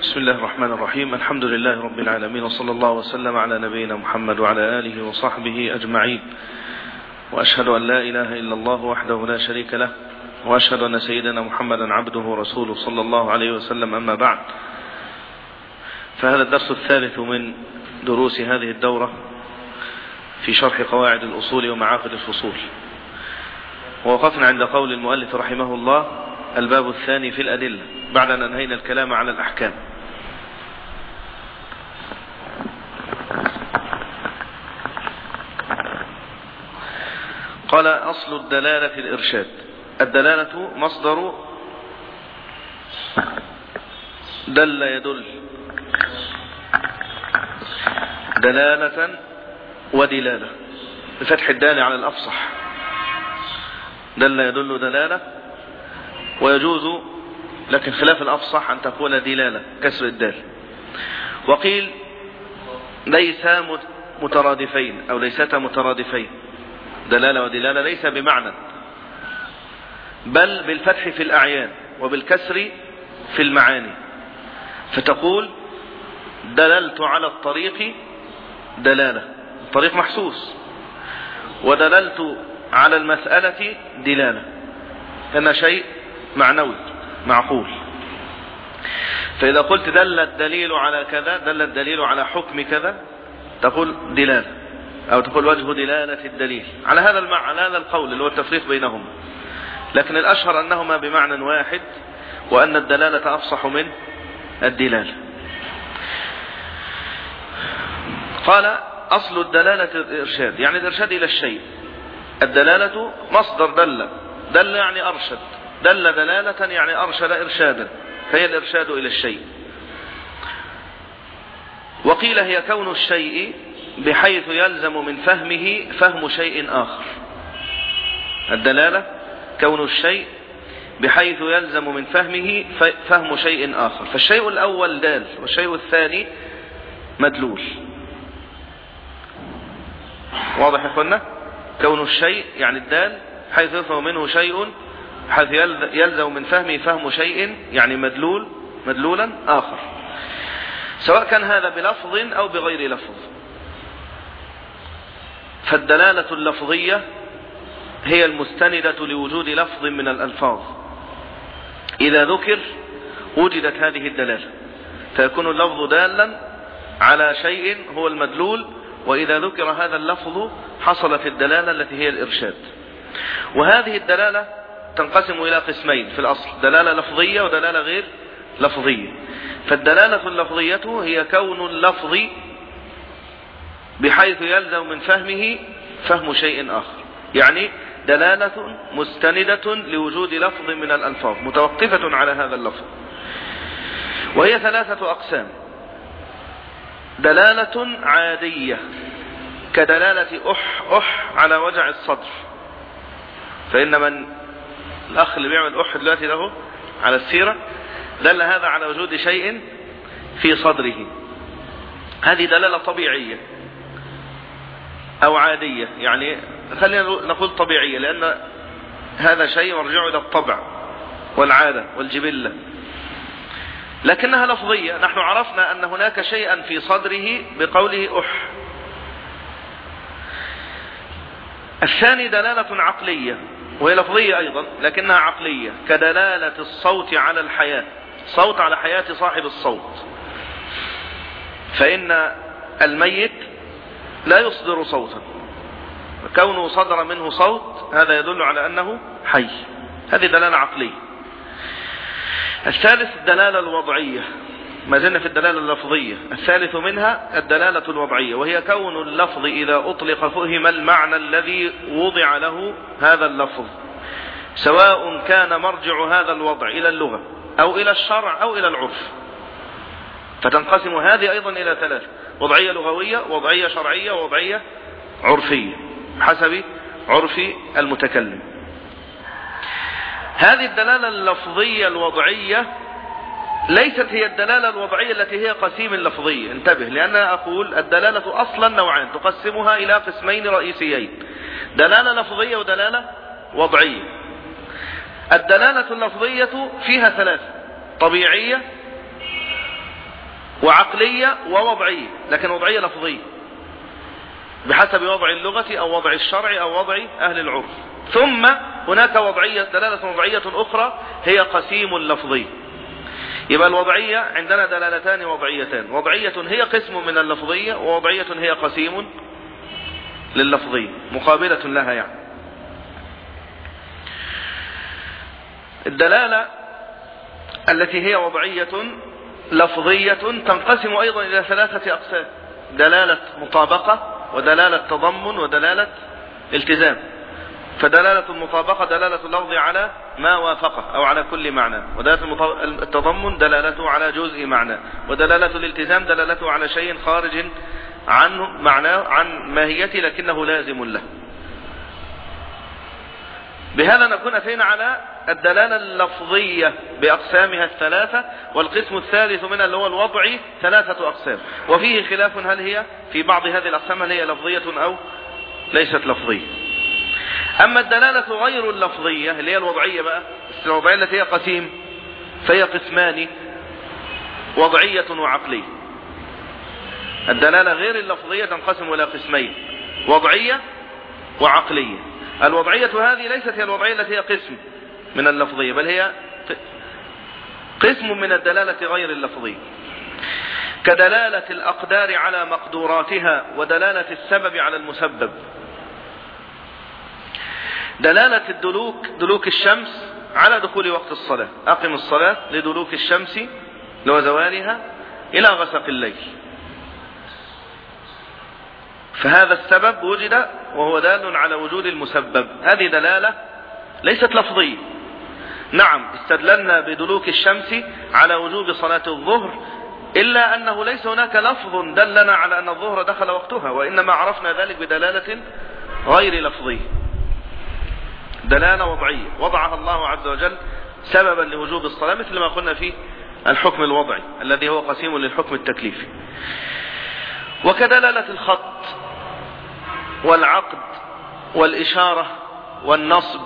بسم الله الرحمن الرحيم. الحمد لله رب العالمين وصلى الله وسلم على نبينا محمد وعلى آله وصحبه أجمعين. وأشهد أن لا إله إلا الله وحده لا شريك له وأشهد أن سيدنا محمدا عبده ورسوله صلى الله عليه وسلم. أما بعد فهذا الدرس الثالث من دروس هذه الدورة في شرح قواعد الأصول ومعاقد الفصول. ووقفنا عند قول المؤلف رحمه الله الباب الثاني في الأدلة. بعد أن أنهينا الكلام على الأحكام. قال أصل الدلالة الإرشاد. الدلالة مصدر دل يدل. دلالة ودلالة. بفتح الدال على الأفصح. دل يدل دلالة ويجوز لكن خلاف الأفصح أن تكون دلالة كسر الدال. وقيل ليس مترادفين أو ليستا مترادفين. دلالة ودلالة ليس بمعنى. بل بالفتح في الأعيان وبالكسر في المعاني. فتقول دللت على الطريق دلالة الطريق محسوس. ودللت على المسألة دلالة. أن شيء معنوي. معقول. فإذا قلت دل الدليل على كذا دل الدليل على حكم كذا تقول دلالة أو تقول وجه دلالة الدليل. على هذا المعنى على هذا القول اللي هو التفريق بينهما لكن الأشهر أنهما بمعنى واحد وأن الدلالة أفصح من الدلالة قال أصل الدلالة الإرشاد يعني الإرشاد إلى الشيء. الدلالة مصدر دل دل يعني أرشد. دل دلالة يعني أرشد إرشادا فهي الإرشاد إلى الشيء. وقيل هي كون الشيء بحيث يلزم من فهمه فهم شيء آخر. الدلالة كون الشيء بحيث يلزم من فهمه فهم شيء آخر. فالشيء الأول دال والشيء الثاني مدلول. واضح يا كون الشيء يعني الدال حيث يفهم منه شيء حيث يلزم من فهمه فهم شيء يعني مدلول مدلولا آخر. سواء كان هذا بلفظ أو بغير لفظ. فالدلالة اللفظية هي المستندة لوجود لفظ من الألفاظ. إذا ذكر وجدت هذه الدلالة. فيكون اللفظ دالا على شيء هو المدلول وإذا ذكر هذا اللفظ حصلت الدلالة التي هي الإرشاد. وهذه الدلالة تنقسم إلى قسمين في الأصل دلالة لفظية ودلالة غير لفظية. فالدلالة اللفظية هي كون اللفظ بحيث يلزم من فهمه فهم شيء آخر. يعني دلالة مستندة لوجود لفظ من الألفاظ متوقفة على هذا اللفظ. وهي ثلاثة أقسام. دلالة عادية كدلالة أح أح على وجع الصدر. فإن من الأخ اللي بيعمل أح دلوقتي له على السيرة دل هذا على وجود شيء في صدره. هذه دلالة طبيعية أو عادية. يعني خلينا نقول طبيعية لأن هذا شيء مرجع إلى الطبع والعادة والجبلة. لكنها لفظية. نحن عرفنا أن هناك شيئا في صدره بقوله أح. الثاني دلالة عقلية. وهي لفظية أيضا لكنها عقلية كدلالة الصوت على الحياة. صوت على حياة صاحب الصوت. فإن الميت لا يصدر صوتا. كونه صدر منه صوت هذا يدل على أنه حي. هذه دلالة عقلية. الثالث الدلالة الوضعية. ما زلنا في الدلالة اللفظية. الثالث منها الدلالة الوضعية وهي كون اللفظ إذا أطلق فهم المعنى الذي وضع له هذا اللفظ. سواء كان مرجع هذا الوضع إلى اللغة أو إلى الشرع أو إلى العرف. فتنقسم هذه أيضا إلى ثلاث وضعية لغوية وضعية شرعية ووضعية عرفية حسب عرف المتكلم. هذه الدلالة اللفظية الوضعية ليست هي الدلالة الوضعية التي هي قسيم اللفظية انتبه لأن أقول الدلالة أصلا نوعان تقسمها إلى قسمين رئيسيين. دلالة لفظية ودلالة وضعية. الدلالة اللفظية فيها ثلاثة طبيعية وعقلية ووضعية لكن وضعية لفظية. بحسب وضع اللغة أو وضع الشرع أو وضع أهل العرف. ثم هناك وضعية دلالة وضعية أخرى هي قسيم لفظي. يبقى الوضعية عندنا دلالتان وضعيتان. وضعية هي قسم من اللفظية ووضعية هي قسيم لللفظية مقابلة لها يعني. الدلالة التي هي وضعية لفظية تنقسم أيضا إلى ثلاثة أقسام دلالة مطابقة ودلالة تضمن ودلالة التزام. فدلالة المطابقة دلالة اللفظ على ما وافقه أو على كل معنى. ودلالة التضمن دلالته على جزء معنى. ودلالة الالتزام دلالته على شيء خارج عنه معناه عن ماهيته لكنه لازم له. بهذا نكون أتينا على الدلالة اللفظية بأقسامها الثلاثة والقسم الثالث منها اللي هو الوضعي ثلاثة أقسام. وفيه خلاف هل هي في بعض هذه الأقسام هل هي لفظية أو ليست لفظية. أما الدلالة غير اللفظية اللي هي الوضعية بقى الوضعية التي هي قسيم فهي قسمان وضعية وعقلية. الدلالة غير اللفظية تنقسم إلى قسمين وضعية وعقلية. الوضعية هذه ليست هي الوضعية التي هي قسم من اللفظية بل هي قسم من الدلالة غير اللفظية. كدلالة الأقدار على مقدوراتها ودلالة السبب على المسبب. دلالة الدلوك دلوك الشمس على دخول وقت الصلاة. أقم الصلاة لدلوك الشمس لوزوالها إلى غسق الليل. فهذا السبب وجد وهو دال على وجود المسبب. هذه دلالة ليست لفظية. نعم استدللنا بدلوك الشمس على وجوب صلاة الظهر إلا أنه ليس هناك لفظ دلنا على أن الظهر دخل وقتها وإنما عرفنا ذلك بدلالة غير لفظية. دلالة وضعية. وضعها الله عز وجل سببا لوجوب الصلاة مثل ما قلنا في الحكم الوضعي الذي هو قسيم للحكم التكليفي. وكدلالة الخط والعقد والإشارة والنصب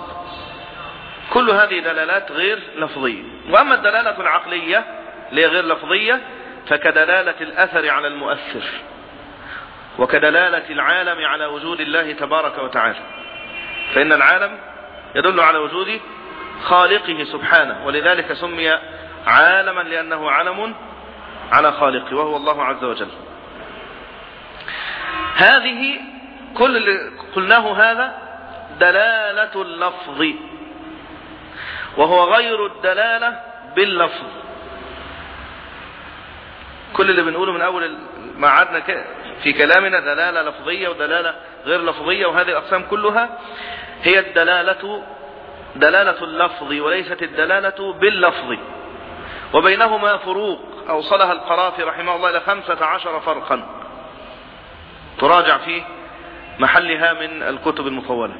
كل هذه دلالات غير لفظية. وأما الدلالة العقلية اللي غير لفظية فكدلالة الأثر على المؤثر وكدلالة العالم على وجود الله تبارك وتعالى. فإن العالم يدل على وجود خالقه سبحانه ولذلك سمي عالما لأنه علم على خالقه وهو الله عز وجل. هذه كل اللي قلناه هذا دلالة اللفظ وهو غير الدلالة باللفظ. كل اللي بنقوله من أول ما عدنا في كلامنا دلالة لفظية ودلالة غير لفظية وهذه الأقسام كلها هي الدلالة دلالة اللفظ وليست الدلالة باللفظ. وبينهما فروق. أوصلها القرافي رحمه الله إلى خمسة عشر فرقا. تراجع في محلها من الكتب المطولة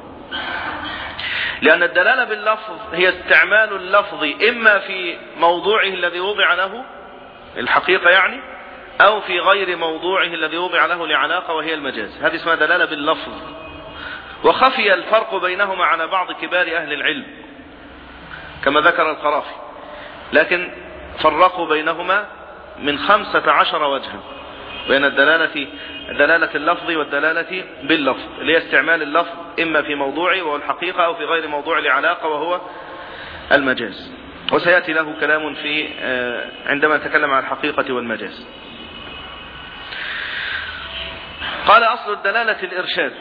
لأن الدلالة باللفظ هي استعمال اللفظ إما في موضوعه الذي وضع له الحقيقة يعني أو في غير موضوعه الذي وضع له لعلاقة وهي المجاز. هذه اسمها دلالة باللفظ. وخفي الفرق بينهما على بعض كبار أهل العلم كما ذكر القرافي. لكن فرقوا بينهما من خمسة عشر وجها بين الدلالة دلالة اللفظ والدلالة باللفظ اللي هي استعمال اللفظ إما في موضوعه وهو الحقيقة أو في غير موضوع لعلاقة وهو المجاز. وسيأتي له كلام في عندما نتكلم عن الحقيقة والمجاز. قال أصل الدلالة الإرشاد.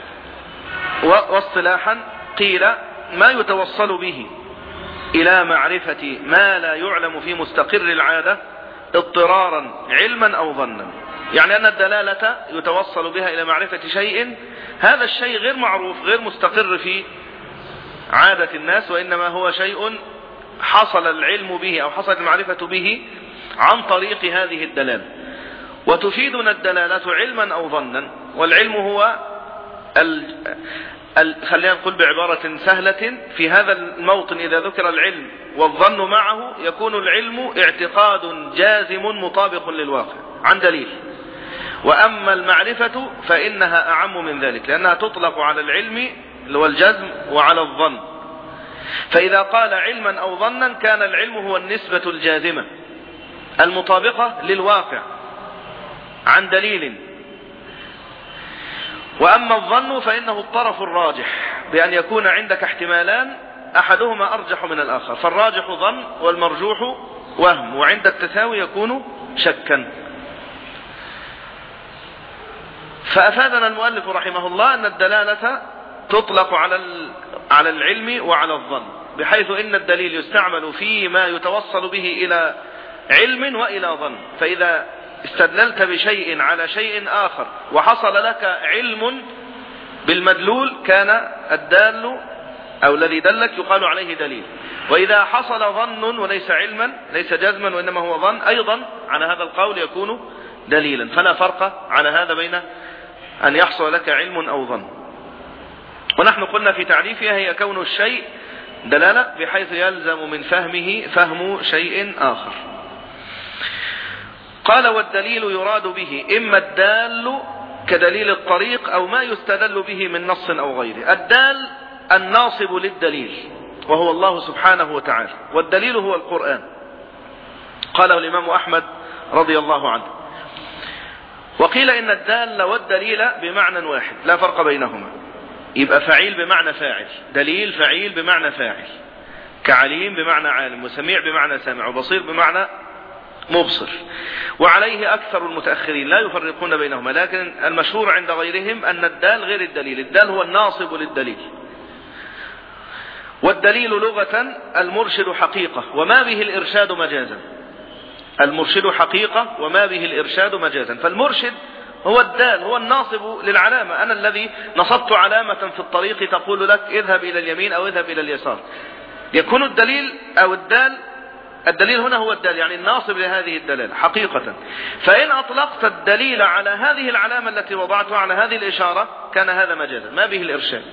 واصطلاحا قيل ما يتوصل به إلى معرفة ما لا يعلم في مستقر العادة اضطرارا علما أو ظنا. يعني أن الدلالة يتوصل بها إلى معرفة شيء هذا الشيء غير معروف غير مستقر في عادة الناس وإنما هو شيء حصل العلم به أو حصلت المعرفة به عن طريق هذه الدلالة وتفيدنا الدلالة علما أو ظنا والعلم هو ال... ال... خلينا نقول بعبارة سهلة في هذا الموطن إذا ذكر العلم والظن معه يكون العلم اعتقاد جازم مطابق للواقع عن دليل. وأما المعرفة فإنها أعم من ذلك لأنها تطلق على العلم والجزم وعلى الظن. فإذا قال علما أو ظنا كان العلم هو النسبة الجازمة المطابقة للواقع عن دليل. وأما الظن فإنه الطرف الراجح بأن يكون عندك احتمالان أحدهما أرجح من الآخر. فالراجح ظن والمرجوح وهم وعند التساوي يكون شكا. فأفادنا المؤلف رحمه الله أن الدلالة تطلق على على العلم وعلى الظن بحيث إن الدليل يستعمل فيما يتوصل به إلى علم وإلى ظن. فإذا استدللت بشيء على شيء آخر وحصل لك علم بالمدلول كان الدال أو الذي دلك يقال عليه دليل. وإذا حصل ظن وليس علما ليس جزما وإنما هو ظن أيضا على هذا القول يكون دليلا. فلا فرق على هذا بين أن يحصل لك علم أو ظن. ونحن قلنا في تعريفها هي كون الشيء دلالة بحيث يلزم من فهمه فهم شيء آخر. قال والدليل يراد به إما الدال كدليل الطريق أو ما يستدل به من نص أو غيره. الدال الناصب للدليل وهو الله سبحانه وتعالى والدليل هو القرآن. قاله الإمام أحمد رضي الله عنه. وقيل إن الدال والدليل بمعنى واحد لا فرق بينهما. يبقى فعيل بمعنى فاعل دليل فعيل بمعنى فاعل كعليم بمعنى عالم وسميع بمعنى سامع وبصير بمعنى مبصر. وعليه أكثر المتأخرين لا يفرقون بينهما لكن المشهور عند غيرهم أن الدال غير الدليل الدال هو الناصب للدليل. والدليل لغة المرشد حقيقة وما به الإرشاد مجازا. المرشد حقيقة وما به الإرشاد مجازا. فالمرشد هو الدال هو الناصب للعلامة. أنا الذي نصبت علامة في الطريق تقول لك اذهب إلى اليمين أو اذهب إلى اليسار. يكون الدليل أو الدال الدليل هنا هو الدال يعني الناصب لهذه الدلالة حقيقة. فإن أطلقت الدليل على هذه العلامة التي وضعتها على هذه الإشارة كان هذا مجازا ما به الإرشاد.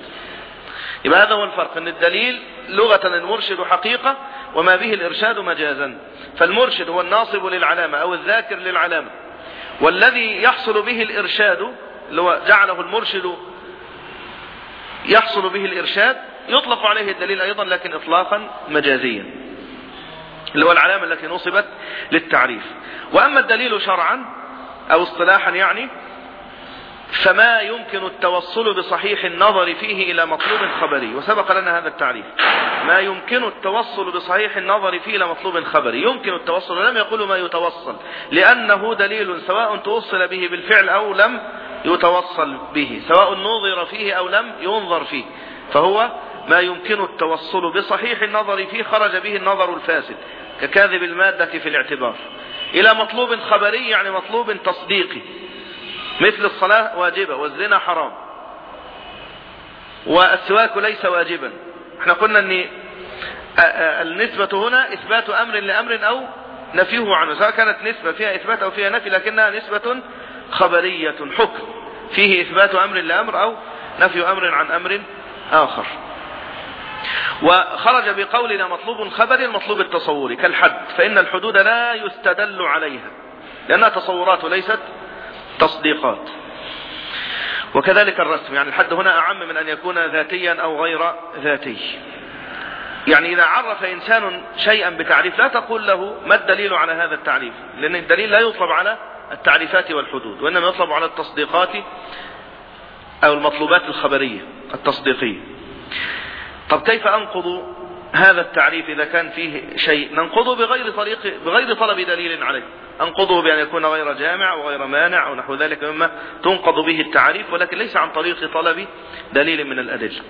يبقى هذا هو الفرق إن الدليل لغة المرشد حقيقة وما به الإرشاد مجازا. فالمرشد هو الناصب للعلامة أو الذاكر للعلامة. والذي يحصل به الإرشاد اللي هو جعله المرشد يحصل به الإرشاد يطلق عليه الدليل أيضا لكن إطلاقا مجازيا. اللي هو العلامة التي نصبت للتعريف. وأما الدليل شرعا أو اصطلاحا يعني فما يمكن التوصل بصحيح النظر فيه إلى مطلوب خبري. وسبق لنا هذا التعريف. ما يمكن التوصل بصحيح النظر فيه إلى مطلوب خبري. يمكن التوصل ولم يقولوا ما يتوصل لأنه دليل سواء توصل به بالفعل أو لم يتوصل به سواء نظر فيه أو لم ينظر فيه. فهو ما يمكن التوصل بصحيح النظر فيه خرج به النظر الفاسد. ككاذب المادة في الاعتبار. إلى مطلوب خبري يعني مطلوب تصديقي. مثل الصلاة واجبة والزنا حرام. والسواك ليس واجبا. إحنا قلنا ان النسبة هنا إثبات أمر لأمر أو نفيه عنه. سواء كانت نسبة فيها إثبات أو فيها نفي لكنها نسبة خبرية حكم. فيه إثبات أمر لأمر أو نفي أمر عن أمر آخر. وخرج بقولنا مطلوب خبري المطلوب التصوري كالحد فإن الحدود لا يستدل عليها لأنها تصورات وليست تصديقات. وكذلك الرسم يعني الحد هنا أعم من أن يكون ذاتيا أو غير ذاتي. يعني إذا عرف إنسان شيئا بتعريف لا تقول له ما الدليل على هذا التعريف لأن الدليل لا يطلب على التعريفات والحدود وإنما يطلب على التصديقات أو المطلوبات الخبرية التصديقية. طب كيف أنقض هذا التعريف إذا كان فيه شيء؟ ننقضه بغير طريق بغير طلب دليل عليه. أنقضه بأن يكون غير جامع وغير مانع أو نحو ذلك مما تنقض به التعريف ولكن ليس عن طريق طلب دليل من الأدلة.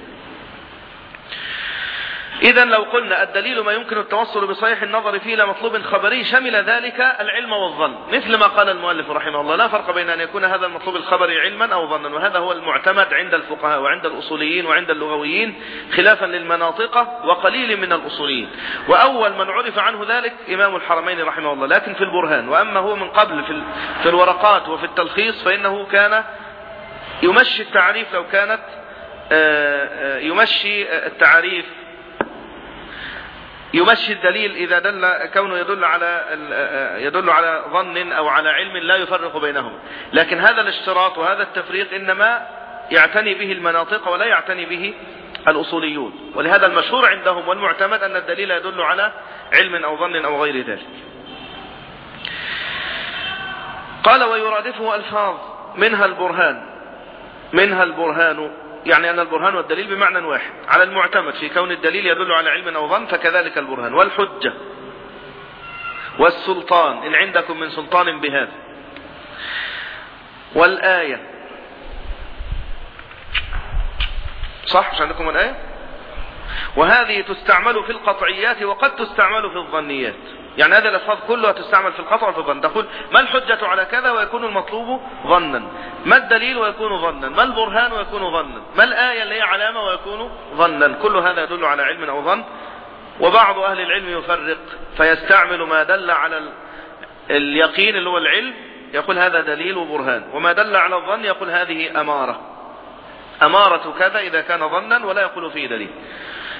إذا لو قلنا الدليل ما يمكن التوصل بصحيح النظر فيه إلى مطلوب خبري شمل ذلك العلم والظن. مثل ما قال المؤلف رحمه الله لا فرق بين أن يكون هذا المطلوب الخبري علما أو ظنا وهذا هو المعتمد عند الفقهاء وعند الأصوليين وعند اللغويين خلافا للمناطق وقليل من الأصوليين. وأول من عرف عنه ذلك إمام الحرمين رحمه الله. لكن في البرهان وأما هو من قبل في, في الورقات وفي التلخيص فإنه كان يمشي التعريف لو كانت يمشي التعريف يمشي الدليل إذا دل كونه يدل على يدل على ظن أو على علم لا يفرق بينهم. لكن هذا الاشتراط وهذا التفريق إنما يعتني به المناطق ولا يعتني به الأصوليون. ولهذا المشهور عندهم والمعتمد أن الدليل يدل على علم أو ظن أو غير ذلك. قال ويرادفه ألفاظ. منها البرهان. منها البرهان. يعني أن البرهان والدليل بمعنى واحد على المعتمد في كون الدليل يدل على علم أو ظن فكذلك البرهان. والحجة والسلطان إن عندكم من سلطان بهذا. والآية. صح؟ مش عندكم الآية؟ وهذه تستعمل في القطعيات وقد تستعمل في الظنيات. يعني هذه الألفاظ كلها تستعمل في القطع وفي الظن. تقول ما الحجة على كذا ويكون المطلوب ظنا؟ ما الدليل ويكون ظنا؟ ما البرهان ويكون ظنا؟ ما الآية اللي هي علامة ويكون ظنا؟ كل هذا يدل على علم أو ظن. وبعض أهل العلم يفرق فيستعمل ما دل على اليقين اللي هو العلم يقول هذا دليل وبرهان. وما دل على الظن يقول هذه أمارة. أمارة كذا إذا كان ظنا ولا يقول فيه دليل.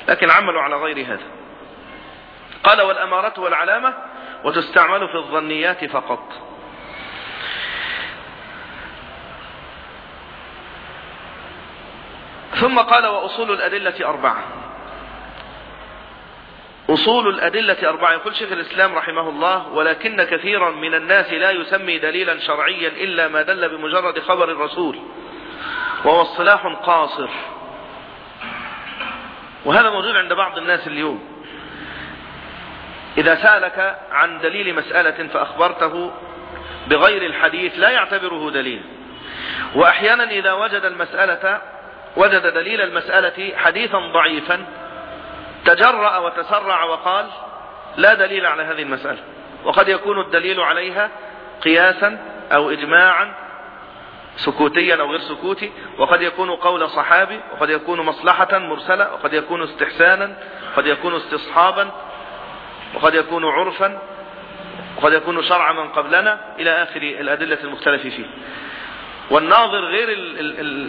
لكن عملوا على غير هذا. قال والأمارة والعلامة وتستعمل في الظنيات فقط. ثم قال وأصول الأدلة أربعة. أصول الأدلة أربعة. يقول شيخ الإسلام رحمه الله ولكن كثيرا من الناس لا يسمي دليلا شرعيا إلا ما دل بمجرد خبر الرسول وهو اصطلاح قاصر. وهذا موجود عند بعض الناس اليوم. إذا سألك عن دليل مسألة فأخبرته بغير الحديث لا يعتبره دليل. وأحيانا إذا وجد المسألة وجد دليل المسألة حديثا ضعيفا تجرأ وتسرع وقال لا دليل على هذه المسألة. وقد يكون الدليل عليها قياسا أو إجماعا سكوتيا أو غير سكوتي. وقد يكون قول صحابي وقد يكون مصلحة مرسلة وقد يكون استحسانا وقد يكون استصحابا. وقد يكون عرفا وقد يكون شرع من قبلنا إلى آخر الأدلة المختلف فيه. والناظر غير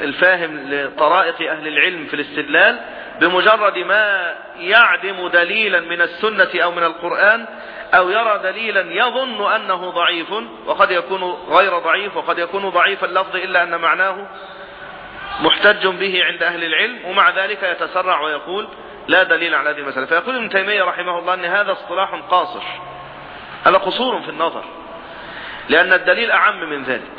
الفاهم لطرائق أهل العلم في الاستدلال بمجرد ما يعدم دليلا من السنة أو من القرآن أو يرى دليلا يظن أنه ضعيف وقد يكون غير ضعيف وقد يكون ضعيف اللفظ إلا أن معناه محتج به عند أهل العلم ومع ذلك يتسرع ويقول لا دليل على هذه المسألة. فيقول ابن تيمية رحمه الله أن هذا اصطلاح قاصر. هذا قصور في النظر. لأن الدليل أعم من ذلك.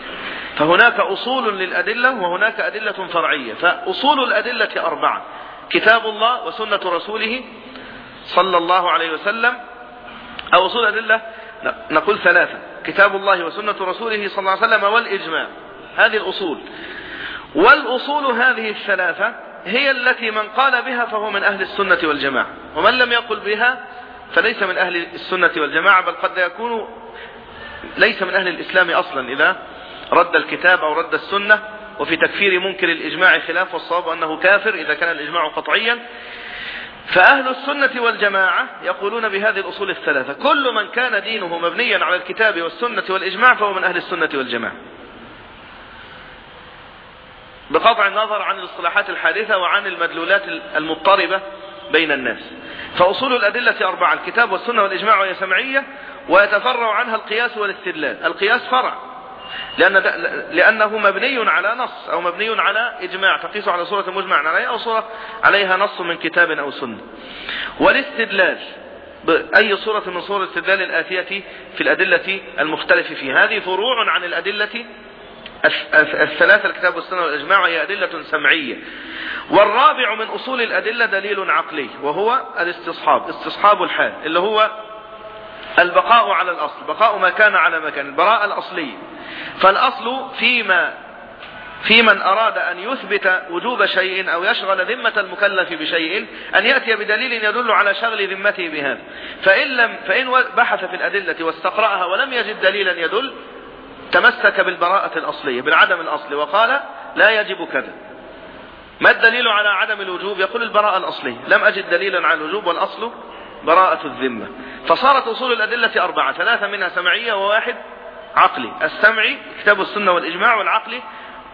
فهناك أصول للأدلة وهناك أدلة فرعية. فأصول الأدلة أربعة كتاب الله وسنة رسوله صلى الله عليه وسلم. أو أصول الأدلة نقول ثلاثة كتاب الله وسنة رسوله صلى الله عليه وسلم والإجماع. هذه الأصول. والأصول هذه الثلاثة هي التي من قال بها فهو من أهل السنة والجماعة. ومن لم يقل بها فليس من أهل السنة والجماعة بل قد يكون ليس من أهل الإسلام أصلا إذا رد الكتاب أو رد السنة. وفي تكفير منكر الإجماع خلاف والصواب أنه كافر إذا كان الإجماع قطعيا. فأهل السنة والجماعة يقولون بهذه الأصول الثلاثة كل من كان دينه مبنيا على الكتاب والسنة والإجماع فهو من أهل السنة والجماعة. بقطع النظر عن الاصطلاحات الحادثة وعن المدلولات المضطربة بين الناس. فأصول الأدلة أربعة الكتاب والسنة والإجماع وهي سمعية ويتفرع عنها القياس والاستدلال. القياس فرع لأن لأنه مبني على نص أو مبني على إجماع. تقيس على صورة مجمع عليها أو صورة عليها نص من كتاب أو سنة. والاستدلال بأي صورة من صور الاستدلال الآتية في الأدلة المختلف فيها. هذه فروع عن الأدلة الثلاثة الكتاب والسنة والإجماع هي أدلة سمعية. والرابع من أصول الأدلة دليل عقلي وهو الاستصحاب استصحاب الحال اللي هو البقاء على الأصل بقاء ما كان على ما كان البراءة الأصلية. فالأصل فيما في من أراد أن يثبت وجوب شيء أو يشغل ذمة المكلف بشيء أن يأتي بدليل يدل على شغل ذمته بهذا. فإن, لم فإن بحث في الأدلة واستقرأها ولم يجد دليلا يدل تمسك بالبراءة الأصلية بالعدم الأصلي وقال لا يجب كذا. ما الدليل على عدم الوجوب؟ يقول البراءة الأصلية. لم أجد دليلا على الوجوب والأصل براءة الذمة. فصارت أصول الأدلة أربعة ثلاثة منها سمعية وواحد عقلي. السمعي كتاب السنة والإجماع والعقلي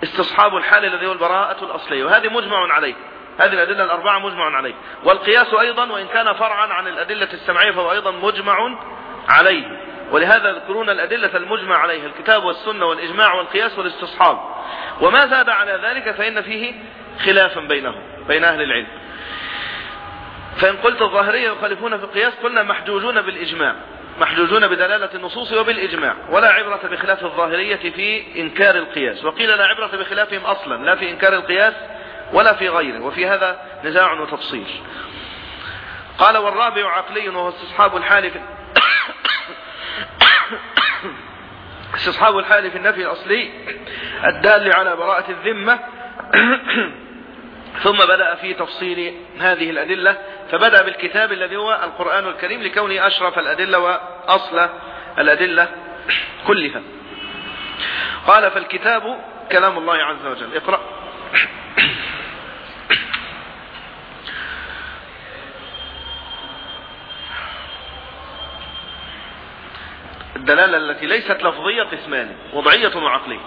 استصحاب الحال الذي هو البراءة الأصلية. وهذه مجمع عليه. هذه الأدلة الأربعة مجمع عليه. والقياس أيضا وإن كان فرعا عن الأدلة السمعية فهو أيضا مجمع عليه. ولهذا يذكرون الأدلة المجمع عليها الكتاب والسنة والإجماع والقياس والاستصحاب. وما زاد على ذلك فإن فيه خلافا بينهم بين أهل العلم. فإن قلت الظاهرية يخالفون في القياس قلنا محجوجون بالإجماع محجوجون بدلالة النصوص وبالإجماع ولا عبرة بخلاف الظاهرية في إنكار القياس. وقيل لا عبرة بخلافهم أصلا لا في إنكار القياس ولا في غيره وفي هذا نزاع وتفصيل. قال والرابع عقلي وهو استصحاب الحال في استصحاب الحال في النفي الأصلي؟ الدال على براءة الذمة. ثم بدأ في تفصيل هذه الأدلة. فبدأ بالكتاب الذي هو القرآن الكريم لكونه أشرف الأدلة وأصل الأدلة كلها. قال فالكتاب كلام الله عز وجل. اقرأ. الدلالة التي ليست لفظية قسمان وضعية وعقلية.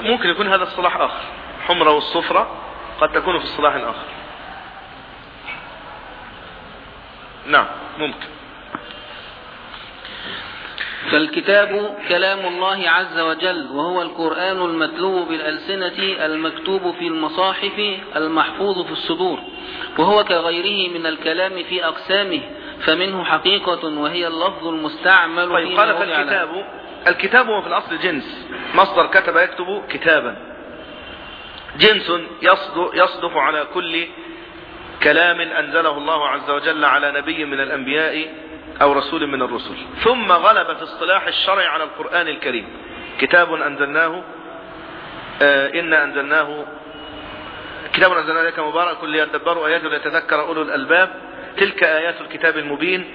ممكن يكون هذا الصلاح آخر. حمرة والصفرة قد تكون في الصلاح الآخر. نعم ممكن. فالكتاب كلام الله عز وجل وهو القرآن المتلو بالألسنة المكتوب في المصاحف المحفوظ في الصدور وهو كغيره من الكلام في أقسامه فمنه حقيقة وهي اللفظ المستعمل طيب قال فالكتاب الكتاب هو في الأصل جنس مصدر كتب يكتب كتابا. جنس يصدق على كل كلام أنزله الله عز وجل على نبي من الأنبياء أو رسول من الرسل. ثم غلب في اصطلاح الشرع على القرآن الكريم. كتاب أنزلناه آه إنا أنزلناه. كتاب أنزلناه لك مبارك كل يدبروا آياته ليتذكر أولو الألباب. تلك آيات الكتاب المبين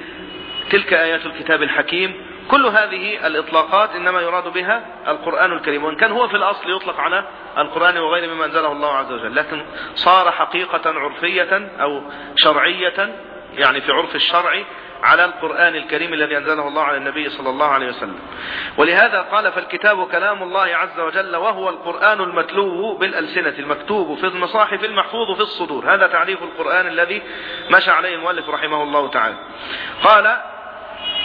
تلك آيات الكتاب الحكيم. كل هذه الإطلاقات إنما يراد بها القرآن الكريم. وإن كان هو في الأصل يطلق على القرآن وغيره مما أنزله الله عز وجل. لكن صار حقيقة عرفية أو شرعية يعني في عرف الشرع على القرآن الكريم الذي أنزله الله على النبي صلى الله عليه وسلم. ولهذا قال فالكتاب كلام الله عز وجل وهو القرآن المتلو بالألسنة المكتوب في المصاحف المحفوظ في الصدور. هذا تعريف القرآن الذي مشى عليه المؤلف رحمه الله تعالى. قال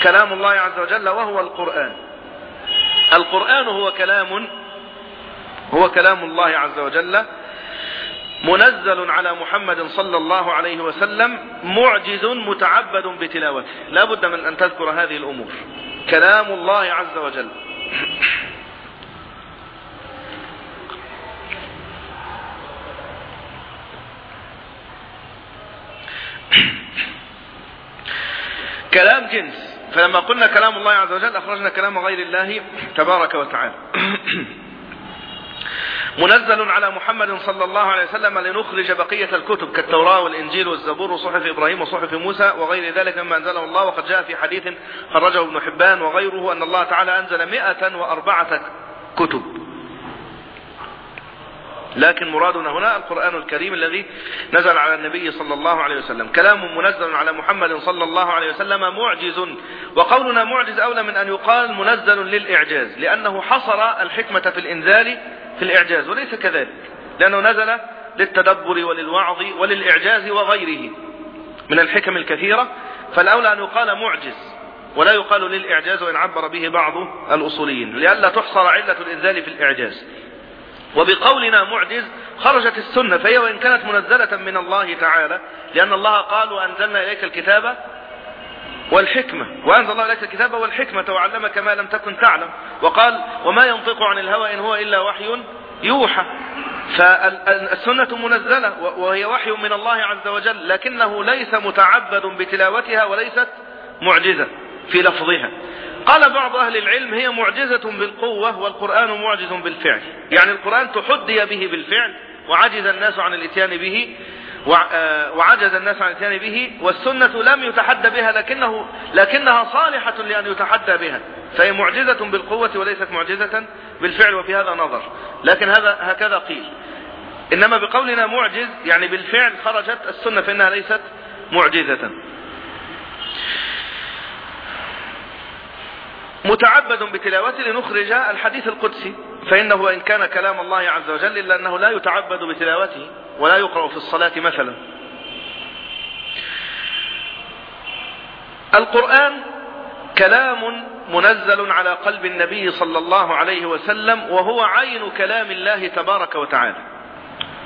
كلام الله عز وجل وهو القرآن. القرآن هو كلام هو كلام الله عز وجل منزل على محمد صلى الله عليه وسلم معجز متعبد بتلاوته. لا بد من أن تذكر هذه الأمور. كلام الله عز وجل. كلام جنس. فلما قلنا كلام الله عز وجل أخرجنا كلام غير الله تبارك وتعالى. منزل على محمد صلى الله عليه وسلم لنخرج بقية الكتب كالتوراة والإنجيل والزبور وصحف إبراهيم وصحف موسى وغير ذلك مما أنزله الله وقد جاء في حديث خرجه ابن حبان وغيره أن الله تعالى أنزل مئة وأربعة كتب. لكن مرادنا هنا القرآن الكريم الذي نزل على النبي صلى الله عليه وسلم. كلام منزل على محمد صلى الله عليه وسلم معجز وقولنا معجز أولى من أن يقال منزل للإعجاز لأنه حصر الحكمة في الإنزال في الإعجاز وليس كذلك لأنه نزل للتدبر وللوعظ وللإعجاز وغيره من الحكم الكثيرة. فالأولى أن يقال معجز ولا يقال للإعجاز وإن عبر به بعض الأصوليين لئلا تحصر علة الإنزال في الإعجاز. وبقولنا معجز خرجت السنة فهي وإن كانت منزلة من الله تعالى لأن الله قال وأنزلنا إليك الكتاب والحكمة وأنزل الله إليك الكتاب والحكمة وعلمك ما لم تكن تعلم. وقال وما ينطق عن الهوى إن هو إلا وحي يوحى. فالسنة منزلة وهي وحي من الله عز وجل لكنه ليس متعبد بتلاوتها وليست معجزة في لفظها. قال بعض أهل العلم هي معجزة بالقوة والقرآن معجز بالفعل. يعني القرآن تحدي به بالفعل وعجز الناس عن الإتيان به وعجز الناس عن الإتيان به والسنة لم يتحدى بها لكنه لكنها صالحة لأن يتحدى بها. فهي معجزة بالقوة وليست معجزة بالفعل وفي هذا نظر. لكن هذا هكذا قيل. إنما بقولنا معجز يعني بالفعل خرجت السنة فإنها ليست معجزة. متعبد بتلاوته لنخرج الحديث القدسي. فإنه وإن كان كلام الله عز وجل إلا أنه لا يتعبد بتلاوته ولا يقرأ في الصلاة مثلا. القرآن كلام منزل على قلب النبي صلى الله عليه وسلم وهو عين كلام الله تبارك وتعالى.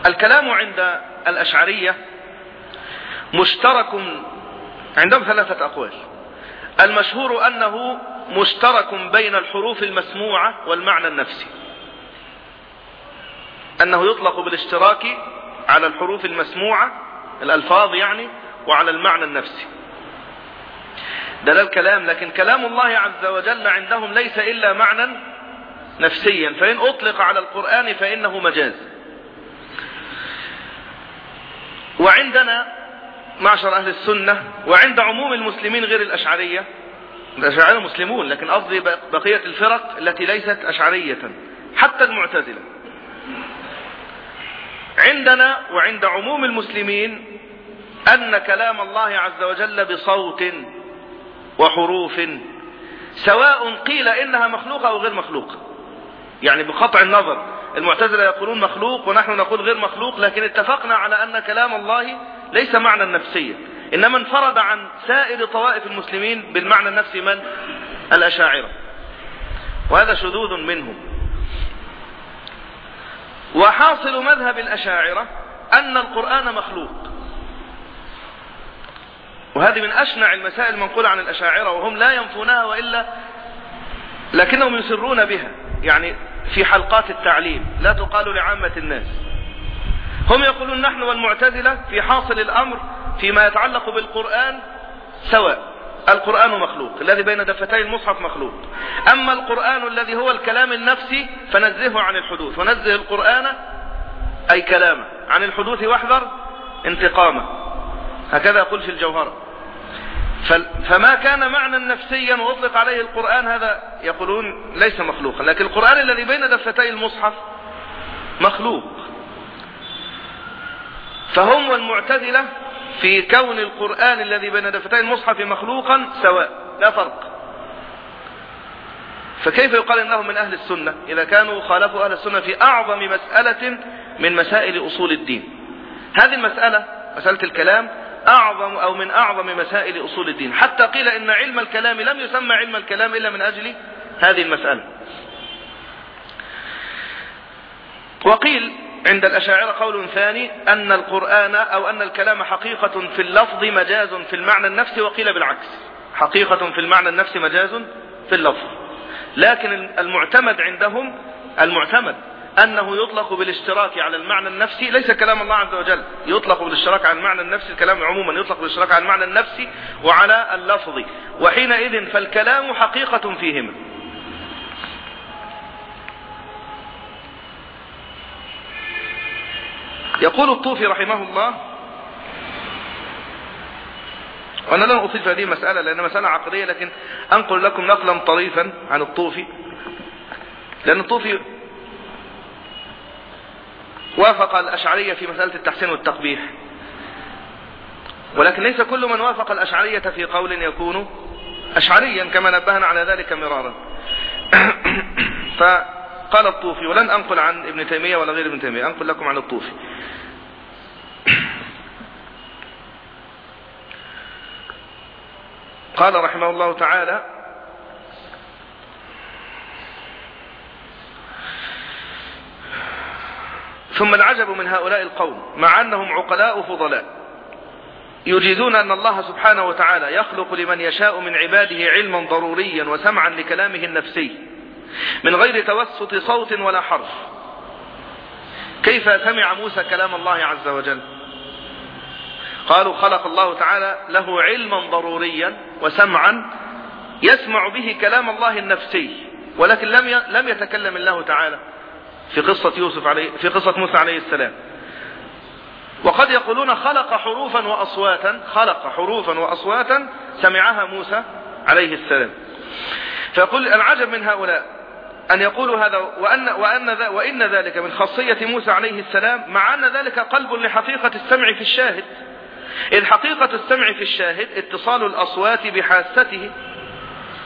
الكلام عند الأشعرية مشترك عندهم ثلاثة أقوال. المشهور أنه مشترك بين الحروف المسموعة والمعنى النفسي. أنه يطلق بالاشتراك على الحروف المسموعة الألفاظ يعني وعلى المعنى النفسي. ده لا الكلام لكن كلام الله عز وجل عندهم ليس إلا معنى نفسيا. فإن أطلق على القرآن فإنه مجاز. وعندنا معشر أهل السنة وعند عموم المسلمين غير الأشعرية الأشعرية مسلمون لكن قصدي بقية الفرق التي ليست أشعرية حتى المعتزلة. عندنا وعند عموم المسلمين أن كلام الله عز وجل بصوت وحروف سواء قيل إنها مخلوقة أو غير مخلوقة. يعني بقطع النظر المعتزلة يقولون مخلوق ونحن نقول غير مخلوق لكن اتفقنا على أن كلام الله ليس معنى نفسيا. إنما انفرد عن سائر طوائف المسلمين بالمعنى النفسي من؟ الأشاعرة. وهذا شذوذ منهم. وحاصل مذهب الأشاعرة أن القرآن مخلوق. وهذه من أشنع المسائل المنقولة عن الأشاعرة وهم لا ينفونها وإلا لكنهم يسرون بها. يعني في حلقات التعليم لا تقال لعامة الناس. هم يقولون نحن والمعتزلة في حاصل الأمر فيما يتعلق بالقرآن سواء. القرآن مخلوق الذي بين دفتي المصحف مخلوق. أما القرآن الذي هو الكلام النفسي فنزهه عن الحدوث. ونزه القرآن أي كلامه عن الحدوث واحذر انتقامه. هكذا يقول في الجوهرة. فما كان معنى نفسيا وأطلق عليه القرآن هذا؟ يقولون ليس مخلوقا. لكن القرآن الذي بين دفتي المصحف مخلوق. فهم والمعتزلة في كون القرآن الذي بين دفتي المصحف مخلوقا سواء لا فرق. فكيف يقال انهم من أهل السنة؟ إذا كانوا خالفوا أهل السنة في أعظم مسألة من مسائل أصول الدين. هذه المسألة مسألة الكلام أعظم أو من أعظم مسائل أصول الدين. حتى قيل إن علم الكلام لم يسمى علم الكلام إلا من أجل هذه المسألة. وقيل عند الأشاعرة قول ثاني أن القرآن أو أن الكلام حقيقة في اللفظ مجاز في المعنى النفسي وقيل بالعكس. حقيقة في المعنى النفسي مجاز في اللفظ. لكن المعتمد عندهم المعتمد أنه يطلق بالاشتراك على المعنى النفسي ليس كلام الله عز وجل يطلق بالاشتراك على المعنى النفسي الكلام عموما يطلق بالاشتراك على المعنى النفسي وعلى اللفظ. وحينئذ فالكلام حقيقة فيهما. يقول الطوفي رحمه الله وأنا لن أطيل في هذه المسألة لأن مسألة عقدية لكن أنقل لكم نقلا طريفا عن الطوفي. لأن الطوفي وافق الأشعرية في مسألة التحسين والتقبيح. ولكن ليس كل من وافق الأشعرية في قول يكون أشعريا كما نبهنا على ذلك مرارا. فقال الطوفي ولن أنقل عن ابن تيمية ولا غير ابن تيمية أنقل لكم عن الطوفي. قال رحمه الله تعالى ثم العجب من هؤلاء القوم مع أنهم عقلاء فضلاء يجيزون أن الله سبحانه وتعالى يخلق لمن يشاء من عباده علما ضروريا وسمعا لكلامه النفسي. من غير توسط صوت ولا حرف. كيف سمع موسى كلام الله عز وجل؟ قالوا خلق الله تعالى له علما ضروريا وسمعا يسمع به كلام الله النفسي ولكن لم لم يتكلم الله تعالى في قصة يوسف عليه في قصة موسى عليه السلام. وقد يقولون خلق حروفا وأصواتا خلق حروفا وأصواتا سمعها موسى عليه السلام. فيقول العجب من هؤلاء أن يقولوا هذا وأن, وأن وإن ذلك من خاصية موسى عليه السلام مع أن ذلك قلب لحقيقة السمع في الشاهد. إذ حقيقة السمع في الشاهد اتصال الأصوات بحاسته.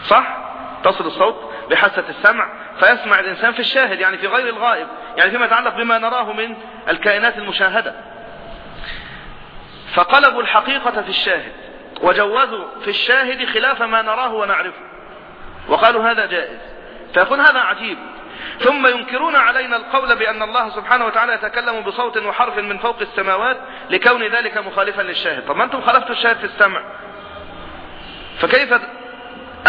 صح؟ تصل الصوت بحاسة السمع فيسمع الإنسان في الشاهد يعني في غير الغائب يعني فيما يتعلق بما نراه من الكائنات المشاهدة. فقلبوا الحقيقة في الشاهد وجوزوا في الشاهد خلاف ما نراه ونعرفه. وقالوا هذا جائز. فيكون هذا عجيب. ثم ينكرون علينا القول بأن الله سبحانه وتعالى يتكلم بصوت وحرف من فوق السماوات لكون ذلك مخالفا للشاهد. طب ما أنتم خالفتوا الشاهد في السمع. فكيف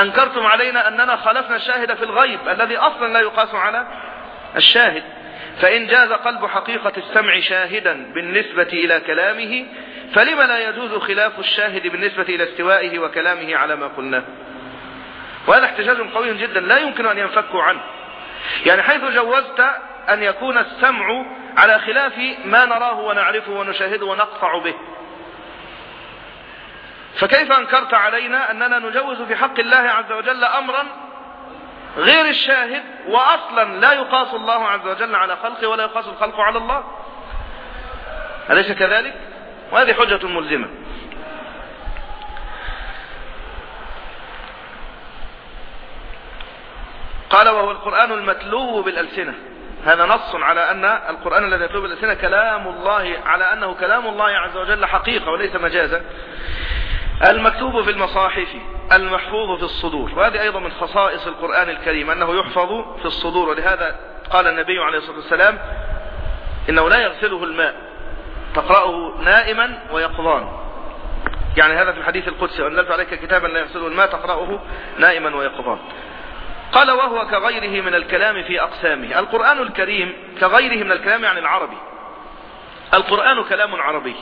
أنكرتم علينا أننا خالفنا الشاهد في الغيب الذي أصلا لا يقاس على الشاهد؟ فإن جاز قلب حقيقة السمع شاهدا بالنسبة إلى كلامه فلما لا يجوز خلاف الشاهد بالنسبة إلى استوائه وكلامه على ما قلناه؟ وهذا احتجاج قوي جدا لا يمكن أن ينفكوا عنه. يعني حيث جوزت أن يكون السمع على خلاف ما نراه ونعرفه ونشاهده ونقطع به. فكيف أنكرت علينا أننا نجوز في حق الله عز وجل أمرا غير الشاهد وأصلا لا يقاس الله عز وجل على خلقه ولا يقاس الخلق على الله؟ أليس كذلك؟ وهذه حجة ملزمة. قال وهو القرآن المتلو بالألسنة. هذا نص على أن القرآن الذي يتلو بالألسنة كلام الله على أنه كلام الله عز وجل حقيقة وليس مجازا. المكتوب في المصاحف المحفوظ في الصدور. وهذه أيضا من خصائص القرآن الكريم أنه يحفظ في الصدور. ولهذا قال النبي عليه الصلاة والسلام إنه لا يغسله الماء تقرأه نائما ويقظان. يعني هذا في الحديث القدسي وأنزلت عليك كتابا لا يغسله الماء تقرأه نائما ويقظان. قال وهو كغيره من الكلام في أقسامه. القرآن الكريم كغيره من الكلام يعني العربي. القرآن كلام عربي.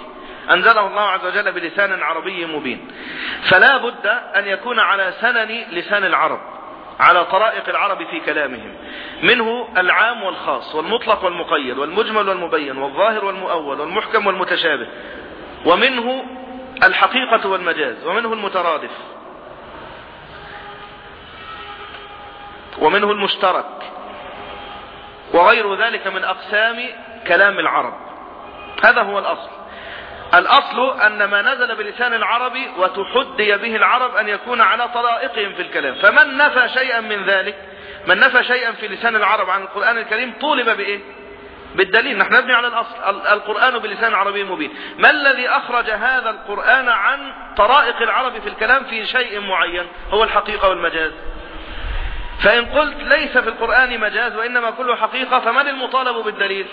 أنزله الله عز وجل بلسان عربي مبين. فلا بد أن يكون على سنن لسان العرب على طرائق العرب في كلامهم. منه العام والخاص والمطلق والمقيد والمجمل والمبين والظاهر والمؤول والمحكم والمتشابه. ومنه الحقيقة والمجاز ومنه المترادف. ومنه المشترك. وغير ذلك من أقسام كلام العرب. هذا هو الأصل. الأصل أن ما نزل بلسان العرب وتحدي به العرب أن يكون على طرائقهم في الكلام. فمن نفى شيئا من ذلك من نفى شيئا في لسان العرب عن القرآن الكريم طولب بإيه؟ بالدليل. نحن نبني على الأصل. القرآن بلسان عربي مبين. ما الذي أخرج هذا القرآن عن طرائق العرب في الكلام في شيء معين؟ هو الحقيقة والمجاز. فإن قلت ليس في القرآن مجاز وإنما كله حقيقة فمن المطالب بالدليل؟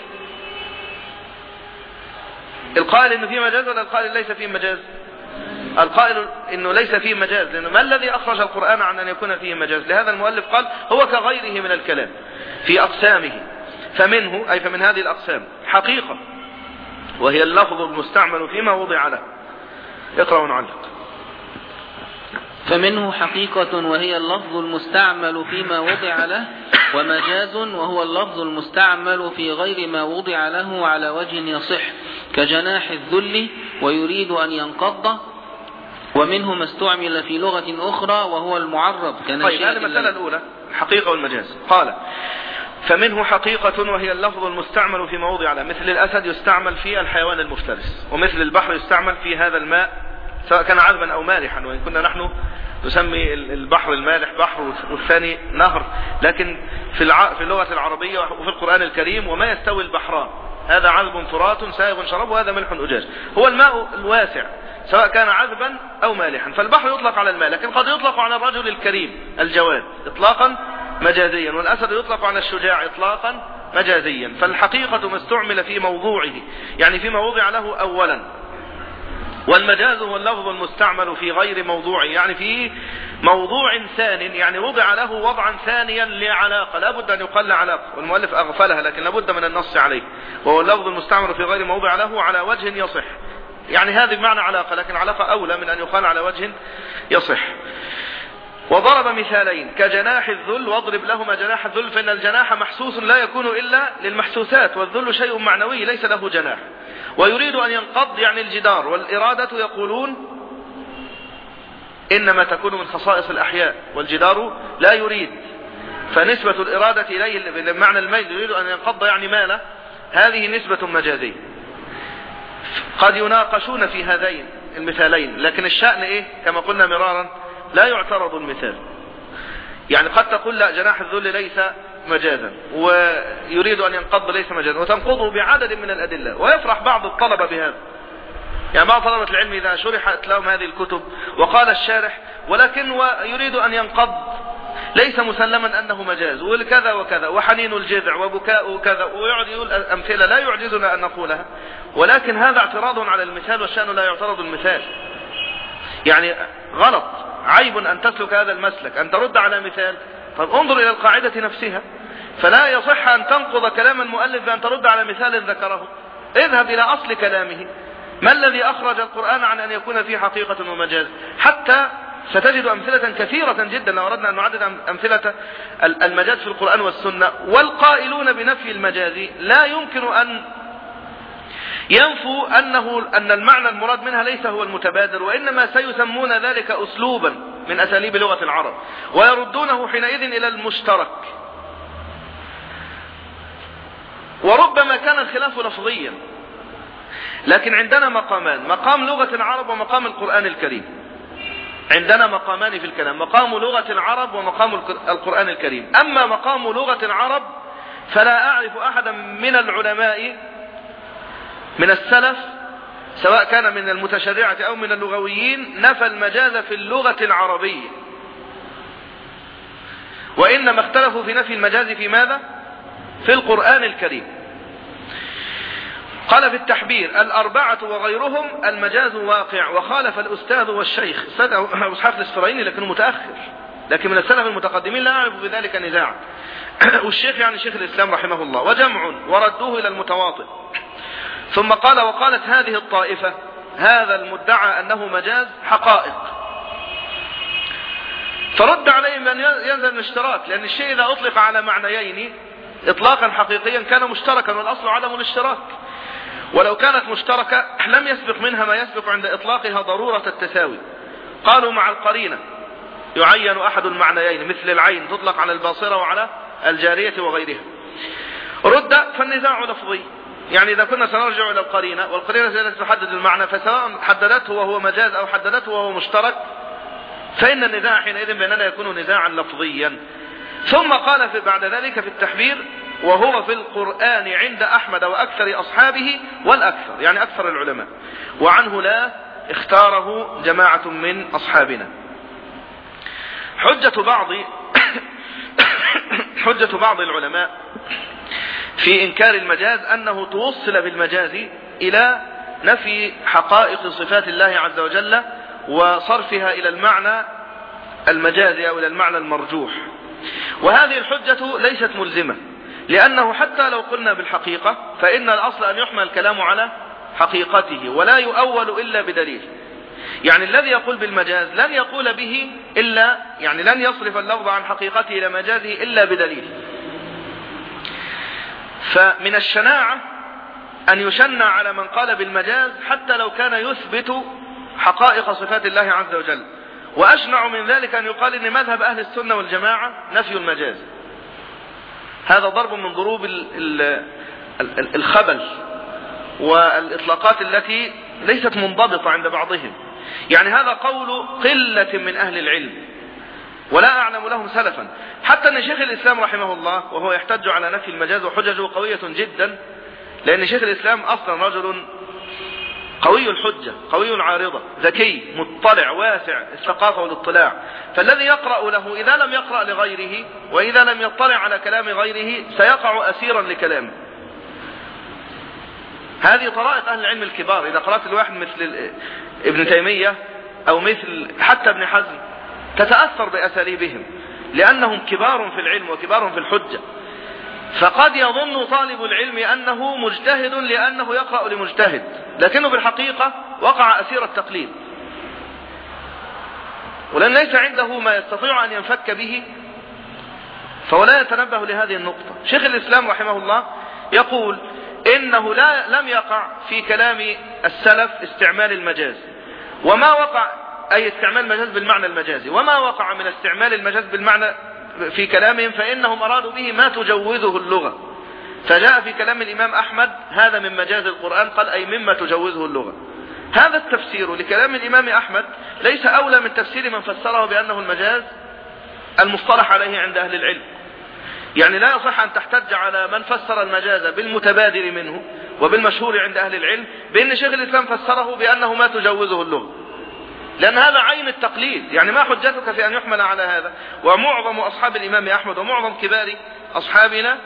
القائل إنه فيه مجاز ولا القائل ليس فيه مجاز؟ القائل إنه ليس فيه مجاز لأنه ما الذي أخرج القرآن عن أن يكون فيه مجاز؟ لهذا المؤلف قال هو كغيره من الكلام في أقسامه. فمنه أي فمن هذه الأقسام حقيقة وهي اللفظ المستعمل فيما وضع له. اقرأ ونعلق. فمنه حقيقة وهي اللفظ المستعمل فيما وضع له ومجاز وهو اللفظ المستعمل في غير ما وضع له على وجه يصح كجناح الذل ويريد أن ينقض ومنه ما استعمل في لغة أخرى وهو المعرب طيب هذه المسألة الأولى الحقيقة والمجاز قال فمنه حقيقة وهي اللفظ المستعمل في موضع له مثل الأسد يستعمل في الحيوان المفترس ومثل البحر يستعمل في هذا الماء سواء كان عذبا أو مالحا وإن كنا نحن نسمي البحر المالح بحر والثاني نهر. لكن في. في اللغة العربية وفي القرآن الكريم وما يستوي البحران. هذا عذب فرات سائغ شراب وهذا ملح أجاج. هو الماء الواسع سواء كان عذبا أو مالحا. فالبحر يطلق على الماء لكن قد يطلق على الرجل الكريم الجواد إطلاقا مجازيا. والأسد يطلق على الشجاع إطلاقا مجازيا. فالحقيقة ما استعمل في موضوعه يعني فيما وضع له أولا. والمجاز هو اللفظ المستعمل في غير موضوع يعني في موضوع ثان يعني وضع له وضعا ثانيا لعلاقة لا بد أن يقل علاقة والمؤلف أغفلها لكن لا بد من النص عليه وهو اللفظ المستعمل في غير موضع له على وجه يصح. يعني هذه بمعنى علاقة لكن علاقة أولى من أن يقال على وجه يصح. وضرب مثالين كجناح الذل واضرب لهما جناح الذل فإن الجناح محسوس لا يكون إلا للمحسوسات والذل شيء معنوي ليس له جناح. ويريد أن ينقض يعني الجدار والإرادة يقولون إنما تكون من خصائص الأحياء والجدار لا يريد. فنسبة الإرادة إليه بمعنى الميل يريد أن ينقض يعني ماله هذه نسبة مجازية. قد يناقشون في هذين المثالين لكن الشأن إيه؟ كما قلنا مرارا لا يعترض المثال. يعني قد تقول لا جناح الذل ليس مجازا ويريد أن ينقض ليس مجازا وتنقضه بعدد من الأدلة ويفرح بعض الطلبة بهذا. يعني بعض طلبة العلم إذا شرحت لهم هذه الكتب وقال الشارح ولكن يريد أن ينقض ليس مسلما أنه مجاز وكذا وكذا وحنين الجذع وبكاء كذا ويقعد يقول أمثلة لا يعجزنا أن نقولها ولكن هذا اعتراض على المثال والشأن لا يعترض المثال. يعني غلط. عيب أن تسلك هذا المسلك أن ترد على مثال. طب انظر إلى القاعدة نفسها. فلا يصح أن تنقض كلام المؤلف بأن ترد على مثال ذكره. اذهب إلى أصل كلامه. ما الذي أخرج القرآن عن أن يكون فيه حقيقة ومجاز؟ حتى ستجد أمثلة كثيرة جدا لو أردنا أن نعدد أمثلة المجاز في القرآن والسنة. والقائلون بنفي المجاز لا يمكن أن ينفوا أنه أن المعنى المراد منها ليس هو المتبادر وإنما سيسمون ذلك أسلوبا من أساليب لغة العرب ويردونه حينئذ إلى المشترك. وربما كان الخلاف لفظيا لكن عندنا مقامان مقام لغة العرب ومقام القرآن الكريم. عندنا مقامان في الكلام مقام لغة العرب ومقام القرآن الكريم. أما مقام لغة العرب فلا أعرف أحدا من العلماء من السلف سواء كان من المتشرعة أو من اللغويين نفى المجاز في اللغة العربية. وإنما اختلفوا في نفي المجاز في ماذا؟ في القرآن الكريم. قال في التحبير الأربعة وغيرهم المجاز واقع وخالف الأستاذ والشيخ. أستاذ أبو إسحاق لكنه متأخر لكن من السلف المتقدمين لا أعرف في ذلك نزاعا. والشيخ يعني شيخ الإسلام رحمه الله. وجمع وردوه إلى المتواطئ. ثم قال وقالت هذه الطائفة هذا المدعى أنه مجاز حقائق. فرد عليهم أن ينزل الاشتراك لأن الشيء إذا أطلق على معنيين إطلاقا حقيقيا كان مشتركا والأصل عدم الاشتراك. ولو كانت مشتركة لم يسبق منها ما يسبق عند إطلاقها ضرورة التساوي. قالوا مع القرينة يعين أحد المعنيين مثل العين تطلق على الباصرة وعلى الجارية وغيرها. رد فالنزاع لفظي. يعني إذا كنا سنرجع إلى القرينة والقرينة التي تحدد المعنى فسواء حددته وهو مجاز أو حددته وهو مشترك فإن النزاع حينئذ بيننا يكون نزاعا لفظيا. ثم قال في بعد ذلك في التحبير وهو في القرآن عند أحمد وأكثر أصحابه والأكثر يعني أكثر العلماء. وعنه لا اختاره جماعة من أصحابنا. حجة بعض حجة بعض العلماء في إنكار المجاز أنه توصل بالمجاز إلى نفي حقائق صفات الله عز وجل وصرفها إلى المعنى المجازي أو إلى المعنى المرجوح. وهذه الحجة ليست ملزمة لأنه حتى لو قلنا بالحقيقة فإن الأصل أن يحمل الكلام على حقيقته ولا يؤول إلا بدليل. يعني الذي يقول بالمجاز لن يقول به إلا يعني لن يصرف اللفظ عن حقيقته إلى مجازه إلا بدليل. فمن الشناعة أن يشنع على من قال بالمجاز حتى لو كان يثبت حقائق صفات الله عز وجل. وأشنع من ذلك أن يقال أن مذهب أهل السنة والجماعة نفي المجاز. هذا ضرب من ضروب الخبل والإطلاقات التي ليست منضبطة عند بعضهم. يعني هذا قول قلة من أهل العلم. ولا أعلم لهم سلفا. حتى أن شيخ الإسلام رحمه الله وهو يحتج على نفي المجاز وحججه قوية جدا لأن شيخ الإسلام أصلا رجل قوي الحجة قوي العارضة ذكي مطلع واسع الثقافة والاطلاع. فالذي يقرأ له إذا لم يقرأ لغيره وإذا لم يطلع على كلام غيره سيقع أسيرا لكلامه. هذه طرائق أهل العلم الكبار. إذا قرأت الواحد مثل ابن تيمية أو مثل حتى ابن حزم تتأثر بأساليبهم لأنهم كبار في العلم وكبار في الحجة. فقد يظن طالب العلم أنه مجتهد لأنه يقرأ لمجتهد لكنه في الحقيقة وقع أسير التقليد. ولأن ليس عنده ما يستطيع أن ينفك به فهو لا يتنبه لهذه النقطة. شيخ الإسلام رحمه الله يقول إنه لا لم يقع في كلام السلف استعمال المجاز. وما وقع أي استعمال المجاز بالمعنى المجازي. وما وقع من استعمال المجاز بالمعنى في كلامهم فإنهم أرادوا به ما تجوزه اللغة. فجاء في كلام الإمام أحمد هذا من مجاز القرآن قال أي مما تجوزه اللغة. هذا التفسير لكلام الإمام أحمد ليس أولى من تفسير من فسره بأنه المجاز المصطلح عليه عند أهل العلم. يعني لا يصح أن تحتج على من فسر المجاز بالمتبادر منه وبالمشهور عند أهل العلم بأن شيخ الإسلام فسره بأنه ما تجوزه اللغة. لأن هذا عين التقليد. يعني ما حجتك في أن يحمل على هذا؟ ومعظم أصحاب الإمام أحمد ومعظم كبار أصحابنا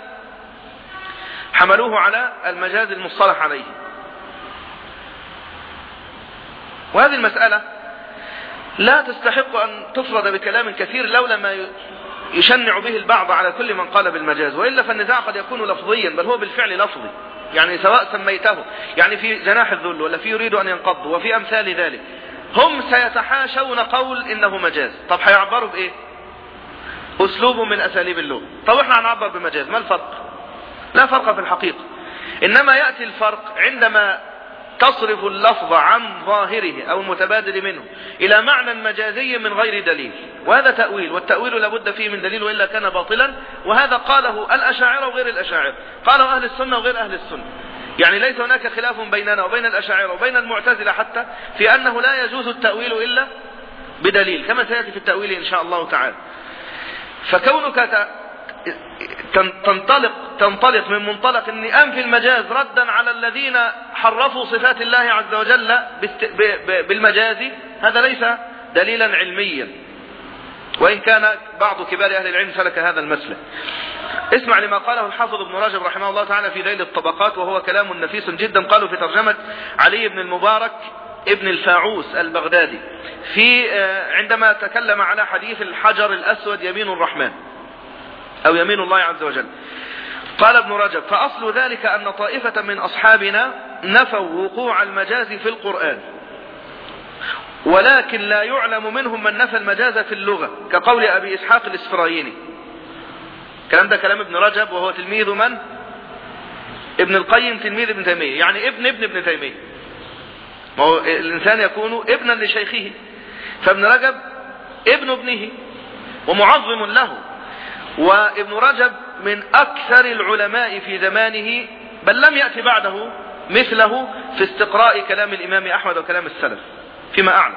حملوه على المجاز المصطلح عليه. وهذه المسألة لا تستحق أن تفرد بكلام كثير لولا ما يشنع به البعض على كل من قال بالمجاز وإلا فالنزاع قد يكون لفظيا بل هو بالفعل لفظي. يعني سواء سميته يعني في جناح الذل ولا في يريد أن ينقض وفي أمثال ذلك. هم سيتحاشون قول إنه مجاز. طب هيعبروا بإيه؟ أسلوب من أساليب اللغة. طب إحنا هنعبر بمجاز. ما الفرق؟ لا فرق في الحقيقة. إنما يأتي الفرق عندما تصرف اللفظ عن ظاهره أو المتبادل منه إلى معنى مجازي من غير دليل. وهذا تأويل والتأويل لابد فيه من دليل وإلا كان باطلا. وهذا قاله الأشاعرة وغير الأشاعرة. قاله أهل السنة وغير أهل السنة. يعني ليس هناك خلاف بيننا وبين الأشاعرة وبين المعتزلة حتى في أنه لا يجوز التأويل إلا بدليل كما سيأتي في التأويل إن شاء الله تعالى. فكونك تنطلق تنطلق من منطلق إني أنفي المجاز ردا على الذين حرفوا صفات الله عز وجل بالمجاز. هذا ليس دليلا علميا. وإن كان بعض كبار أهل العلم سلك هذا المسلك. اسمع لما قاله الحافظ ابن رجب رحمه الله تعالى في ذيل الطبقات وهو كلام نفيس جدا. قالوا في ترجمة علي بن المبارك ابن الفاعوس البغدادي في عندما تكلم على حديث الحجر الأسود يمين الرحمن. أو يمين الله عز وجل. قال ابن رجب فأصل ذلك أن طائفة من أصحابنا نفوا وقوع المجاز في القرآن. ولكن لا يعلم منهم من نفى المجاز في اللغة كقول أبي إسحاق الإسفرايني. الكلام ده كلام ابن رجب وهو تلميذ من؟ ابن القيم تلميذ ابن تيمية. يعني ابن ابن ابن تيمية. ما هو الإنسان يكون ابنا لشيخه. فابن رجب ابن ابنه ومعظم له. وابن رجب من أكثر العلماء في زمانه بل لم يأتي بعده مثله في استقراء كلام الإمام أحمد وكلام السلف فيما أعلم.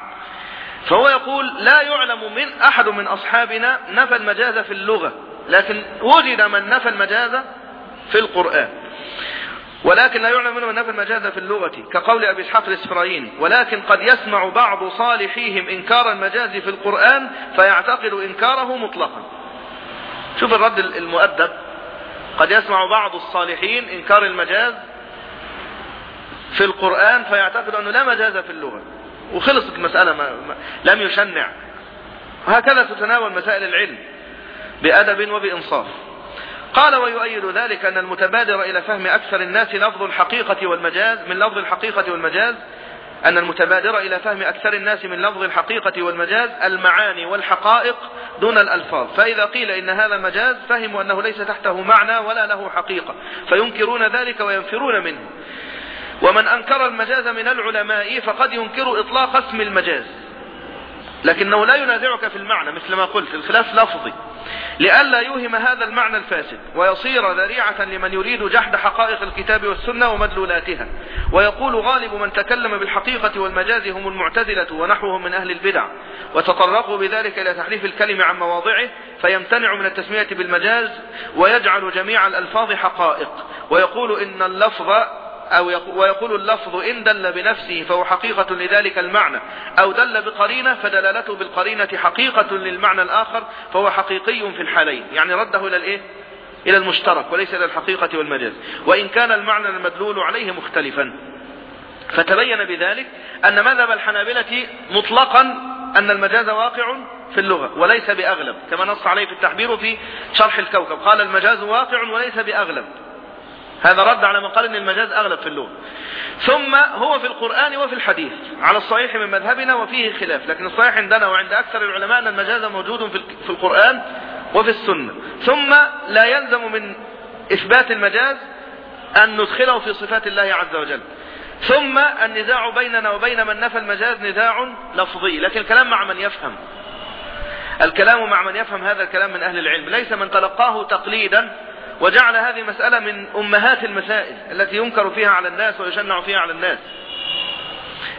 فهو يقول لا يعلم من أحد من أصحابنا نفى المجاز في اللغة لكن وجد من نفى المجاز في القرآن. ولكن لا يعلم منه من نفى المجاز في اللغة كقول أبي إسحاق الإسفرايني ولكن قد يسمع بعض صالحيهم إنكار المجاز في القرآن فيعتقد إنكاره مطلقا. شوف الرد المؤدب. قد يسمع بعض الصالحين إنكار المجاز في القرآن فيعتقد أنه لا مجاز في اللغة. وخلصت المسألة ما لم يشنع. وهكذا تتناول مسائل العلم بأدب وبإنصاف. قال ويؤيد ذلك أن المتبادر إلى فهم أكثر الناس لفظ الحقيقة والمجاز من لفظ الحقيقة والمجاز أن المتبادر إلى فهم أكثر الناس من لفظ الحقيقة والمجاز المعاني والحقائق دون الألفاظ. فإذا قيل إن هذا مجاز فهموا أنه ليس تحته معنى ولا له حقيقة. فينكرون ذلك وينفرون منه. ومن أنكر المجاز من العلماء فقد ينكر إطلاق اسم المجاز. لكنه لا ينازعك في المعنى مثل ما قلت الخلاف لفظي. لئلا يوهم هذا المعنى الفاسد ويصير ذريعة لمن يريد جحد حقائق الكتاب والسنة ومدلولاتها. ويقول غالب من تكلم بالحقيقة والمجاز هم المعتزلة ونحوهم من أهل البدع. وتطرقوا بذلك إلى تحريف الكلم عن مواضعه فيمتنع من التسمية بالمجاز ويجعل جميع الألفاظ حقائق. ويقول إن اللفظ أو ويقول اللفظ إن دل بنفسه فهو حقيقة لذلك المعنى. أو دل بقرينة فدلالته بالقرينة حقيقة للمعنى الآخر فهو حقيقي في الحالين. يعني رده إلى الإيه؟ إلى المشترك وليس إلى الحقيقة والمجاز. وإن كان المعنى المدلول عليه مختلفا. فتبين بذلك أن مذهب الحنابلة مطلقا أن المجاز واقع في اللغة وليس بأغلب كما نص عليه في التحبير في شرح الكوكب. قال المجاز واقع وليس بأغلب. هذا رد على من قال ان المجاز أغلب في اللغة ثم هو في القرآن وفي الحديث على الصحيح من مذهبنا وفيه خلاف لكن الصحيح عندنا وعند أكثر العلماء أن المجاز موجود في القرآن وفي السنة. ثم لا يلزم من إثبات المجاز أن ندخله في صفات الله عز وجل. ثم النزاع بيننا وبين من نفى المجاز نزاع لفظي لكن الكلام مع من يفهم. الكلام مع من يفهم هذا الكلام من أهل العلم. ليس من تلقاه تقليدا وجعل هذه مسألة من أمهات المسائل التي ينكر فيها على الناس ويشنع فيها على الناس.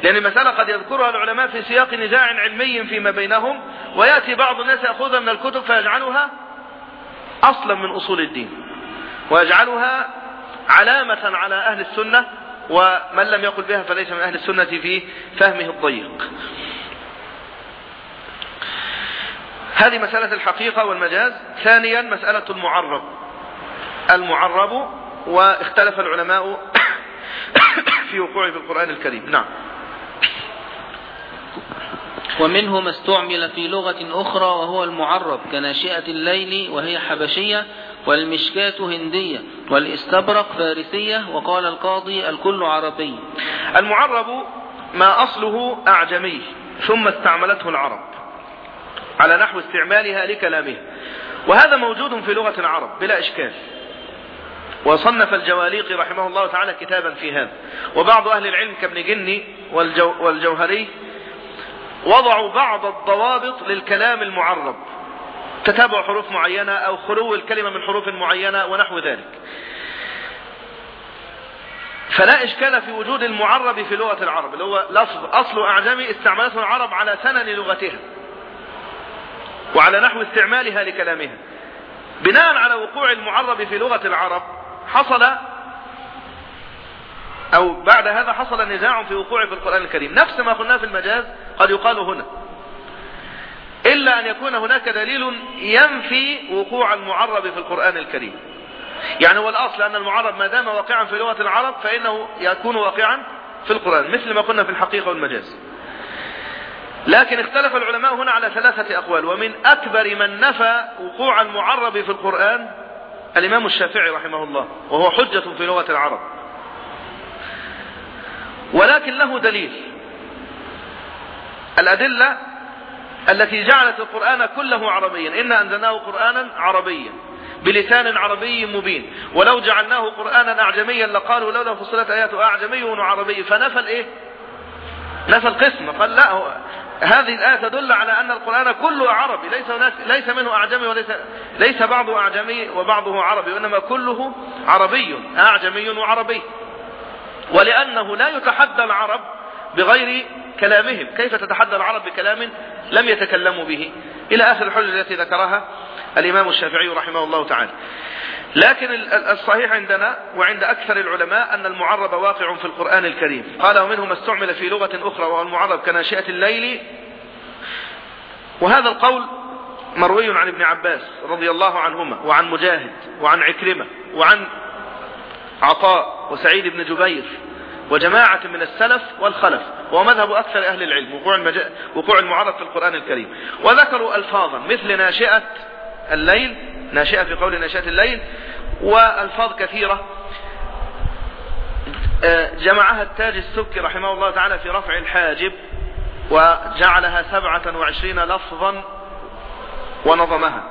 لأن المسألة قد يذكرها العلماء في سياق نزاع علمي فيما بينهم ويأتي بعض الناس يأخذها من الكتب فيجعلها أصلا من أصول الدين ويجعلها علامة على أهل السنة ومن لم يقل بها فليس من أهل السنة في فهمه الضيق. هذه مسألة الحقيقة والمجاز. ثانيا مسألة المعرب. المعرب واختلف العلماء في وقوعه في القرآن الكريم. نعم. ومنه ما استعمل في لغة أخرى وهو المعرب كناشئة الليل وهي حبشية والمشكاة هندية والإستبرق فارسية وقال القاضي الكل عربي. المعرب ما أصله أعجمي ثم استعملته العرب. على نحو استعمالها لكلامها وهذا موجود في لغة العرب بلا إشكال. وصنف الجواليقي رحمه الله تعالى كتابا في هذا. وبعض أهل العلم كابن جني والجو والجوهري وضعوا بعض الضوابط للكلام المعرب. تتابع حروف معينة أو خلو الكلمة من حروف معينة ونحو ذلك. فلا إشكال في وجود المعرب في لغة العرب اللي هو لفظ أصل أعجمي استعملته العرب على سنن لغتها وعلى نحو استعمالها لكلامها. بناء على وقوع المعرب في لغة العرب حصل أو بعد هذا حصل نزاع في وقوعه في القرآن الكريم. نفس ما قلنا في المجاز قد يقال هنا. إلا أن يكون هناك دليل ينفي وقوع المعرب في القرآن الكريم. يعني هو الأصل أن المعرب ما دام واقعا في لغة العرب فإنه يكون واقعا في القرآن مثل ما قلنا في الحقيقة والمجاز. لكن اختلف العلماء هنا على ثلاثة أقوال. ومن أكبر من نفى وقوع المعرب في القرآن الإمام الشافعي رحمه الله وهو حجة في لغة العرب. ولكن له دليل. الأدلة التي جعلت القرآن كله عربيا. إنا أنزلناه قرآنا عربيا بلسان عربي مبين. ولو جعلناه قرآنا أعجميا لقالوا لولا فصلت آياته أعجمي وعربي فنفى الإيه؟ نفى القسم. قال لا هذه الآية تدل على أن القرآن كله عربي ليس ليس منه أعجمي وليس ليس بعضه أعجمي وبعضه عربي وإنما كله عربي أعجمي وعربي. ولأنه لا يتحدى العرب بغير كلامهم. كيف تتحدى العرب بكلام لم يتكلموا به؟ إلى آخر الحجة التي ذكرها. الإمام الشافعي رحمه الله تعالى. لكن الصحيح عندنا وعند أكثر العلماء أن المعرب واقع في القرآن الكريم. قال ومنه ما استعمل في لغة أخرى وهو المعرب كناشئة الليل. وهذا القول مروي عن ابن عباس رضي الله عنهما وعن مجاهد وعن عكرمة وعن عطاء وسعيد بن جبير وجماعة من السلف والخلف. وهو مذهب أكثر أهل العلم وقوع. وقوع المعرض في القرآن الكريم. وذكروا ألفاظا مثل ناشئة الليل ناشئة في قول ناشئة الليل وألفاظ كثيرة. آه، جمعها التاج السكي رحمه الله تعالى في رفع الحاجب وجعلها سبعة وعشرين لفظا ونظمها.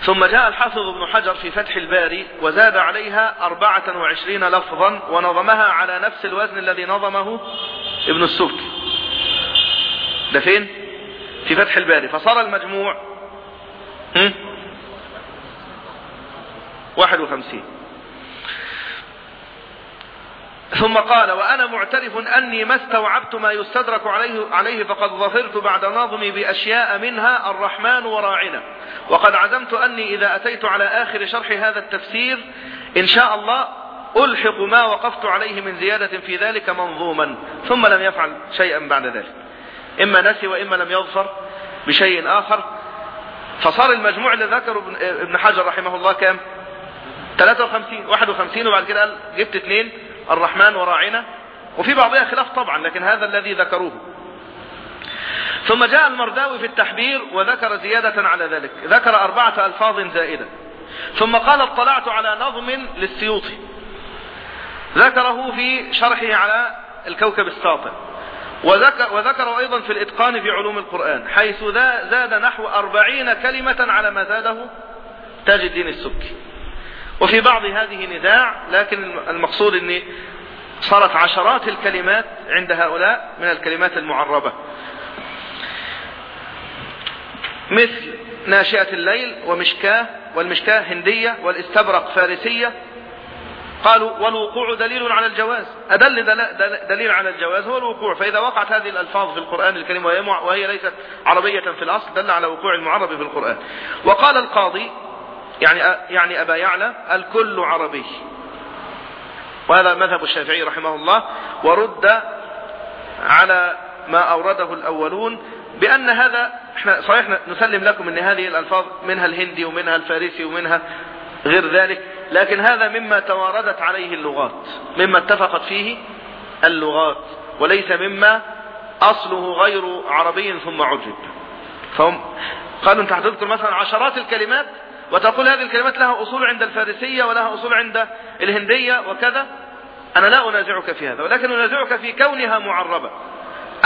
ثم جاء الحافظ ابن حجر في فتح الباري وزاد عليها أربعة وعشرين لفظا ونظمها على نفس الوزن الذي نظمه ابن السبكي. ده فين؟ في فتح الباري. فصار المجموع واحد وخمسين. ثم قال وأنا معترف أني ما استوعبت ما يستدرك عليه, عليه فقد ظفرت بعد نظمي بأشياء منها الرحمن وراعنا وقد عزمت أني إذا أتيت على آخر شرح هذا التفسير إن شاء الله ألحق ما وقفت عليه من زيادة في ذلك منظوما. ثم لم يفعل شيئا بعد ذلك. إما نسي وإما لم يظفر بشيء آخر. فصار المجموع اللي ذكره ابن حجر رحمه الله كام؟ 53 51 وبعد كده قال جبت اثنين الرحمن وراعنا وفي بعضها خلاف طبعا لكن هذا الذي ذكروه. ثم جاء المرداوي في التحبير وذكر زيادة على ذلك. ذكر أربعة ألفاظ زائدة. ثم قال اطلعت على نظم للسيوطي. ذكره في شرحه على الكوكب الساطع. وذكر, وذكر أيضا في الإتقان في علوم القرآن حيث زاد نحو أربعين كلمة على ما زاده تاج الدين السبكي. وفي بعض هذه نزاع لكن المقصود أن صارت عشرات الكلمات عند هؤلاء من الكلمات المعربة. مثل ناشئة الليل ومشكاة والمشكاة هندية والإستبرق فارسية قالوا والوقوع دليل على الجواز. أدل دليل على الجواز هو الوقوع. فإذا وقعت هذه الألفاظ في القرآن الكريم وهي ليست عربية في الأصل دل على وقوع المعرب في القرآن. وقال القاضي يعني يعني أبا يعلى الكل عربي. وهذا مذهب الشافعي رحمه الله. ورد على ما أورده الأولون بأن هذا إحنا صحيح نسلم لكم إن هذه الألفاظ منها الهندي ومنها الفارسي ومنها غير ذلك. لكن هذا مما تواردت عليه اللغات مما اتفقت فيه اللغات وليس مما أصله غير عربي ثم عجب. فهم قالوا أنت هتذكر مثلا عشرات الكلمات وتقول هذه الكلمات لها أصول عند الفارسية ولها أصول عند الهندية وكذا. أنا لا أنازعك في هذا ولكن أنازعك في كونها معربة.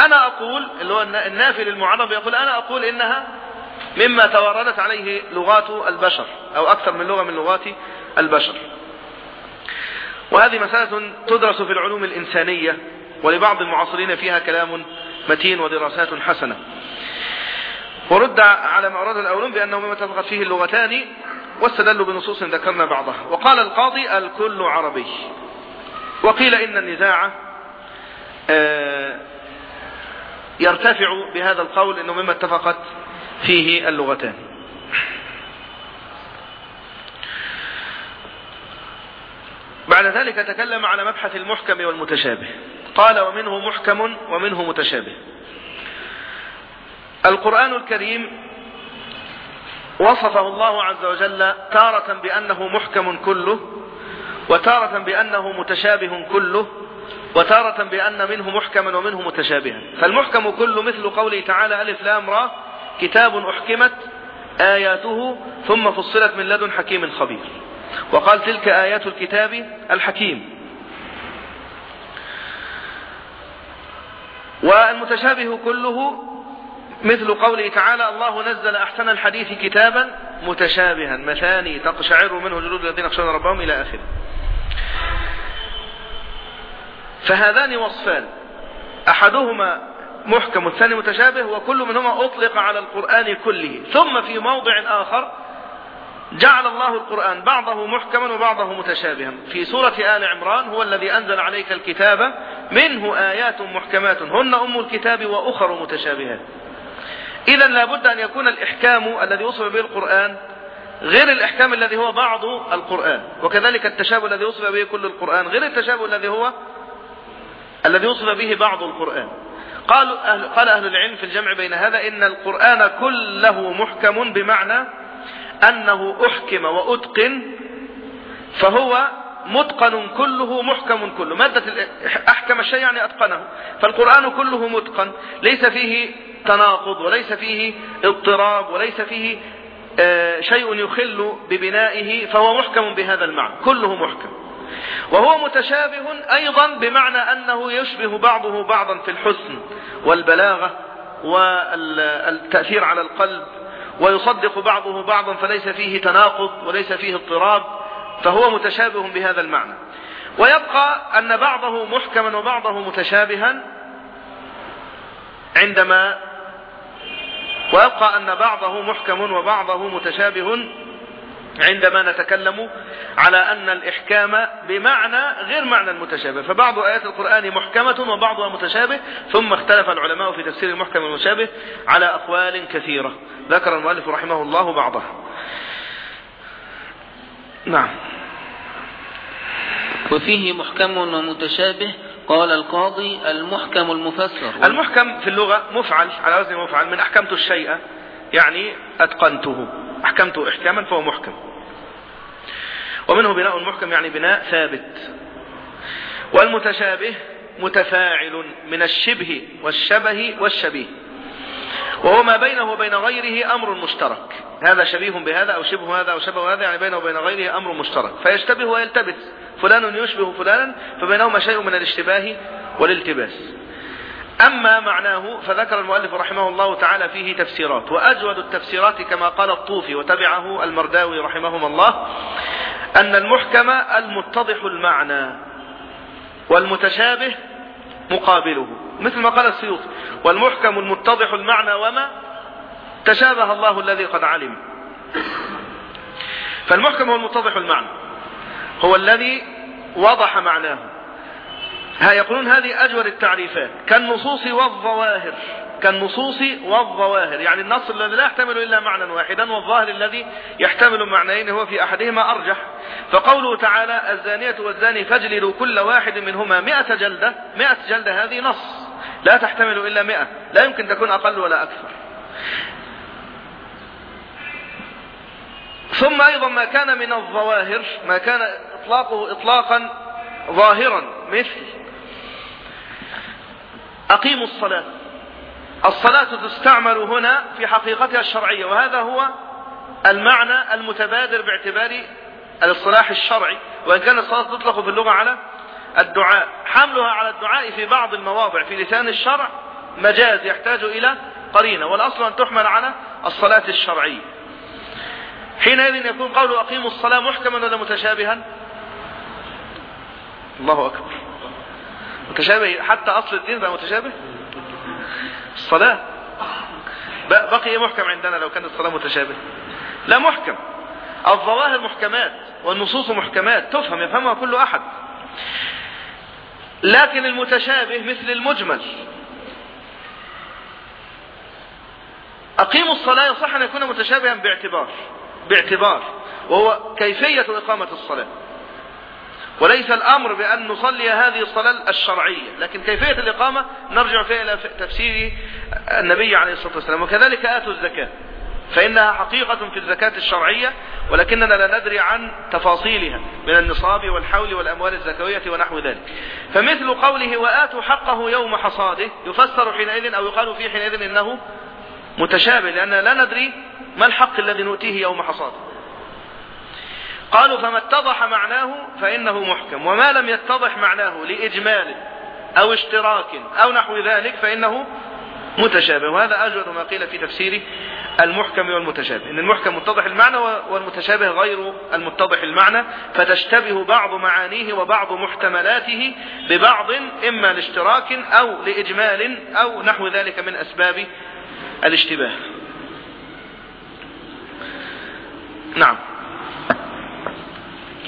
أنا أقول اللي هو النافي للمعرب يقول أنا أقول إنها مما تواردت عليه لغات البشر أو أكثر من لغة من لغات البشر. وهذه مسألة تدرس في العلوم الإنسانية ولبعض المعاصرين فيها كلام متين ودراسات حسنة. ورد على ما أراد الأولون بأنه مما اتفقت فيه اللغتان واستدلوا بنصوص ذكرنا بعضها. وقال القاضي الكل عربي. وقيل إن النزاع يرتفع بهذا القول أنه مما اتفقت فيه اللغتان بعد ذلك تكلم على مبحث المحكم والمتشابه. قال ومنه محكم ومنه متشابه. القرآن الكريم وصفه الله عز وجل تارة بأنه محكم كله وتارة بأنه متشابه كله وتارة بأن منه محكما ومنه متشابها. فالمحكم كله مثل قوله تعالى ألف لام را كتاب أحكمت آياته ثم فصلت من لدن حكيم خبير. وقال تلك آيات الكتاب الحكيم. والمتشابه كله مثل قوله تعالى الله نزل أحسن الحديث كتابا متشابها. مثاني تقشعر منه جلود الذين يخشون ربهم إلى آخره. فهذان وصفان. أحدهما محكم والثاني متشابه وكل منهما أطلق على القرآن كله. ثم في موضع آخر جعل الله القرآن بعضه محكما وبعضه متشابها. في سورة آل عمران هو الذي أنزل عليك الكتاب منه آيات محكمات هن أم الكتاب وأخر متشابهات إذا لابد أن يكون الإحكام الذي وصف به القرآن غير الإحكام الذي هو بعض القرآن. وكذلك التشابه الذي وصف به كل القرآن غير التشابه الذي هو الذي وصف به بعض القرآن. قال أهل, قال أهل العلم في الجمع بين هذا إن القرآن كله محكم بمعنى أنه أحكم وأتقن فهو متقن كله محكم كله. مادة أحكم الشيء يعني أتقنه. فالقرآن كله متقن. ليس فيه تناقض وليس فيه اضطراب وليس فيه شيء يخل ببنائه فهو محكم بهذا المعنى. كله محكم. وهو متشابه أيضا بمعنى أنه يشبه بعضه بعضا في الحسن والبلاغة والتأثير على القلب ويصدق بعضه بعضا فليس فيه تناقض وليس فيه اضطراب فهو متشابه بهذا المعنى. ويبقى أن بعضه محكما وبعضه متشابها عندما ويبقى أن بعضه محكم وبعضه متشابه عندما نتكلم على أن الإحكام بمعنى غير معنى المتشابه. فبعض آيات القرآن محكمة وبعضها متشابه ثم اختلف العلماء في تفسير المحكم والمتشابه على أقوال كثيرة. ذكر المؤلف رحمه الله بعضها. نعم. وفيه محكم ومتشابه قال القاضي المحكم المفسر. المحكم في اللغة مفعل على وزن مفعل من أحكمت الشيء يعني أتقنته. أحكمته إحكاما فهو محكم. ومنه بناء محكم يعني بناء ثابت. والمتشابه متفاعل من الشبه والشبه والشبيه. وهو ما بينه وبين غيره أمر مشترك. هذا شبيه بهذا أو شبه هذا أو شبه هذا يعني بينه وبين غيره أمر مشترك. فيشتبه ويلتبس. فلان يشبه فلانا فبينهما شيء من الاشتباه والالتباس. أما معناه فذكر المؤلف رحمه الله تعالى فيه تفسيرات وأجود التفسيرات كما قال الطوفي وتبعه المرداوي رحمهما الله أن المحكم المتضح المعنى والمتشابه مقابله مثل ما قال السيوط والمحكم المتضح المعنى وما تشابه الله الذي قد علم. فالمحكم هو المتضح المعنى هو الذي وضح معناه. يقولون هذه أجور التعريفات. كالنصوص والظواهر. كالنصوص والظواهر. يعني النص الذي لا يحتمل إلا معنى واحدا والظاهر الذي يحتمل معنيين هو في أحدهما أرجح. فقوله تعالى الزانية والزاني فاجلدوا كل واحد منهما مئة جلدة. مئة جلدة هذه نص. لا تحتمل إلا مئة. لا يمكن تكون أقل ولا أكثر. ثم أيضا ما كان من الظواهر ما كان إطلاقه إطلاقا ظاهرا مثل أقيموا الصلاة. الصلاة تستعمل هنا في حقيقتها الشرعية وهذا هو المعنى المتبادر باعتبار الاصطلاح الشرعي. وإن كان الصلاة تطلق في اللغة على الدعاء. حملها على الدعاء في بعض المواضع في لسان الشرع مجاز يحتاج إلى قرينة والأصل أن تحمل على الصلاة الشرعية. حينئذ يكون قول أقيموا الصلاة محكما ولا متشابها؟ الله أكبر. متشابه حتى أصل الدين بقى متشابه؟ الصلاة. بقي محكم عندنا لو كانت الصلاة متشابه؟ لا محكم. الظواهر محكمات والنصوص محكمات تفهم يفهمها كل أحد. لكن المتشابه مثل المجمل. أقيموا الصلاة يصح أن يكون متشابها باعتبار باعتبار وهو كيفية إقامة الصلاة. وليس الأمر بأن نصلي هذه الصلاة الشرعية لكن كيفية الإقامة؟ نرجع فيها إلى تفسير النبي عليه الصلاة والسلام وكذلك آتوا الزكاة فإنها حقيقة في الزكاة الشرعية ولكننا لا ندري عن تفاصيلها من النصاب والحول والأموال الزكوية ونحو ذلك. فمثل قوله وآتوا حقه يوم حصاده يفسر حينئذ أو يقال فيه حينئذ إنه متشابه لأننا لا ندري ما الحق الذي نؤتيه يوم حصاده. قالوا فما اتضح معناه فإنه محكم وما لم يتضح معناه لإجمال أو اشتراك أو نحو ذلك فإنه متشابه وهذا أجود ما قيل في تفسير المحكم والمتشابه إن المحكم متضح المعنى والمتشابه غير المتضح المعنى فتشتبه بعض معانيه وبعض محتملاته ببعض إما لاشتراك أو لإجمال أو نحو ذلك من أسباب الاشتباه. نعم.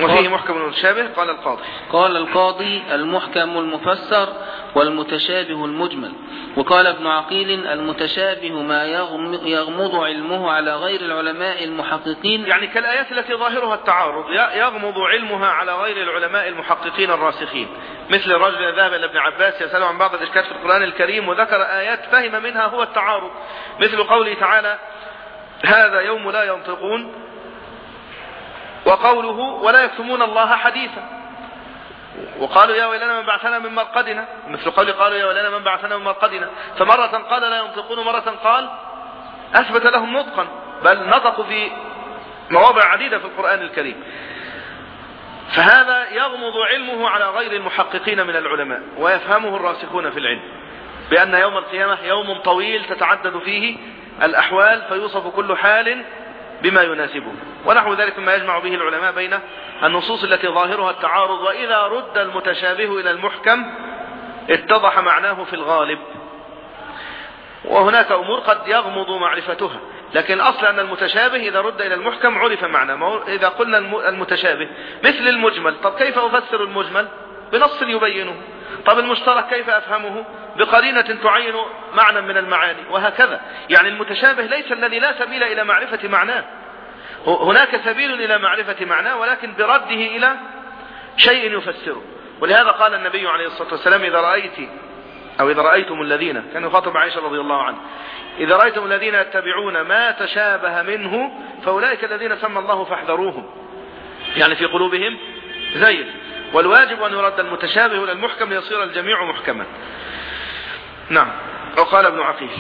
وفيه محكم متشابه قال القاضي. قال القاضي المحكم المفسر والمتشابه المجمل. وقال ابن عقيل المتشابه ما يغمض علمه على غير العلماء المحققين. يعني كالآيات التي ظاهرها التعارض يغمض علمها على غير العلماء المحققين الراسخين. مثل الرجل ذهب إلى ابن عباس يسأله عن بعض الإشكال في القرآن الكريم وذكر آيات فهم منها هو التعارض. مثل قوله تعالى هذا يوم لا ينطقون وقوله ولا يكتمون الله حديثا. وقالوا يا ويلنا من بعثنا من مرقدنا. مثل قول قالوا يا ويلنا من بعثنا من مرقدنا. فمرة قال لا ينطقون مرة قال أثبت لهم نطقا. بل نطقوا في مواضع عديدة في القرآن الكريم. فهذا يغمض علمه على غير المحققين من العلماء ويفهمه الراسخون في العلم. بأن يوم القيامة يوم طويل تتعدد فيه الأحوال فيوصف كل حال بما يناسبه. ونحو ذلك مما يجمع به العلماء بين النصوص التي ظاهرها التعارض وإذا رد المتشابه إلى المحكم اتضح معناه في الغالب. وهناك أمور قد يغمض معرفتها لكن الأصل أن المتشابه إذا رد إلى المحكم عرف معناه. إذا قلنا المتشابه مثل المجمل. طب كيف أفسر المجمل؟ بنص يبينه. طب المشترك كيف أفهمه؟ بقرينة تعين معنى من المعاني وهكذا. يعني المتشابه ليس الذي لا سبيل إلى معرفة معناه. هناك سبيل إلى معرفة معناه ولكن برده إلى شيء يفسره. ولهذا قال النبي عليه الصلاة والسلام إذا رأيت أو إذا رأيتم الذين كان يخاطب عائشة رضي الله عنها. إذا رأيتم الذين يتبعون ما تشابه منه فأولئك الذين سمى الله فاحذروهم. يعني في قلوبهم زيف والواجب أن يرد المتشابه إلى المحكم ليصير الجميع محكما. نعم. وقال ابن عقيل.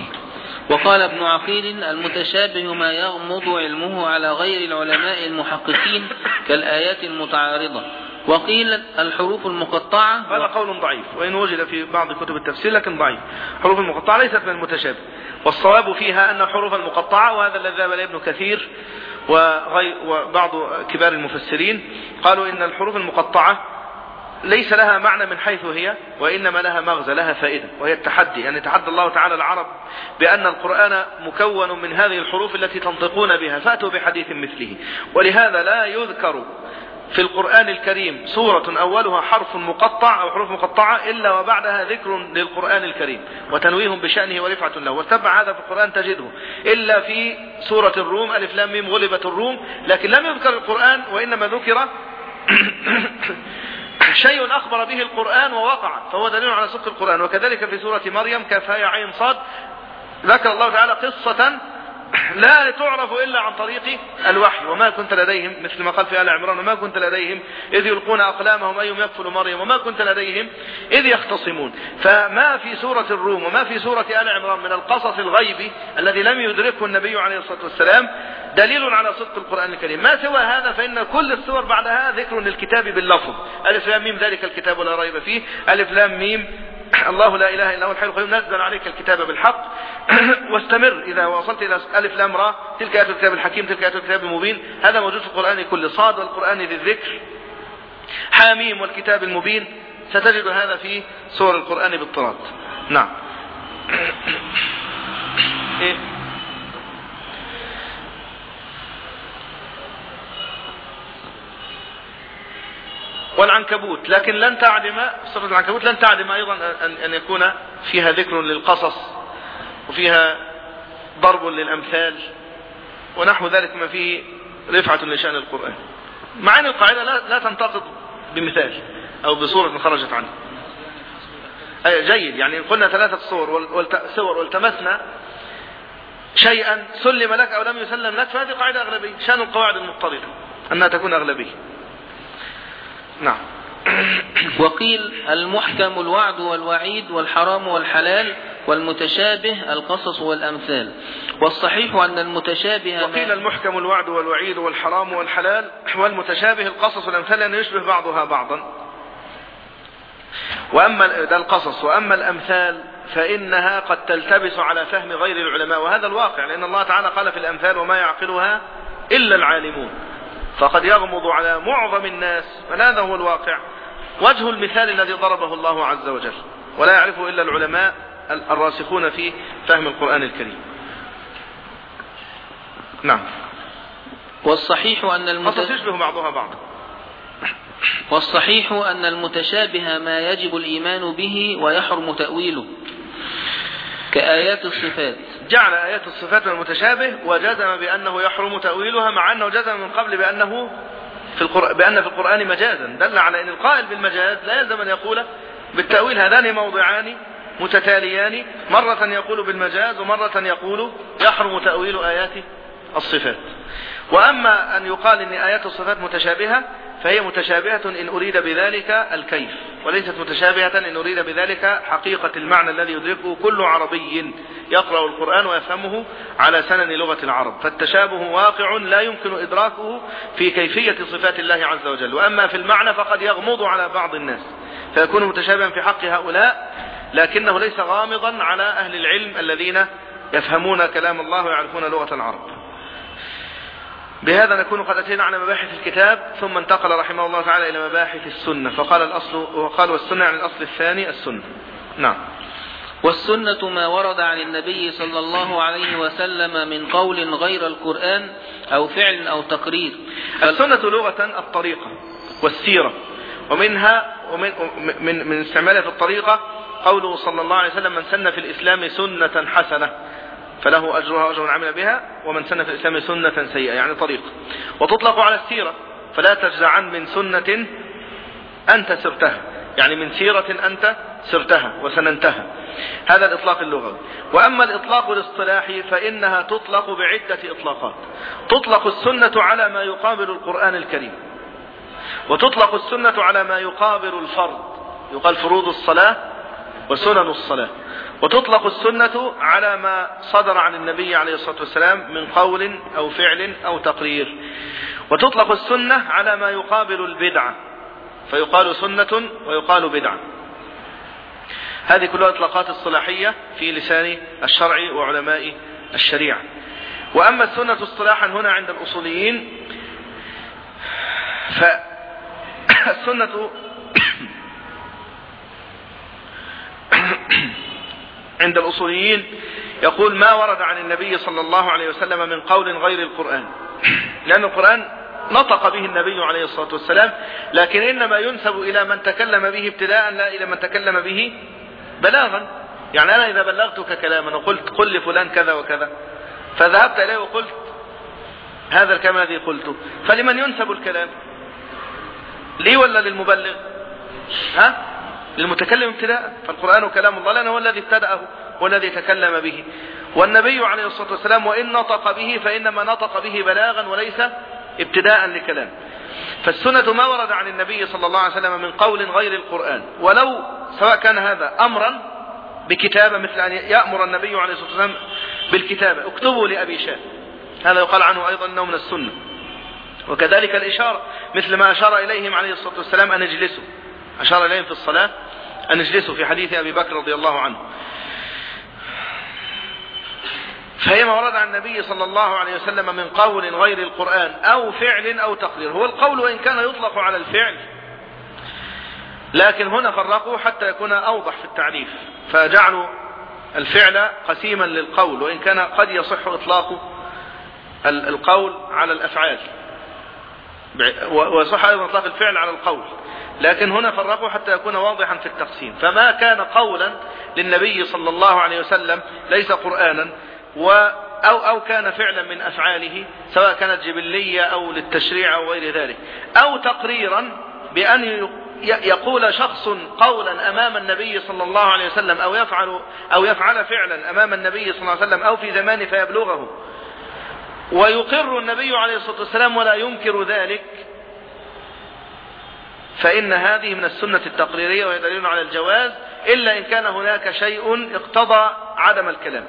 وقال ابن عقيل المتشابه ما يغمض علمه على غير العلماء المحققين كالآيات المتعارضة. وقيل الحروف المقطعة هذا قول ضعيف وإن وجد في بعض كتب التفسير لكن ضعيف. الحروف المقطعة ليست من المتشابه. والصواب فيها أن الحروف المقطعة وهذا الذي ذهب ابن كثير وبعض كبار المفسرين قالوا إن الحروف المقطعة ليس لها معنى من حيث هي وإنما لها مغزى لها فائدة وهي التحدي. يعني تحدى الله تعالى العرب بأن القرآن مكون من هذه الحروف التي تنطقون بها. فأتوا بحديث مثله. ولهذا لا يذكر في القرآن الكريم سورة أولها حرف مقطع أو حروف مقطعة إلا وبعدها ذكر للقرآن الكريم وتنويه بشأنه ورفعة له. وتبع هذا في القرآن تجده. إلا في سورة الروم ألف لام ميم غلبت الروم لكن لم يذكر القرآن وإنما ذكر شيء أخبر به القرآن ووقع فهو دليل على صدق القرآن. وكذلك في سورة مريم كفاية عين صاد؟ ذكر الله تعالى قصة لا تعرف إلا عن طريق الوحي وما كنت لديهم مثل ما قال في آل عمران وما كنت لديهم إذ يلقون أقلامهم أيهم يكفل مريم وما كنت لديهم إذ يختصمون. فما في سورة الروم وما في سورة آل عمران من القصص الغيبي الذي لم يدركه النبي عليه الصلاة والسلام دليل على صدق القرآن الكريم. ما سوى هذا فإن كل السور بعدها ذكر للكتاب باللفظ. ألف لام ميم ذلك الكتاب لا ريب فيه. ألف لام ميم الله لا إله إلا هو الحي القيوم. نزل عليك الكتاب بالحق. واستمر إذا وصلت إلى ألف لام را تلك آيات الكتاب الحكيم تلك آيات الكتاب المبين. هذا موجود في القرآن كل صاد والقرآن ذي الذكر حاميم والكتاب المبين. ستجد هذا في سور القرآن بالطراد نعم. إيه؟ والعنكبوت لكن لن تعدم سورة العنكبوت لن تعدم أيضا أن, يكون فيها ذكر للقصص وفيها ضرب للأمثال ونحو ذلك ما فيه رفعة لشأن القرآن. مع أن القاعدة لا, لا تنتقد بمثال أو بصورة خرجت عنه. جيد يعني قلنا ثلاثة صور والسور والتمسنا شيئا سلم لك أو لم يسلم لك فهذه قاعدة أغلبية شأن القواعد المضطردة أنها تكون أغلبية. نعم. وقيل المحكم الوعد والوعيد والحرام والحلال والمتشابه القصص والأمثال. والصحيح أن المتشابه وقيل المحكم الوعد والوعيد والحرام والحلال والمتشابه القصص والأمثال أن يشبه بعضها بعضا. وأما ده القصص. وأما الأمثال فإنها قد تلتبس على فهم غير العلماء. وهذا الواقع لأن الله تعالى قال في الأمثال وما يعقلها إلا العالمون. فقد يغمض على معظم الناس فهذا هو الواقع. وجه المثال الذي ضربه الله عز وجل ولا يعرفه إلا العلماء الراسخون في فهم القرآن الكريم. نعم. والصحيح أن المتشابه يشبه بعضها بعضا والصحيح أن المتشابه ما يجب الإيمان به ويحرم تأويله. كآيات الصفات. جعل آيات الصفات من المتشابه وجزم بأنه يحرم تأويلها مع أنه جزم من قبل بأنه في القرآن بأن في القرآن مجازا. دل على أن القائل بالمجاز لا يلزم أن يقول بالتأويل هذان موضعان متتاليان. مرة يقول بالمجاز ومرة يقول يحرم تأويل آيات الصفات. وأما أن يقال أن آيات الصفات متشابهة فهي متشابهة إن أريد بذلك الكيف وليست متشابهة إن أريد بذلك حقيقة المعنى الذي يدركه كل عربي يقرأ القرآن ويفهمه على سنن لغة العرب. فالتشابه واقع لا يمكن إدراكه في كيفية صفات الله عز وجل. وأما في المعنى فقد يغمض على بعض الناس فيكون متشابها في حق هؤلاء لكنه ليس غامضا على أهل العلم الذين يفهمون كلام الله ويعرفون لغة العرب. بهذا نكون قد أتينا على مباحث الكتاب ثم انتقل رحمه الله تعالى إلى مباحث السنة. فقال الأصل وقال والسنة عن الأصل الثاني السنة. نعم. والسنة ما ورد عن النبي صلى الله عليه وسلم من قول غير القرآن أو فعل أو تقرير. السنة لغة الطريقة والسيرة ومنها ومن من من استعمالها في الطريقة قوله صلى الله عليه وسلم من سن في الإسلام سنة حسنة. فله أجرها وأجر من عمل بها ومن سن في الإسلام سنة سيئة يعني طريق. وتطلق على السيرة فلا تجزعن من سنة أنت سرتها. يعني من سيرة أنت سرتها وسننتها. هذا الإطلاق اللغوي. وأما الإطلاق الاصطلاحي فإنها تطلق بعدة إطلاقات. تطلق السنة على ما يقابل القرآن الكريم. وتطلق السنة على ما يقابل الفرض. يقال فروض الصلاة وسنن الصلاة. وتطلق السنة على ما صدر عن النبي عليه الصلاة والسلام من قول أو فعل أو تقرير. وتطلق السنة على ما يقابل البدعة فيقال سنة ويقال بدعة هذه كلها إطلاقات الصلاحية في لسان الشرع وعلماء الشريعة. وأما السنة اصطلاحا هنا عند الأصوليين فالسنة عند الأصوليين يقول ما ورد عن النبي صلى الله عليه وسلم من قول غير القرآن. لأن القرآن نطق به النبي عليه الصلاة والسلام لكن إنما ينسب إلى من تكلم به ابتداء لا إلى من تكلم به بلاغا. يعني أنا إذا بلغتك كلاما وقلت قل لفلان كذا وكذا فذهبت إليه وقلت هذا الكلام الذي قلته. فلمن ينسب الكلام؟ لي ولا للمبلغ؟ ها؟ للمتكلم ابتداء فالقرآن كلام الله لأنه هو الذي ابتدأه هو الذي تكلم به. والنبي عليه الصلاة والسلام وإن نطق به فإنما نطق به بلاغا وليس ابتداء لكلام. فالسنة ما ورد عن النبي صلى الله عليه وسلم من قول غير القرآن. ولو سواء كان هذا أمرا بكتابة مثل أن يأمر النبي عليه الصلاة والسلام بالكتابة. اكتبوا لأبي شاه هذا يقال عنه أيضا أنه من السنة. وكذلك الإشارة مثل ما أشار إليهم عليه الصلاة والسلام أن اجلسوا. أشار إليهم في الصلاة. أن اجلسوا في حديث أبي بكر رضي الله عنه. فهي ما ورد عن النبي صلى الله عليه وسلم من قول غير القرآن أو فعل أو تقرير هو القول وإن كان يطلق على الفعل. لكن هنا فرقوا حتى يكون أوضح في التعريف. فجعلوا الفعل قسيما للقول وإن كان قد يصح إطلاق القول على الأفعال. ويصح أيضا إطلاق الفعل على القول. لكن هنا فرقوا حتى يكون واضحا في التقسيم. فما كان قولا للنبي صلى الله عليه وسلم ليس قرآنا و أو, أو كان فعلا من أفعاله سواء كانت جبلية أو للتشريع أو غير ذلك. أو تقريرا بأن يقول شخص قولا أمام النبي صلى الله عليه وسلم أو يفعل, أو يفعل فعلا أمام النبي صلى الله عليه وسلم أو في زمانه فيبلغه. ويقر النبي عليه الصلاة والسلام ولا ينكر ذلك. فإن هذه من السنة التقريرية وهي دليل على الجواز إلا إن كان هناك شيء اقتضى عدم الكلام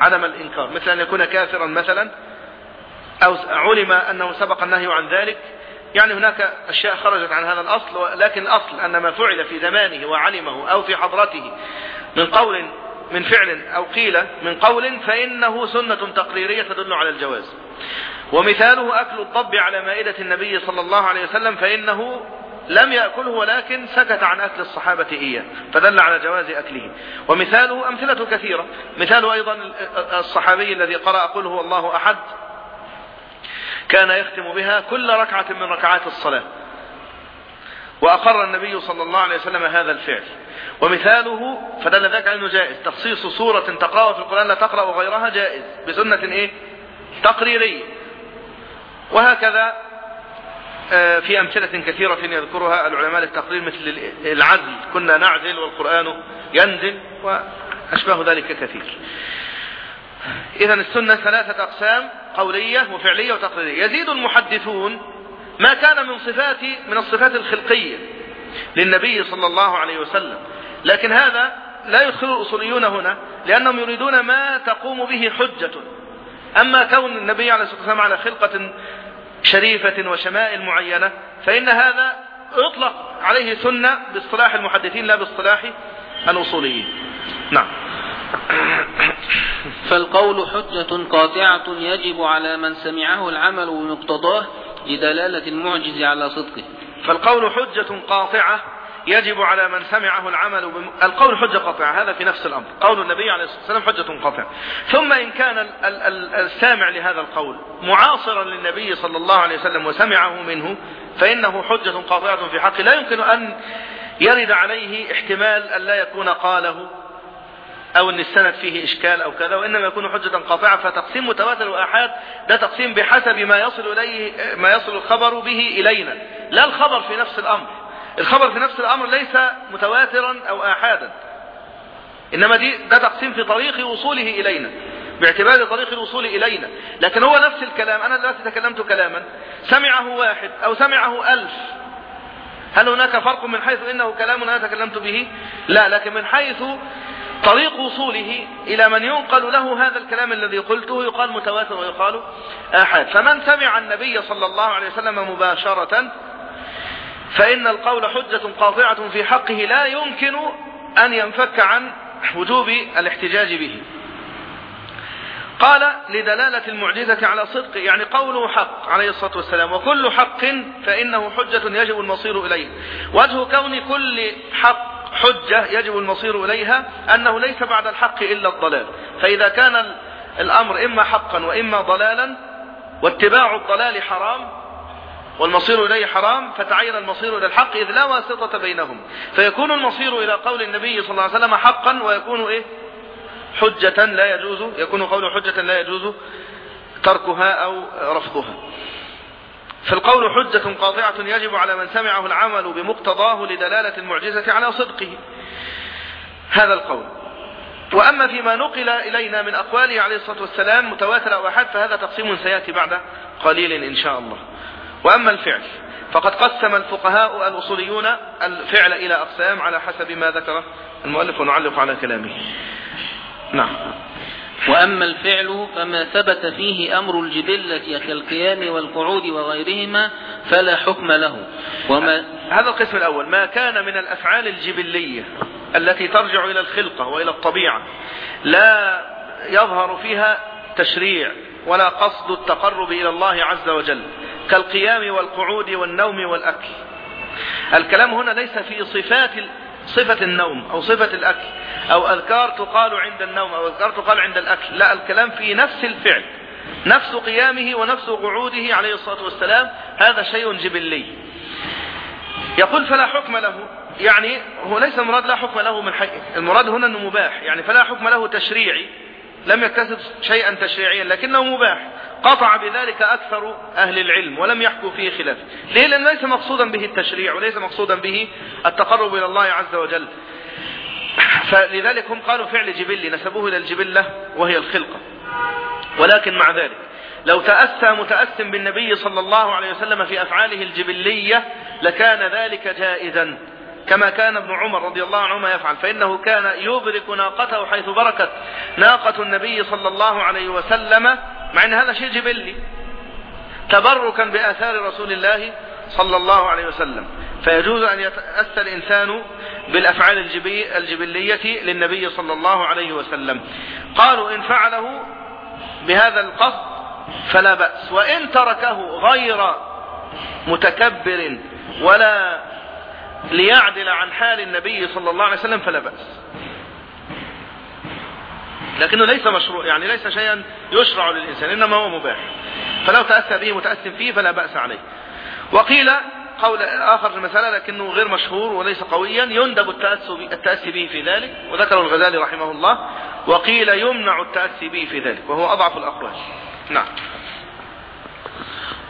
عدم الإنكار مثل أن يكون كافرا مثلا أو علم أنه سبق النهي عن ذلك. يعني هناك أشياء خرجت عن هذا الأصل لكن الأصل أن ما فعل في زمانه وعلمه أو في حضرته من قول من فعل أو قيل من قول فإنه سنة تقريرية تدل على الجواز. ومثاله أكل الضب على مائدة النبي صلى الله عليه وسلم فإنه لم يأكله ولكن سكت عن أكل الصحابة إياه فدل على جواز أكله. ومثاله أمثلة كثيرة مثال أيضا الصحابي الذي قرأ قل هو الله أحد كان يختم بها كل ركعة من ركعات الصلاة. وأقر النبي صلى الله عليه وسلم هذا الفعل. ومثاله فدل ذلك أنه جائز. تخصيص سورة تقرأ في القرآن لا تقرأ غيرها جائز. بسنة إيه؟ تقريرية. وهكذا في أمثلة كثيرة يذكرها العلماء للتقرير مثل العزل كنا نعزل والقرآن ينزل وأشباه ذلك كثير. إذا السنة ثلاثة أقسام قولية وفعلية وتقريرية يزيد المحدثون ما كان من صفات من الصفات الخلقية للنبي صلى الله عليه وسلم. لكن هذا لا يدخل الأصوليون هنا لأنهم يريدون ما تقوم به حجة. أما كون النبي عليه الصلاة والسلام على خلقة شريفة وشمائل معينة فإن هذا يطلق عليه سنة باصطلاح المحدثين لا باصطلاح الأصوليين. نعم. فالقول حجة قاطعة يجب على من سمعه العمل بمقتضاه لدلالة المعجز على صدقه. فالقول حجة قاطعة يجب على من سمعه العمل بم... القول حجة قاطعة هذا في نفس الأمر. قول النبي عليه الصلاة والسلام حجة قاطعة. ثم إن كان ال... ال... السامع لهذا القول معاصرا للنبي صلى الله عليه وسلم وسمعه منه فإنه حجة قاطعة في حقه. لا يمكن أن يرد عليه احتمال أن لا يكون قاله أو أن السند فيه إشكال أو كذا وإنما يكون حجة قاطعة. فتقسيم متواتر وآحاد ده تقسيم بحسب ما يصل إليه ما يصل الخبر به إلينا. لا الخبر في نفس الأمر. الخبر في نفس الأمر ليس متواترا أو آحادا. إنما دي ده تقسيم في طريق وصوله إلينا باعتبار طريق الوصول إلينا. لكن هو نفس الكلام. أنا دلوقتي تكلمت كلاما. سمعه واحد أو سمعه ألف. هل هناك فرق من حيث إنه كلام أنا تكلمت به؟ لا لكن من حيث طريق وصوله إلى من ينقل له هذا الكلام الذي قلته يقال متواتر ويقال آحاد. فمن سمع النبي صلى الله عليه وسلم مباشرة فإن القول حجة قاطعة في حقه لا يمكن أن ينفك عن وجوب الاحتجاج به. قال لدلالة المعجزة على صدق يعني قوله حق عليه الصلاة والسلام وكل حق فإنه حجة يجب المصير إليه. وجه كون كل حق حجة يجب المصير إليها أنه ليس بعد الحق إلا الضلال. فإذا كان الأمر إما حقا وإما ضلالا واتباع الضلال حرام والمصير إليه حرام فتعين المصير إلى الحق إذ لا واسطة بينهم. فيكون المصير إلى قول النبي صلى الله عليه وسلم حقا ويكون إيه؟ حجة لا يجوز يكون قول حجة لا يجوز تركها أو رفضها. فالقول حجة قاطعة يجب على من سمعه العمل بمقتضاه لدلالة المعجزة على صدقه. هذا القول. وأما فيما نقل إلينا من أقواله عليه الصلاة والسلام متواتر أو فهذا تقسيم سيأتي بعد قليل إن شاء الله. وأما الفعل فقد قسم الفقهاء الأصوليون الفعل إلى أقسام على حسب ما ذكر المؤلف ونعلق على كلامه. نعم. وأما الفعل فما ثبت فيه أمر الجبلة كالقيام والقعود وغيرهما فلا حكم له. وما هذا القسم الأول ما كان من الأفعال الجبلية التي ترجع إلى الخلقة وإلى الطبيعة لا يظهر فيها تشريع ولا قصد التقرب إلى الله عز وجل. كالقيام والقعود والنوم والأكل. الكلام هنا ليس في صفات صفة النوم أو صفة الأكل أو أذكار تقال عند النوم أو أذكار تقال عند الأكل. لا الكلام في نفس الفعل. نفس قيامه ونفس قعوده عليه الصلاة والسلام. هذا شيء جبلي. يقول فلا حكم له. يعني هو ليس المراد لا حكم له من حي المراد هنا أنه مباح. يعني فلا حكم له تشريعي. لم يكتسب شيئا تشريعيا لكنه مباح. قطع بذلك أكثر أهل العلم ولم يحكوا فيه خلاف. ليه؟ لأن ليس مقصودا به التشريع وليس مقصودا به التقرب إلى الله عز وجل. فلذلك هم قالوا فعل جبلي نسبوه إلى الجبلة وهي الخلقة. ولكن مع ذلك لو تأسى متأسم بالنبي صلى الله عليه وسلم في أفعاله الجبلية لكان ذلك جائزا. كما كان ابن عمر رضي الله عنهما يفعل فإنه كان يبرك ناقته حيث بركت ناقة النبي صلى الله عليه وسلم مع أن هذا شيء جبلي تبركا بآثار رسول الله صلى الله عليه وسلم. فيجوز أن يتأسى الإنسان بالأفعال الجبلية للنبي صلى الله عليه وسلم. قالوا إن فعله بهذا القصد فلا بأس وإن تركه غير متكبر ولا ليعدل عن حال النبي صلى الله عليه وسلم فلا بأس. لكنه ليس مشروع يعني ليس شيئا يشرع للإنسان إنما هو مباح. فلو تأسى به متأسم فيه فلا بأس عليه. وقيل قول آخر في المسألة لكنه غير مشهور وليس قويا يندب التأسي به في ذلك وذكر الغزالي رحمه الله وقيل يمنع التأسي به في ذلك وهو أضعف الأقوال نعم.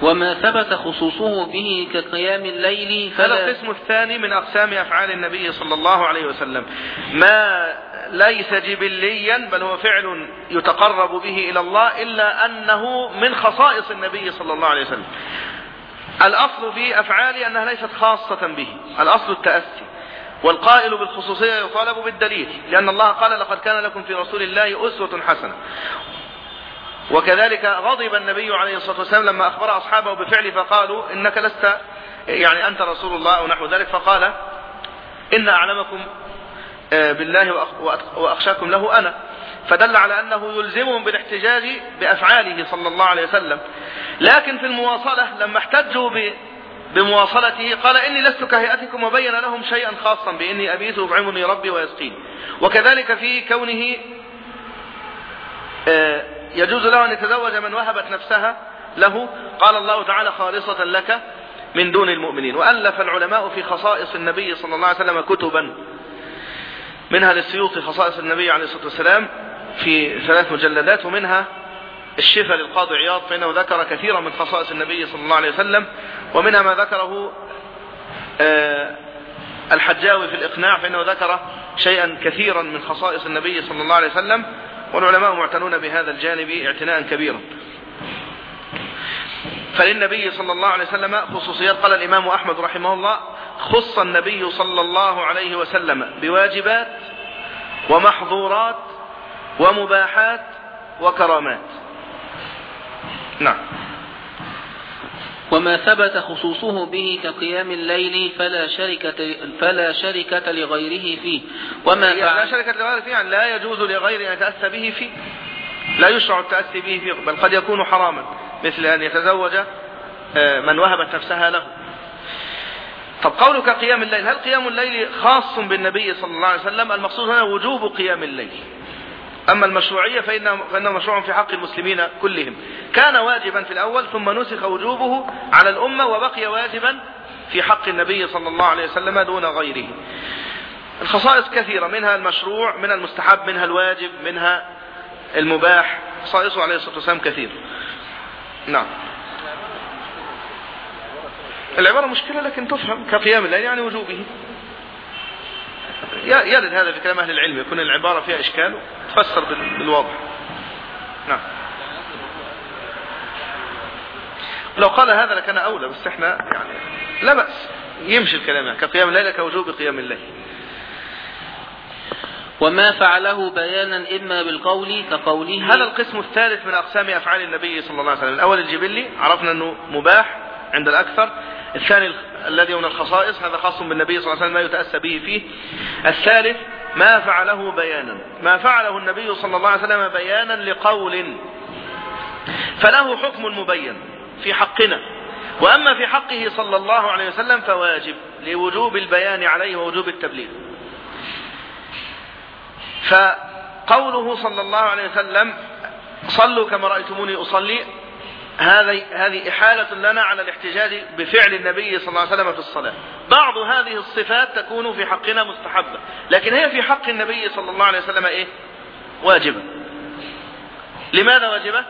وما ثبت خصوصه به كقيام الليل هذا فلا القسم الثاني من أقسام أفعال النبي صلى الله عليه وسلم. ما ليس جبليا بل هو فعل يتقرب به إلى الله إلا أنه من خصائص النبي صلى الله عليه وسلم. الأصل في أفعاله أنها ليست خاصة به. الأصل التأسي. والقائل بالخصوصية يطالب بالدليل. لأن الله قال لقد كان لكم في رسول الله أسوة حسنة. وكذلك غضب النبي عليه الصلاة والسلام لما أخبر أصحابه بفعله فقالوا إنك لست يعني أنت رسول الله أو نحو ذلك فقال إن أعلمكم بالله وأخشاكم له أنا. فدل على أنه يلزمهم بالاحتجاج بأفعاله صلى الله عليه وسلم. لكن في المواصلة لما احتجوا بمواصلته قال إني لست كهيئتكم وبين لهم شيئا خاصا بإني أبيت يطعمني ربي ويسقيني. وكذلك في كونه يجوز له أن يتزوج من وهبت نفسها له قال الله تعالى خالصة لك من دون المؤمنين. وألف العلماء في خصائص النبي صلى الله عليه وسلم كتبا منها للسيوطي خصائص النبي عليه الصلاة والسلام في ثلاث مجلدات ومنها الشفاء للقاضي عياض فإنه ذكر كثيرا من خصائص النبي صلى الله عليه وسلم ومنها ما ذكره الحجاوي في الإقناع فإنه ذكر شيئا كثيرا من خصائص النبي صلى الله عليه وسلم والعلماء معتنون بهذا الجانب اعتناء كبيرا. فللنبي صلى الله عليه وسلم خصوصيات قال الإمام أحمد رحمه الله خص النبي صلى الله عليه وسلم بواجبات ومحظورات ومباحات وكرامات. نعم. وما ثبت خصوصه به كقيام الليل فلا شركة فلا شركة لغيره فيه. وما لا فعل شركة لغيره فيه يعني لا يجوز لغير أن يتأسى به فيه. لا يشرع التأسي به فيه بل قد يكون حراما مثل أن يتزوج آه، من وهبت نفسها له. طب قولك قيام الليل هل قيام الليل خاص بالنبي صلى الله عليه وسلم؟ المقصود هنا وجوب قيام الليل. أما المشروعية فإنه, فإنه مشروع في حق المسلمين كلهم. كان واجبا في الأول ثم نسخ وجوبه على الأمة وبقي واجبا في حق النبي صلى الله عليه وسلم دون غيره. الخصائص كثيرة منها المشروع منها المستحب منها الواجب منها المباح. خصائصه عليه الصلاة والسلام كثير. نعم. العبارة مشكلة لكن تفهم كقيام الليل يعني وجوبه. يرد هذا في كلام أهل العلم يكون العبارة فيها إشكال تفسر بالواضح نعم. لو قال هذا لكان أولى بس إحنا يعني لا بأس. يمشي الكلام يعني كقيام الليل كوجوب قيام الليل. وما فعله بيانا إما بالقول كقوله هذا القسم الثالث من أقسام أفعال النبي صلى الله عليه وسلم. الأول الجبلي عرفنا أنه مباح عند الأكثر. الثاني الذي من الخصائص هذا خاص بالنبي صلى الله عليه وسلم ما يتأسى به فيه. الثالث ما فعله بيانا. ما فعله النبي صلى الله عليه وسلم بيانا لقول. فله حكم مبين في حقنا. وأما في حقه صلى الله عليه وسلم فواجب لوجوب البيان عليه ووجوب التبليغ. فقوله صلى الله عليه وسلم صلوا كما رأيتموني أصلي هذه هذه إحالة لنا على الاحتجاج بفعل النبي صلى الله عليه وسلم في الصلاة. بعض هذه الصفات تكون في حقنا مستحبة لكن هي في حق النبي صلى الله عليه وسلم إيه؟ واجبة. لماذا واجبة؟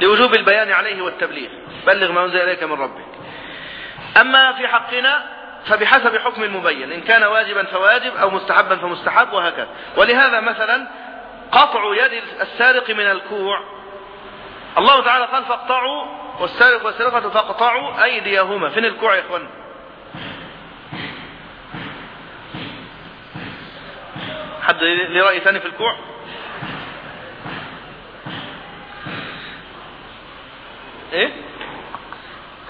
لوجوب البيان عليه والتبليغ. بلغ ما أنزل إليك من ربك. أما في حقنا فبحسب حكم المبين إن كان واجبا فواجب أو مستحبا فمستحب وهكذا. ولهذا مثلا قطع يد السارق من الكوع الله تعالى قال فاقطعوا والسارق والسرقة فاقطعوا أيديهما. فين الكوع يا إخوان؟ حد ليه رأي ثاني في الكوع؟ إيه؟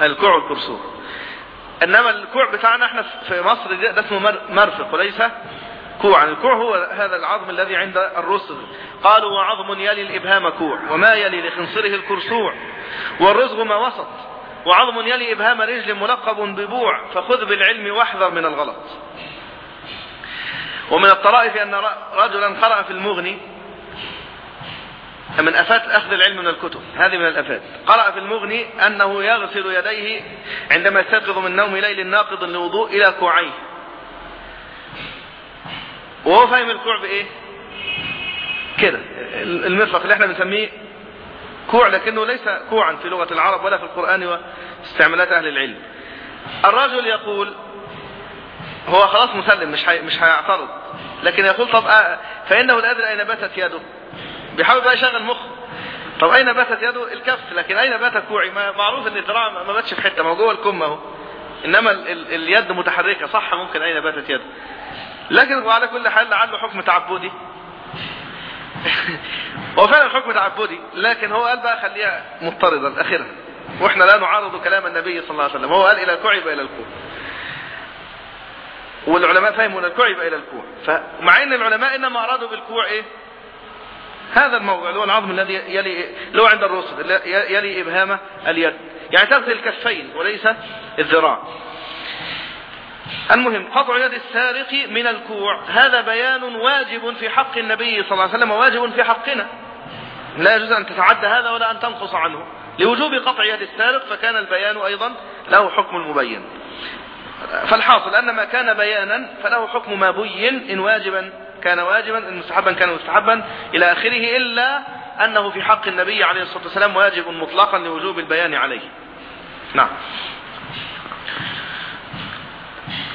الكوع والكرسور إنما الكوع بتاعنا إحنا في مصر ده اسمه مرفق وليس كوعا الكوع هو هذا العظم الذي عند الرسل. قالوا وعظم يلي الإبهام كوع وما يلي لخنصره الكرسوع. والرزغ ما وسط وعظم يلي إبهام رجل ملقب ببوع. فخذ بالعلم واحذر من الغلط. ومن الطرائف أن رجلا قرأ في المغني. من أفات أخذ العلم من الكتب. هذه من الأفات قرأ في المغني أنه يغسل يديه عندما يستيقظ من نوم ليل ناقض لوضوء إلى كوعيه. وهو فاهم الكوع بإيه؟ كده. المرفق اللي إحنا بنسميه كوع لكنه ليس كوعا في لغة العرب ولا في القرآن واستعمالات أهل العلم. الرجل يقول هو خلاص مسلم مش هي مش هيعترض لكن يقول طب آه فإنه لا أدري أين باتت يده؟ بيحاول بقى يشغل مخه. طب أين باتت يده؟ الكف. لكن أين بات كوعي؟ ما معروف إن الذراع ما باتش في حتة ما هو جوه الكم أهو. إنما ال ال اليد متحركة صح ممكن أين باتت يده. لكن وعلى كل حال لعله حكم تعبدي. هو فعلا حكم تعبدي لكن هو قال بقى خليها مضطردا اخرها وإحنا لا نعارض كلام النبي صلى الله عليه وسلم. هو قال إلى يبقى إلى الكوع. والعلماء فهموا ان الكوع يبقى إلى الكوع. فمع إن العلماء إنما أرادوا بالكوع إيه؟ هذا الموضع اللي هو العظم الذي يلي اللي هو عند الرسل يلي ابهام اليد. يعني تغسل الكفين وليس الذراع. المهم قطع يد السارق من الكوع. هذا بيان واجب في حق النبي صلى الله عليه وسلم واجب في حقنا. لا يجوز أن تتعدى هذا ولا أن تنقص عنه. لوجوب قطع يد السارق فكان البيان أيضا له حكم المبين فالحاصل أن ما كان بيانا فله حكم ما بين. إن واجبا كان واجبا إن مستحبا كان مستحبا. إلى آخره إلا أنه في حق النبي عليه الصلاة والسلام واجب مطلقا لوجوب البيان عليه. نعم.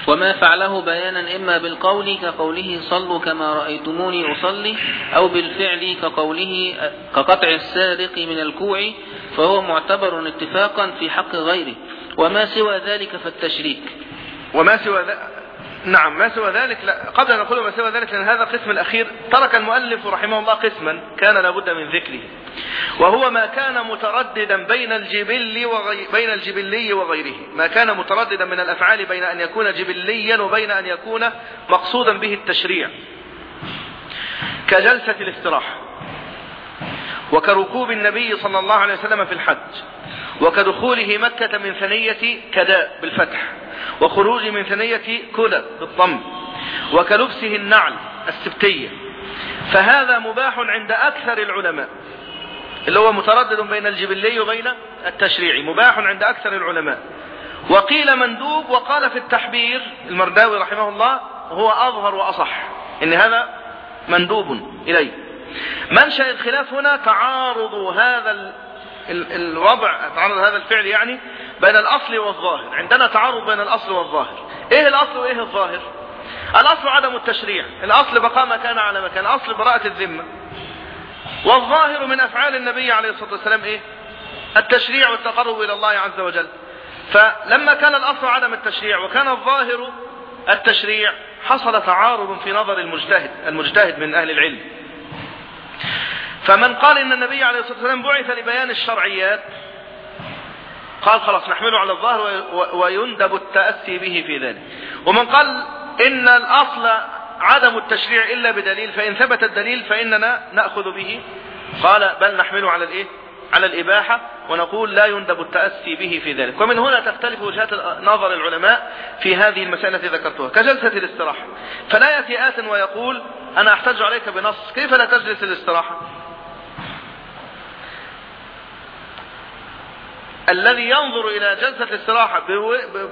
وما فعله بيانا إما بالقول كقوله صلوا كما رأيتموني أصلي أو بالفعل كقوله كقطع السارق من الكوع فهو معتبر اتفاقا في حق غيره. وما سوى ذلك فالتشريك. وما سوى ذلك نعم ما سوى ذلك لا. قبل أن نقول ما سوى ذلك لأن هذا القسم الأخير ترك المؤلف رحمه الله قسما كان لابد من ذكره. وهو ما كان مترددا بين الجبل وغي... بين الجبلي وغيره. ما كان مترددا من الأفعال بين أن يكون جبليا وبين أن يكون مقصودا به التشريع. كجلسة الاستراحة وكركوب النبي صلى الله عليه وسلم في الحج وكدخوله مكة من ثنية كداء بالفتح وخروج من ثنية كلى بالضم وكلبسه النعل السبتية. فهذا مباح عند أكثر العلماء اللي هو متردد بين الجبلي وبين التشريعي مباح عند أكثر العلماء. وقيل مندوب وقال في التحبير المرداوي رحمه الله هو أظهر وأصح إن هذا مندوب إليه. منشأ الخلاف هنا تعارض هذا ال... ال... الوضع تعارض هذا الفعل يعني بين الأصل والظاهر. عندنا تعارض بين الأصل والظاهر. إيه الأصل وإيه الظاهر؟ الأصل عدم التشريع. الأصل بقاء ما كان على مكان. الأصل براءة الذمة. والظاهر من أفعال النبي عليه الصلاة والسلام إيه؟ التشريع والتقرب إلى الله عز وجل. فلما كان الأصل عدم التشريع وكان الظاهر التشريع حصل تعارض في نظر المجتهد المجتهد من أهل العلم. فمن قال إن النبي عليه الصلاة والسلام بعث لبيان الشرعيات قال خلاص نحمله على الظاهر ويندب التأسي به في ذلك. ومن قال إن الأصل عدم التشريع إلا بدليل فإن ثبت الدليل فإننا نأخذ به. قال بل نحمله على الإيه؟ على الإباحة ونقول لا يندب التأسي به في ذلك. ومن هنا تختلف وجهات نظر العلماء في هذه المسألة التي ذكرتها. كجلسة الاستراحة فلا يأتي آت ويقول أنا أحتج عليك بنص كيف لا تجلس الاستراحة؟ الذي ينظر إلى جلسة الاستراحة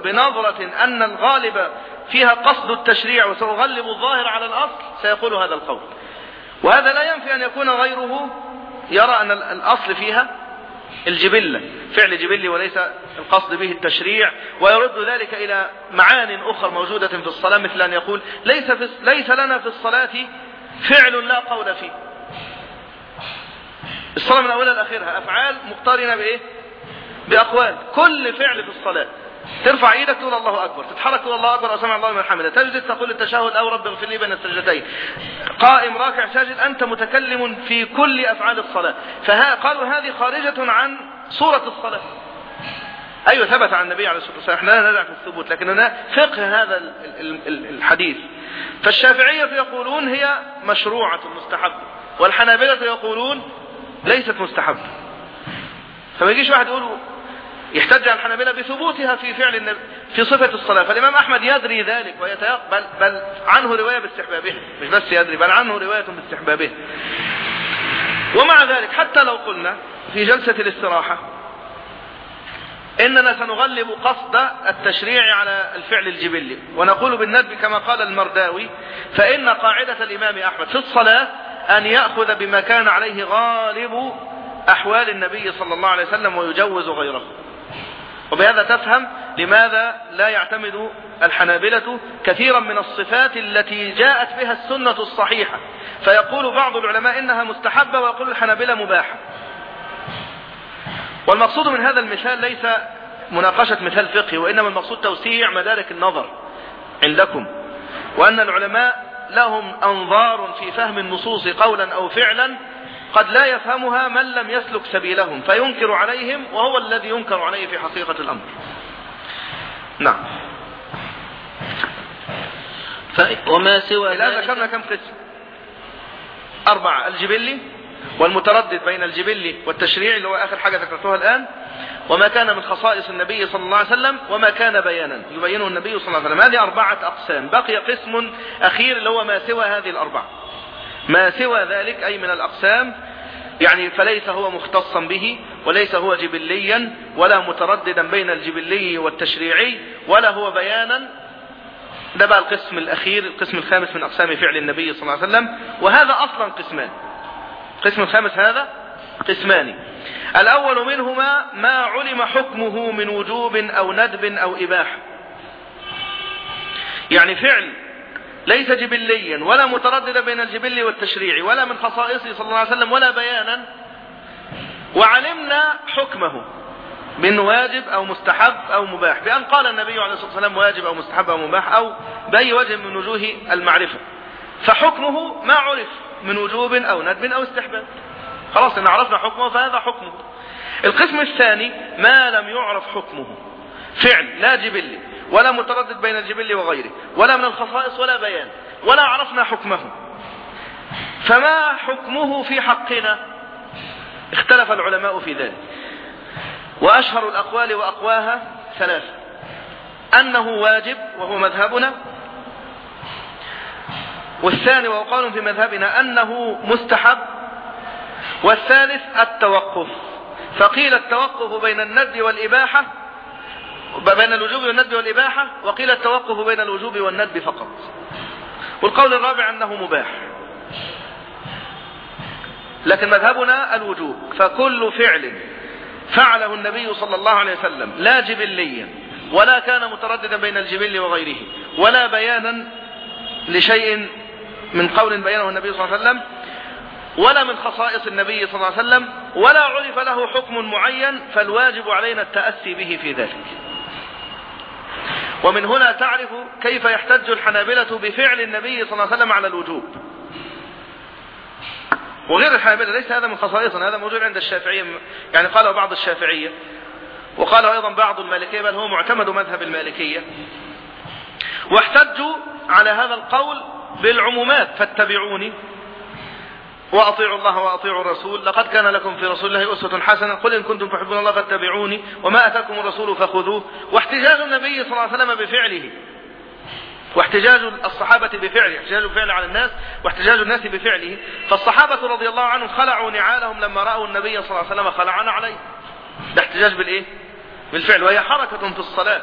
بنظرة أن الغالب فيها قصد التشريع وسأغلب الظاهر على الأصل سيقول هذا القول. وهذا لا ينفي أن يكون غيره يرى أن الأصل فيها الجبلة فعل جبلي وليس القصد به التشريع ويرد ذلك إلى معان أخرى موجودة في الصلاة مثل أن يقول ليس, في ليس لنا في الصلاة فعل لا قول فيه. الصلاة من أولها لآخرها أفعال مقترنة بإيه؟ بأقوال. كل فعل في الصلاة. ترفع إيدك تقول الله أكبر. تتحرك تقول الله أكبر. وسمع الله من حمده. تجلس تقول التشهد أو رب اغفر لي بين السجدتين. قائم راكع ساجد. أنت متكلم في كل أفعال الصلاة. فقالوا هذه خارجة عن صورة الصلاة. أيوه ثبت عن النبي عليه الصلاة والسلام. إحنا لا نزع في الثبوت لكن هنا فقه هذا الحديث. فالشافعية يقولون هي مشروعة مستحبه والحنابلة يقولون ليست مستحبه فما يجيش واحد يقول يحتج على الحنابلة بثبوتها في فعل النبي في صفة الصلاة. فالإمام أحمد يدري ذلك ويتيقبل بل عنه رواية باستحبابها مش بس يدري بل عنه رواية باستحبابها ومع ذلك حتى لو قلنا في جلسة الاستراحة إننا سنغلب قصد التشريع على الفعل الجبلي. ونقول بالندب كما قال المرداوي فإن قاعدة الإمام أحمد في الصلاة أن يأخذ بما كان عليه غالب أحوال النبي صلى الله عليه وسلم ويجوز غيره. وبهذا تفهم لماذا لا يعتمد الحنابلة كثيرا من الصفات التي جاءت بها السنة الصحيحة. فيقول بعض العلماء إنها مستحبة ويقول الحنابلة مباحة. والمقصود من هذا المثال ليس مناقشة مثال فقهي وإنما المقصود توسيع مدارك النظر عندكم. وأن العلماء لهم أنظار في فهم النصوص قولا أو فعلا قد لا يفهمها من لم يسلك سبيلهم فينكر عليهم وهو الذي ينكر عليه في حقيقة الأمر. نعم. وما سوى الآن ذكرنا كم قسم؟ أربعة. الجبلي والمتردد بين الجبلي والتشريع اللي هو آخر حاجة ذكرتها الآن. وما كان من خصائص النبي صلى الله عليه وسلم وما كان بيانا. يبينه النبي صلى الله عليه وسلم. هذه أربعة أقسام. بقي قسم أخير اللي هو ما سوى هذه الأربعة. ما سوى ذلك أي من الأقسام يعني فليس هو مختصا به وليس هو جبليا ولا مترددا بين الجبلي والتشريعي ولا هو بيانا. ده بقى القسم الأخير القسم الخامس من أقسام فعل النبي صلى الله عليه وسلم. وهذا أصلا قسمان. القسم الخامس هذا قسمان. الأول منهما ما علم حكمه من وجوب أو ندب أو إباحة. يعني فعل ليس جبليا ولا مترددا بين الجبل والتشريع ولا من خصائصه صلى الله عليه وسلم ولا بيانا. وعلمنا حكمه من واجب أو مستحب أو مباح بأن قال النبي عليه الصلاة والسلام واجب أو مستحب أو مباح أو بأي وجه من وجوه المعرفة. فحكمه ما عرف من وجوب أو ندب أو استحباب. خلاص إن عرفنا حكمه فهذا حكمه. القسم الثاني ما لم يعرف حكمه. فعل لا جبلي ولا متردد بين الجبل وغيره ولا من الخصائص ولا بيان ولا عرفنا حكمه. فما حكمه في حقنا؟ اختلف العلماء في ذلك. وأشهر الأقوال وأقواها ثلاثة. أنه واجب وهو مذهبنا. والثاني وقال في مذهبنا أنه مستحب. والثالث التوقف. فقيل التوقف بين الند والإباحة بين الوجوب والندب والإباحة وقيل التوقف بين الوجوب والندب فقط. والقول الرابع أنه مباح. لكن مذهبنا الوجوب فكل فعل فعله النبي صلى الله عليه وسلم لا جبليا ولا كان مترددا بين الجبل وغيره ولا بيانا لشيء من قول بينه النبي صلى الله عليه وسلم ولا من خصائص النبي صلى الله عليه وسلم ولا عرف له حكم معين فالواجب علينا التأسي به في ذلك. ومن هنا تعرف كيف يحتج الحنابلة بفعل النبي صلى الله عليه وسلم على الوجوب. وغير الحنابلة ليس هذا من خصائصنا هذا موجود عند الشافعية يعني قاله بعض الشافعية وقاله أيضا بعض المالكية بل هو معتمد مذهب المالكية. واحتجوا على هذا القول بالعمومات فاتبعوني. وأطيعوا الله وأطيعوا الرسول. لقد كان لكم في رسول الله أسوة حسنة. قل إن كنتم تحبون الله فاتبعوني وما أتاكم الرسول فخذوه. واحتجاج النبي صلى الله عليه وسلم بفعله. واحتجاج الصحابة بفعله. احتجاج الفعل على الناس. واحتجاج الناس بفعله. فالصحابة رضي الله عنهم خلعوا نعالهم لما رأوا النبي صلى الله عليه وسلم خلعنا عليه. ده احتجاج بالإيه؟ بالفعل. وهي حركة في الصلاة.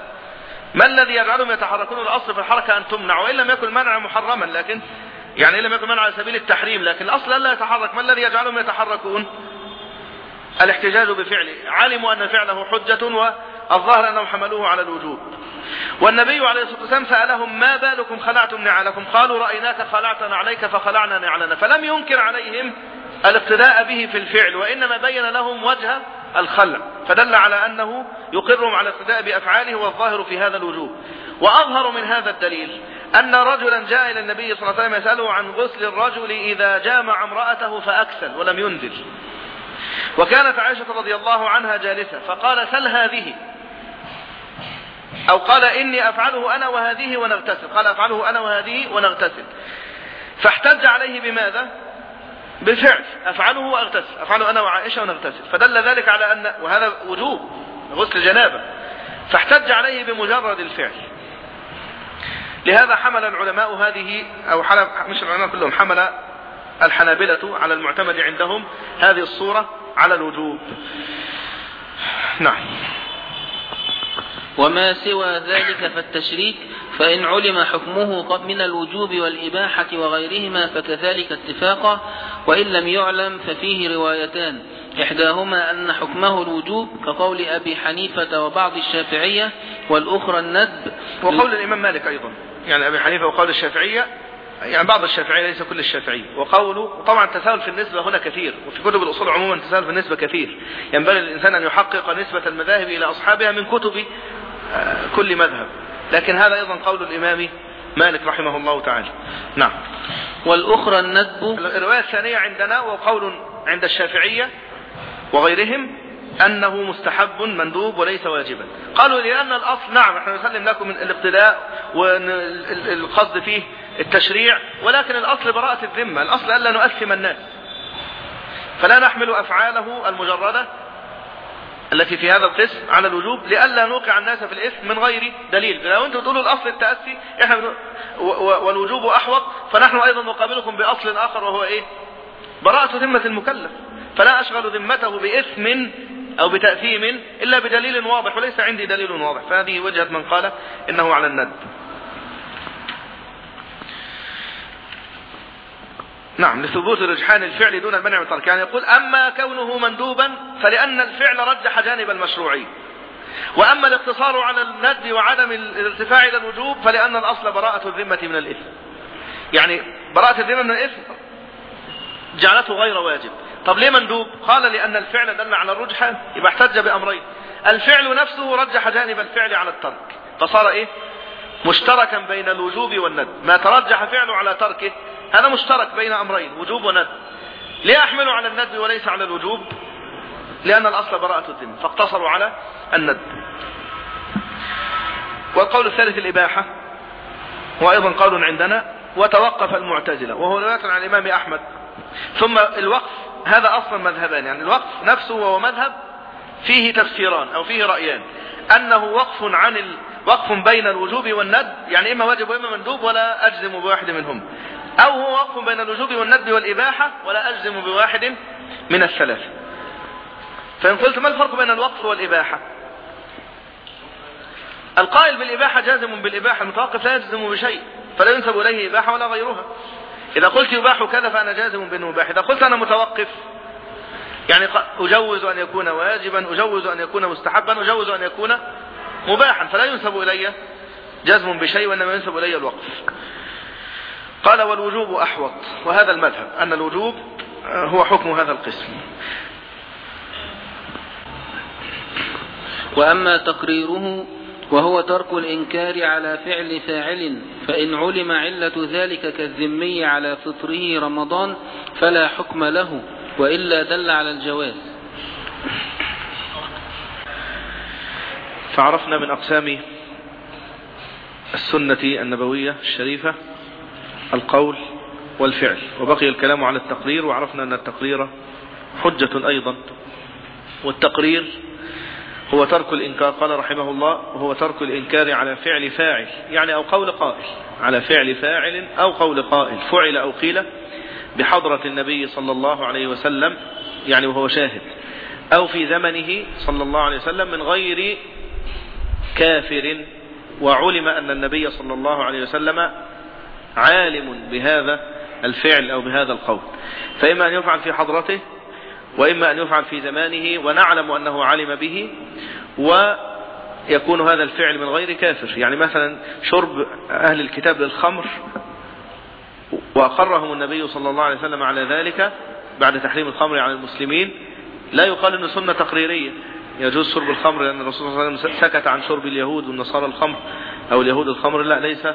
ما الذي يجعلهم يتحركون الأصل في الحركة أن تمنع وإن لم يكن منع محرما. لكن يعني لم يكن منع على سبيل التحريم لكن الأصل ألا يتحرك. ما الذي يجعلهم يتحركون؟ الاحتجاج بفعله. علموا أن فعله حجة والظاهر أنهم حملوه على الوجوب. والنبي عليه الصلاة والسلام سألهم ما بالكم؟ خلعتم نعالكم قالوا رأيناك خلعتنا عليك فخلعنا نعلنا. فلم ينكر عليهم الاقتداء به في الفعل وإنما بين لهم وجه الخلع. فدل على أنه يقرهم على الاقتداء بأفعاله والظاهر في هذا الوجوب. وأظهر من هذا الدليل أن رجلا جاء إلى النبي صلى الله عليه وسلم يسأله عن غسل الرجل إذا جامع امرأته فأكسل ولم ينزل وكانت عائشة رضي الله عنها جالسة فقال سل هذه. أو قال إني أفعله أنا وهذه ونغتسل. قال أفعله أنا وهذه ونغتسل. فاحتج عليه بماذا؟ بالفعل. أفعله وأغتسل. أفعله أنا وعائشة ونغتسل. فدل ذلك على أن وهذا وجوب غسل جنابة فاحتج عليه بمجرد الفعل. لهذا حمل العلماء هذه أو حمل مش العلماء كلهم حمل الحنابلة على المعتمد عندهم هذه الصورة على الوجوب. نعم. وما سوى ذلك فالتشريك فإن علم حكمه من الوجوب والإباحة وغيرهما فكذلك اتفاقا وإن لم يعلم ففيه روايتان. إحداهما أن حكمه الوجوب كقول أبي حنيفة وبعض الشافعية والأخرى الندب. وقول الإمام مالك أيضا. يعني أبي حنيفة وقول الشافعية يعني بعض الشافعية ليس كل الشافعية. وقوله وطبعا التساهل في النسبة هنا كثير وفي كتب الأصول عموما التساهل في النسبة كثير. ينبغي للإنسان أن يحقق نسبة المذاهب إلى أصحابها من كتب كل مذهب. لكن هذا أيضا قول الإمام مالك رحمه الله تعالى. نعم. والأخرى الندب. الرواية الثانية عندنا وقول عند الشافعية وغيرهم أنه مستحب مندوب وليس واجبا. قالوا لأن الأصل نعم إحنا نسلم لكم من الاقتداء والقصد فيه التشريع ولكن الأصل براءة الذمة الأصل ألا نؤثم الناس. فلا نحمل أفعاله المجردة التي في هذا القسم على الوجوب لئلا نوقع الناس في الإثم من غير دليل. لو أنتم تقولوا الأصل التأسي إحنا والوجوب أحوط فنحن أيضا نقابلكم بأصل آخر وهو إيه؟ براءة ذمة المكلف. فلا أشغل ذمته بإثم أو بتأثيم إلا بدليل واضح وليس عندي دليل واضح. فهذه وجهة من قال إنه على الند. نعم لثبوت رجحان الفعل دون المنع من يعني يقول أما كونه مندوبا فلأن الفعل رجح جانب المشروعية وأما الاقتصار على الند وعدم الارتفاع إلى الوجوب فلأن الأصل براءة الذمة من الإثم. يعني براءة الذمة من الإثم جعلته غير واجب. طب ليه مندوب؟ قال لأن الفعل دل على الرجحان يبقى احتج بأمرين. الفعل نفسه رجح جانب الفعل على الترك. فصار إيه؟ مشتركا بين الوجوب والند. ما ترجح فعله على تركه هذا مشترك بين أمرين وجوب وند. ليه أحمله على الند وليس على الوجوب؟ لأن الأصل براءة الذمة فاقتصروا على الند. والقول الثالث الإباحة وأيضا قول عندنا وتوقف المعتزلة. وهو رواية عن الإمام أحمد. ثم الوقف هذا أصلا مذهبان يعني الوقف نفسه وهو مذهب فيه تفسيران أو فيه رأيان. أنه وقف عن ال... وقف بين الوجوب والند يعني إما واجب وإما مندوب ولا أجزم بواحد منهم. أو هو وقف بين الوجوب والند والإباحة ولا أجزم بواحد من الثلاث. فإن قلت ما الفرق بين الوقف والإباحة؟ القائل بالإباحة جازم بالإباحة المتوقف لا يجزم بشيء فلا ينسب إليه إباحة ولا غيرها. إذا قلت يباح كذا فأنا جازم بأنه مباح إذا قلت أنا متوقف يعني أجوز أن يكون واجبا أجوز أن يكون مستحبا أجوز أن يكون مباحا فلا ينسب إلي جزم بشيء وإنما ينسب إلي الوقف. قال والوجوب أحوط وهذا المذهب أن الوجوب هو حكم هذا القسم. وأما تقريره وهو ترك الإنكار على فعل فاعل فإن علم علة ذلك كالذمي على فطره رمضان فلا حكم له وإلا دل على الجواز. فعرفنا من أقسام السنة النبوية الشريفة القول والفعل وبقي الكلام على التقرير وعرفنا أن التقرير حجة أيضا والتقرير هو ترك الإنكار قال رحمه الله هو ترك الإنكار على فعل فاعل يعني أو قول قائل على فعل فاعل أو قول قائل فعل أو قيل بحضرة النبي صلى الله عليه وسلم يعني وهو شاهد أو في زمنه صلى الله عليه وسلم من غير كافر وعلم أن النبي صلى الله عليه وسلم عالم بهذا الفعل أو بهذا القول. فإما أن يفعل في حضرته وإما أن يفعل في زمانه ونعلم أنه علم به ويكون هذا الفعل من غير كافر. يعني مثلا شرب أهل الكتاب للخمر وأقرهم النبي صلى الله عليه وسلم على ذلك بعد تحريم الخمر على المسلمين لا يقال أنه سنة تقريرية. يجوز شرب الخمر لأن الرسول صلى الله عليه وسلم سكت عن شرب اليهود والنصارى الخمر أو اليهود الخمر لا ليس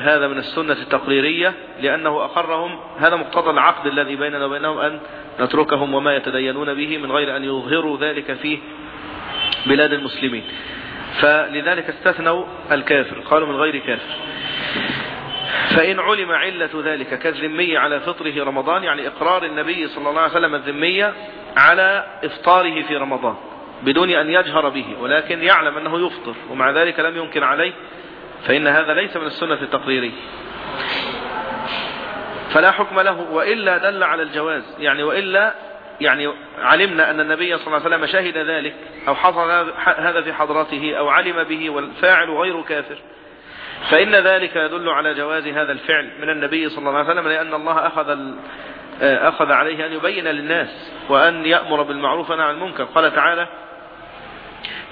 هذا من السنة التقريرية لأنه أقرهم هذا مقتضى العقد الذي بيننا وبينهم أن نتركهم وما يتدينون به من غير أن يظهروا ذلك في بلاد المسلمين. فلذلك استثنوا الكافر قالوا من غير كافر. فإن علم علة ذلك كالذمية على فطره رمضان يعني إقرار النبي صلى الله عليه وسلم الذمية على إفطاره في رمضان بدون أن يجهر به ولكن يعلم أنه يفطر ومع ذلك لم يمكن عليه فإن هذا ليس من السنة التقريرية. فلا حكم له وإلا دل على الجواز. يعني وإلا يعني علمنا أن النبي صلى الله عليه وسلم شهد ذلك أو حصل هذا في حضرته أو علم به والفاعل غير كافر. فإن ذلك يدل على جواز هذا الفعل من النبي صلى الله عليه وسلم لأن الله أخذ أخذ عليه أن يبين للناس وأن يأمر بالمعروف عن المنكر. قال تعالى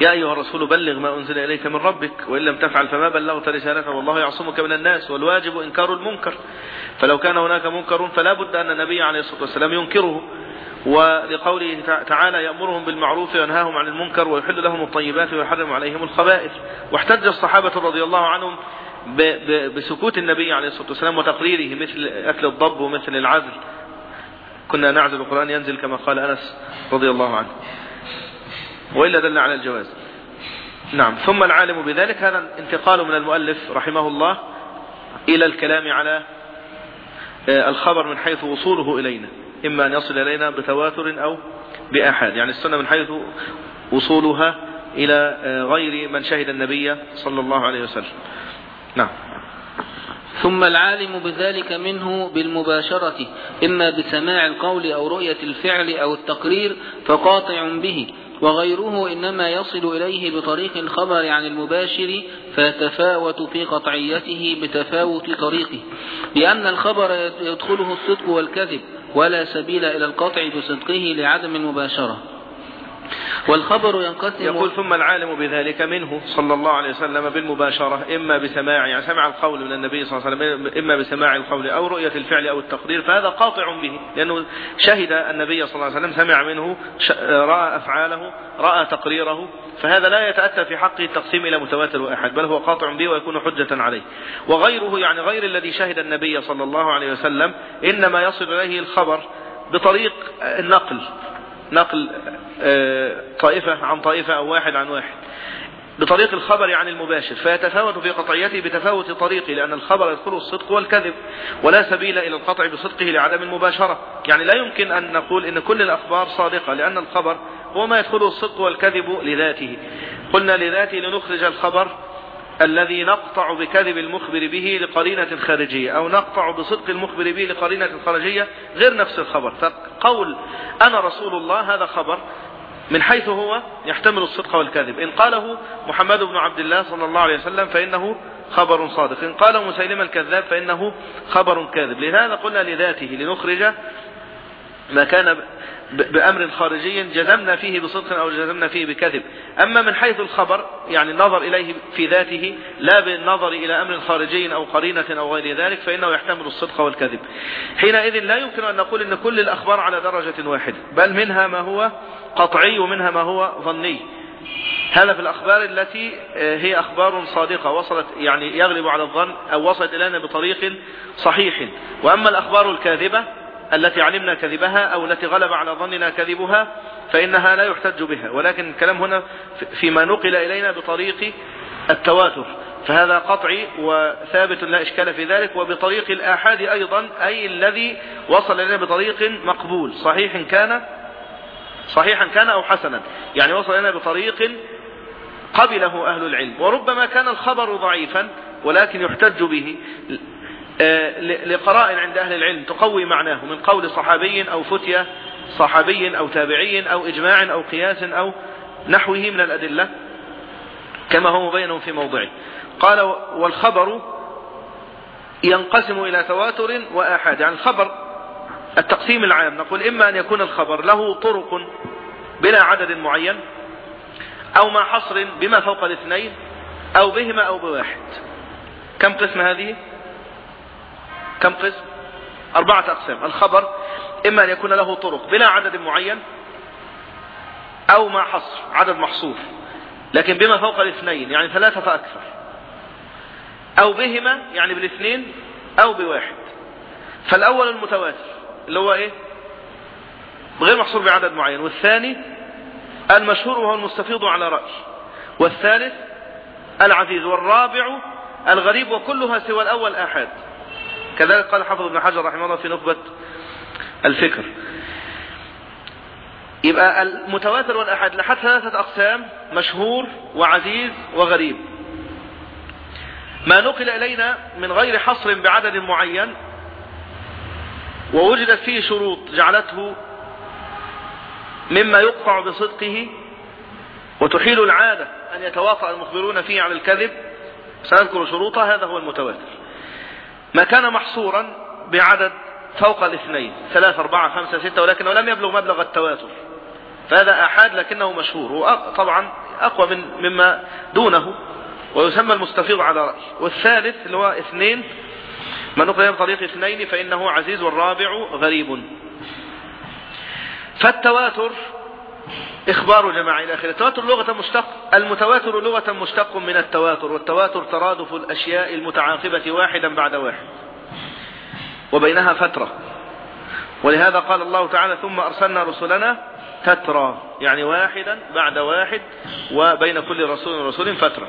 يا أيها الرسول بلغ ما أنزل إليك من ربك وإن لم تفعل فما بلغت رسالته. والله يعصمك من الناس والواجب إنكار المنكر. فلو كان هناك منكر فلا بد أن النبي عليه الصلاة والسلام ينكره. ولقوله تعالى يأمرهم بالمعروف وينهاهم عن المنكر ويحل لهم الطيبات ويحرم عليهم الخبائث. واحتج الصحابة رضي الله عنهم بسكوت النبي عليه الصلاة والسلام وتقريره مثل أكل الضب ومثل العزل كنا نعزل القرآن ينزل كما قال أنس رضي الله عنه. وإلا دل على الجواز. نعم. ثم العالم بذلك هذا انتقال من المؤلف رحمه الله إلى الكلام على الخبر من حيث وصوله إلينا. إما أن يصل إلينا بتواتر أو بأحد يعني السنة من حيث وصولها إلى غير من شهد النبي صلى الله عليه وسلم. نعم. ثم العالم بذلك منه بالمباشرة. إما بسماع القول أو رؤية الفعل أو التقرير فقاطع به. وغيره إنما يصل إليه بطريق الخبر عن المباشر فيتفاوت في قطعيته بتفاوت طريقه. لأن الخبر يدخله الصدق والكذب ولا سبيل إلى القطع بصدقه لعدم المباشرة. والخبر ينقسم يقول ثم العالم بذلك منه. صلى الله عليه وسلم بالمباشرة إما بسماع يعني سمع القول من النبي صلى الله عليه وسلم إما بسماع القول أو رؤية الفعل أو التقدير فهذا قاطع به لأنه شهد النبي صلى الله عليه وسلم سمع منه رأى أفعاله رأى تقريره فهذا لا يتأتى في حقه التقسيم إلى متواتر وأحد بل هو قاطع به ويكون حجة عليه. وغيره يعني غير الذي شهد النبي صلى الله عليه وسلم إنما يصل إليه الخبر بطريق النقل. نقل طائفة عن طائفة أو واحد عن واحد. بطريق الخبر عن المباشر. فيتفاوت في قطعيته بتفاوت طريقه لأن الخبر يدخله الصدق والكذب ولا سبيل إلى القطع بصدقه لعدم المباشرة. يعني لا يمكن أن نقول إن كل الأخبار صادقة لأن الخبر هو ما يدخله الصدق والكذب لذاته. قلنا لذاته لنخرج الخبر الذي نقطع بكذب المخبر به لقرينة خارجية أو نقطع بصدق المخبر به لقرينة خارجية غير نفس الخبر. فقول أنا رسول الله هذا خبر من حيث هو يحتمل الصدق والكذب. إن قاله محمد بن عبد الله صلى الله عليه وسلم فإنه خبر صادق. إن قاله مسيلمة الكذاب فإنه خبر كاذب. لهذا قلنا لذاته لنخرج ما كان بأمر خارجي جزمنا فيه بصدق أو جزمنا فيه بكذب. أما من حيث الخبر يعني النظر إليه في ذاته لا بالنظر إلى أمر خارجي أو قرينة أو غير ذلك فإنه يحتمل الصدق والكذب. حينئذ لا يمكن أن نقول أن كل الأخبار على درجة واحدة بل منها ما هو قطعي ومنها ما هو ظني. هذا في الأخبار التي هي أخبار صادقة وصلت يعني يغلب على الظن أو وصلت إلينا بطريق صحيح. وأما الأخبار الكاذبة التي علمنا كذبها أو التي غلب على ظننا كذبها فإنها لا يحتج بها. ولكن الكلام هنا فيما نقل إلينا بطريق التواتر. فهذا قطعي وثابت لا إشكال في ذلك. وبطريق الآحاد أيضا أي الذي وصل إلينا بطريق مقبول. صحيح كان صحيحا كان أو حسنا. يعني وصل إلينا بطريق قبله أهل العلم. وربما كان الخبر ضعيفا ولكن يحتج به. لقراء عند أهل العلم تقوي معناه من قول صحابي أو فتية صحابي أو تابعي أو إجماع أو قياس أو نحوه من الأدلة كما هو مبين في موضعه. قال والخبر ينقسم إلى تواتر وآحاد. يعني الخبر التقسيم العام نقول إما أن يكون الخبر له طرق بلا عدد معين أو مع حصر بما فوق الاثنين أو بهما أو بواحد. كم قسم هذه؟ كم قسم؟ أربعة أقسام. الخبر إما أن يكون له طرق بلا عدد معين أو مع حصر عدد محصور لكن بما فوق الاثنين يعني ثلاثة فأكثر. أو بهما يعني بالاثنين أو بواحد. فالأول المتواتر اللي هو إيه؟ غير محصور بعدد معين. والثاني المشهور وهو المستفيض على رأي. والثالث العزيز والرابع الغريب وكلها سوى الأول آحاد كذلك قال حافظ ابن حجر رحمه الله في نخبة الفكر. يبقى المتواتر والأحد لحد ثلاثة أقسام مشهور وعزيز وغريب. ما نقل إلينا من غير حصر بعدد معين ووجدت فيه شروط جعلته مما يقطع بصدقه وتحيل العادة أن يتواطأ المخبرون فيه على الكذب. سنذكر شروطها هذا هو المتواتر. ما كان محصورا بعدد فوق الاثنين ثلاثة أربعة خمسة ستة ولكنه لم يبلغ مبلغ التواتر. فهذا أحاد لكنه مشهور وطبعا أقوى من مما دونه ويسمى المستفيض على رأي. والثالث اللي هو اثنين ما نقل بطريق اثنين فإنه عزيز والرابع غريب. فالتواتر إخبار جماعي إلى آخره. التواتر لغة مشتق. المتواتر لغة مشتق من التواتر والتواتر ترادف الأشياء المتعاقبة واحدا بعد واحد وبينها فترة. ولهذا قال الله تعالى ثم أرسلنا رسلنا تترى. يعني واحدا بعد واحد وبين كل رسول ورسول فترة.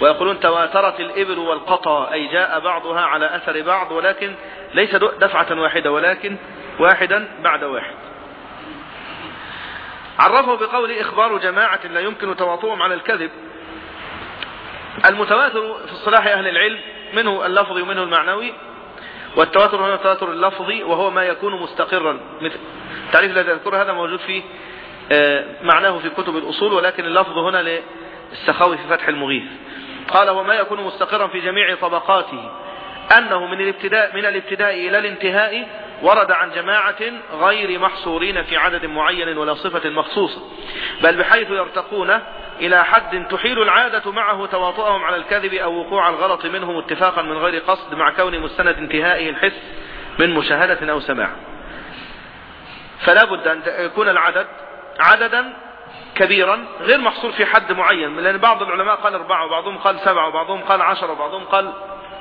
ويقولون تواترت الإبل والقطى أي جاء بعضها على أثر بعض ولكن ليس دفعة واحدة ولكن واحدا بعد واحد. عرفه بقول إخبار جماعة لا يمكن تواطؤهم على الكذب. المتواتر في اصطلاح أهل العلم منه اللفظي ومنه المعنوي والتواتر هو التواتر اللفظي وهو ما يكون مستقرا. مثل التعريف الذي أذكره هذا موجود في معناه في كتب الأصول ولكن اللفظ هنا للسخاوي في فتح المغيث. قال وما يكون مستقرا في جميع طبقاته. أنه من الابتداء من الابتداء إلى الانتهاء ورد عن جماعة غير محصورين في عدد معين ولا صفة مخصوصة بل بحيث يرتقون إلى حد تحيل العادة معه تواطؤهم على الكذب أو وقوع الغلط منهم اتفاقا من غير قصد مع كون مستند انتهائه الحس من مشاهدة أو سماع. فلا بد أن يكون العدد عددا كبيرا غير محصور في حد معين لأن بعض العلماء قال أربعة وبعضهم قال سبعة وبعضهم قال عشرة وبعضهم قال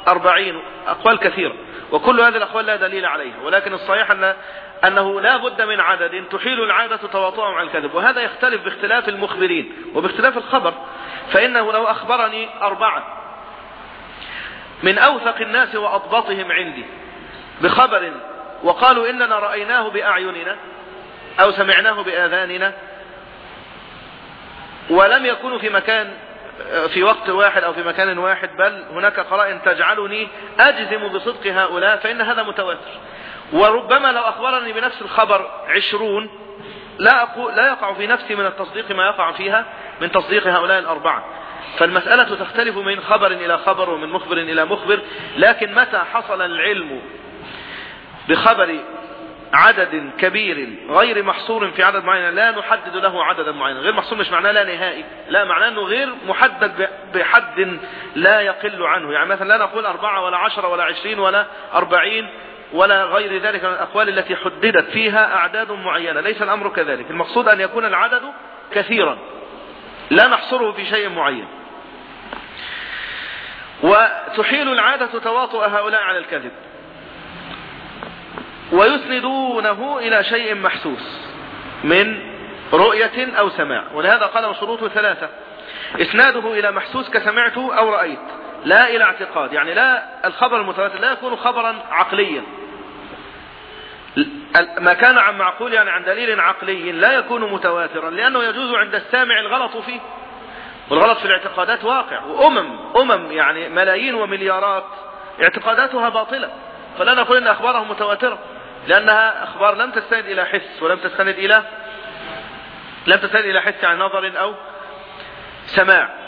أربعين أقوال كثيرة. وكل هذه الأقوال لا دليل عليها. ولكن الصحيح أن أنه لا بد من عدد تحيل العادة تواطؤهم على الكذب. وهذا يختلف باختلاف المخبرين وباختلاف الخبر. فإنه لو أخبرني أربعة من أوثق الناس وأضبطهم عندي بخبر وقالوا إننا رأيناه بأعيننا أو سمعناه بآذاننا ولم يكونوا في مكان في وقت واحد أو في مكان واحد بل هناك قرائن تجعلني أجزم بصدق هؤلاء فإن هذا متواتر. وربما لو أخبرني بنفس الخبر عشرون لا, أقول لا يقع في نفسي من التصديق ما يقع فيها من تصديق هؤلاء الأربعة. فالمسألة تختلف من خبر إلى خبر ومن مخبر إلى مخبر لكن متى حصل العلم بخبر عدد كبير غير محصور في عدد معين لا نحدد له عددا معينا. غير محصور مش معناه لا نهائي لا معناه إنه غير محدد بحد لا يقل عنه. يعني مثلا لا نقول أربعة ولا عشرة ولا عشرين ولا أربعين ولا غير ذلك من الأقوال التي حددت فيها أعداد معينة. ليس الأمر كذلك. المقصود أن يكون العدد كثيرا. لا نحصره في شيء معين. وتحيل العادة تواطؤ هؤلاء على الكذب. ويسندونه إلى شيء محسوس من رؤية أو سماع. ولهذا قال شروط ثلاثة. إسناده إلى محسوس كسمعت أو رأيت. لا إلى اعتقاد. يعني لا الخبر المتواتر لا يكون خبرا عقليا. ما كان عن معقول يعني عن دليل عقلي لا يكون متواترا لأنه يجوز عند السامع الغلط فيه. والغلط في الاعتقادات واقع. وأمم أمم يعني ملايين ومليارات اعتقاداتها باطلة. فلا نقول أن أخبارهم متواترة. لأنها أخبار لم تستند إلى حس ولم تستند إلى لم تستند إلى حس عن نظر أو سماع.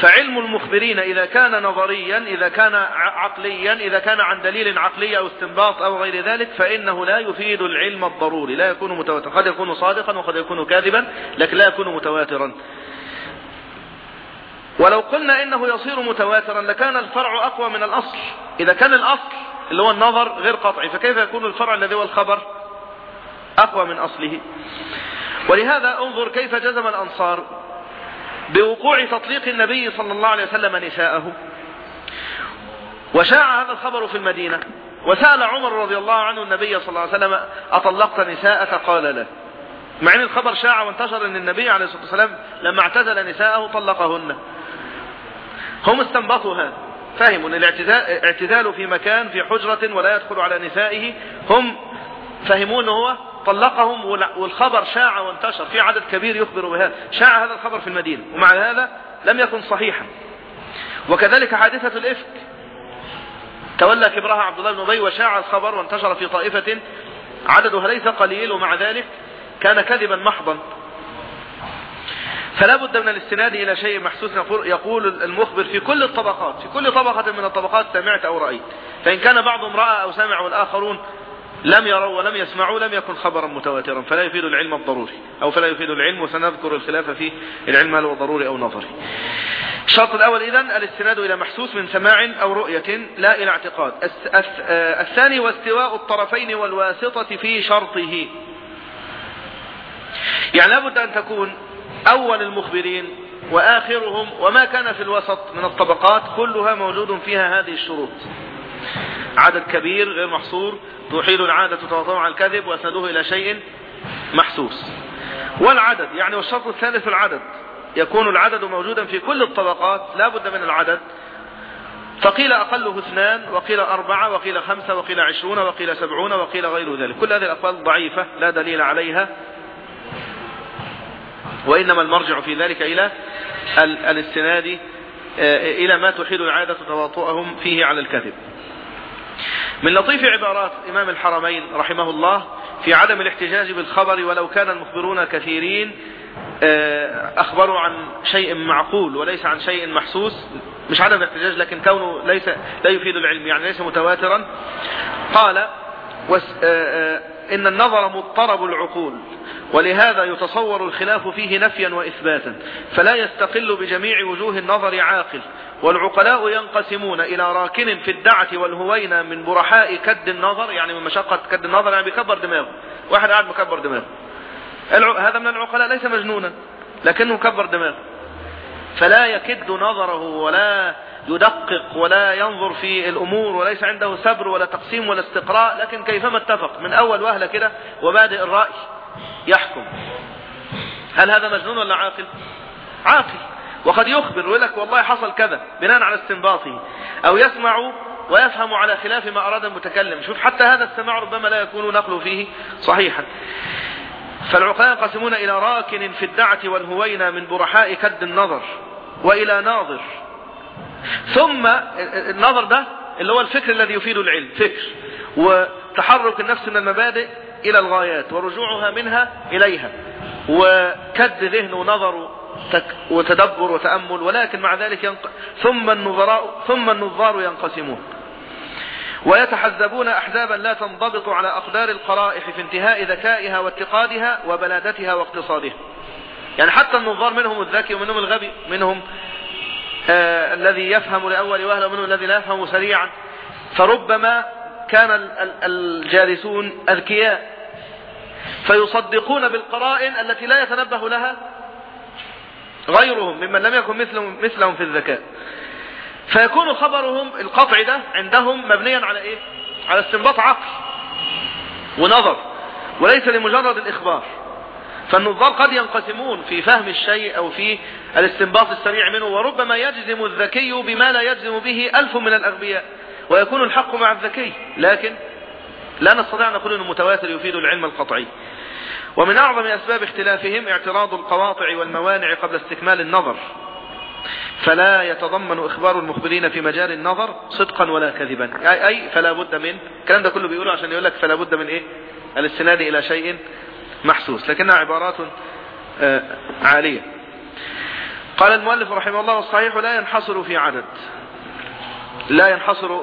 فعلم المخبرين إذا كان نظريا إذا كان عقليا إذا كان عن دليل عقلي أو استنباط أو غير ذلك فإنه لا يفيد العلم الضروري. لا يكون متواترا. قد يكون صادقا وقد يكون كاذبا لكن لا يكون متواترا. ولو قلنا إنه يصير متواترا لكان الفرع أقوى من الأصل. إذا كان الأصل اللي هو النظر غير قطعي. فكيف يكون الفرع الذي هو الخبر أقوى من أصله؟ ولهذا انظر كيف جزم الأنصار بوقوع تطليق النبي صلى الله عليه وسلم نساءه. وشاع هذا الخبر في المدينة. وسأل عمر رضي الله عنه النبي صلى الله عليه وسلم أطلقت نساءك؟ قال لا. مع إن الخبر شاع وانتشر إن النبي عليه الصلاة والسلام لما اعتزل نساءه طلقهن. هم استنبطوا هذا ان الاعتزال في مكان في حجرة ولا يدخل على نسائه. هم فهموا انه هو طلقهم والخبر شاع وانتشر. في عدد كبير يخبر بهذا. شاع هذا الخبر في المدينة. ومع هذا لم يكن صحيحا. وكذلك حادثة الإفك. تولى كبرها عبد الله بن أبي وشاع الخبر وانتشر في طائفة. عددها ليس قليل ومع ذلك كان كذبا محضا. فلا بد من الاستناد إلى شيء محسوس يقول المخبر في كل الطبقات في كل طبقة من الطبقات سمعت أو رأيت. فإن كان بعضهم رأى أو سمع والآخرون لم يروا ولم يسمعوا لم يكن خبرا متواترا فلا يفيد العلم الضروري أو فلا يفيد العلم وسنذكر الخلاف في العلم هل هو ضروري أو نظري. الشرط الأول إذن الاستناد إلى محسوس من سماع أو رؤية لا إلى اعتقاد. الثاني واستواء الطرفين والواسطة في شرطه. يعني لابد أن تكون أول المخبرين وآخرهم وما كان في الوسط من الطبقات كلها موجود فيها هذه الشروط. عدد كبير غير محصور تحيل العادة تتوضع على الكذب وأسنده إلى شيء محسوس. والعدد يعني والشرط الثالث العدد. يكون العدد موجودا في كل الطبقات لا بد من العدد. فقيل أقله اثنان وقيل أربعة وقيل خمسة وقيل عشرون وقيل سبعون وقيل غير ذلك. كل هذه الأقوال ضعيفة لا دليل عليها. وإنما المرجع في ذلك إلى الاستناد إلى ما تحيل العادة تواطؤهم فيه على الكذب. من لطيف عبارات إمام الحرمين رحمه الله في عدم الاحتجاج بالخبر ولو كان المخبرون كثيرين أخبروا عن شيء معقول وليس عن شيء محسوس مش عدم الاحتجاج لكن كونه ليس لا يفيد العلم يعني ليس متواترا. قال إن النظر مضطرب العقول ولهذا يتصور الخلاف فيه نفيا وإثباتا فلا يستقل بجميع وجوه النظر عاقل والعقلاء ينقسمون إلى راكن في الدعة والهوينة من برحاء كد النظر يعني من مشقة كد النظر يعني بيكبر دماغه واحد قاعد مكبر دماغه. هذا من العقلاء ليس مجنونا لكنه مكبر دماغه. فلا يكد نظره ولا يدقق ولا ينظر في الأمور وليس عنده سبر ولا تقسيم ولا استقراء لكن كيفما اتفق؟ من أول وهلة كده وبادئ الرأي يحكم. هل هذا مجنون ولا عاقل؟ عاقل. وقد يخبر ويقول لك والله حصل كذا بناء على استنباطه. أو يسمع ويفهم على خلاف ما أراد المتكلم. شوف حتى هذا السماع ربما لا يكون نقله فيه صحيحا. فالعقلاء ينقسمون إلى راكن في الدعة والهوينة من برحاء كد النظر وإلى ناظر. ثم النظر ده اللي هو الفكر الذي يفيد العلم فكر. وتحرك النفس من المبادئ إلى الغايات ورجوعها منها إليها. وكد ذهن ونظر وتدبر وتأمل ولكن مع ذلك ينق... ثم النظراء ثم النظار ينقسمون. ويتحزبون أحزابا لا تنضبط على أقدار القرائح في انتهاء ذكائها واتقادها وبلادتها واقتصادها. يعني حتى النظار منهم الذكي ومنهم الغبي منهم آه الذي يفهم لأول وهلة ومنهم الذي لا يفهم سريعا. فربما كان الجالسون أذكياء. فيصدقون بالقرائن التي لا يتنبه لها غيرهم ممن لم يكن مثلهم, مثلهم في الذكاء. فيكون خبرهم القطع ده عندهم مبنيا على إيه؟ على استنباط عقل ونظر وليس لمجرد الإخبار. فالنظار قد ينقسمون في فهم الشيء أو في الاستنباط السريع منه وربما يجزم الذكي بما لا يجزم به ألف من الأغبياء ويكون الحق مع الذكي. لكن لا نستطيع أن نقول إنه متواتر يفيد العلم القطعي. ومن أعظم أسباب اختلافهم اعتراض القواطع والموانع قبل استكمال النظر. فلا يتضمن إخبار المخبرين في مجال النظر صدقا ولا كذبا. أي فلا بد من الكلام ده كله بيقوله عشان يقول لك فلا بد من إيه؟ الاستناد إلى شيء محسوس لكنها عبارات آه، عالية. قال المؤلف رحمه الله والصحيح لا ينحصر في عدد. لا ينحصر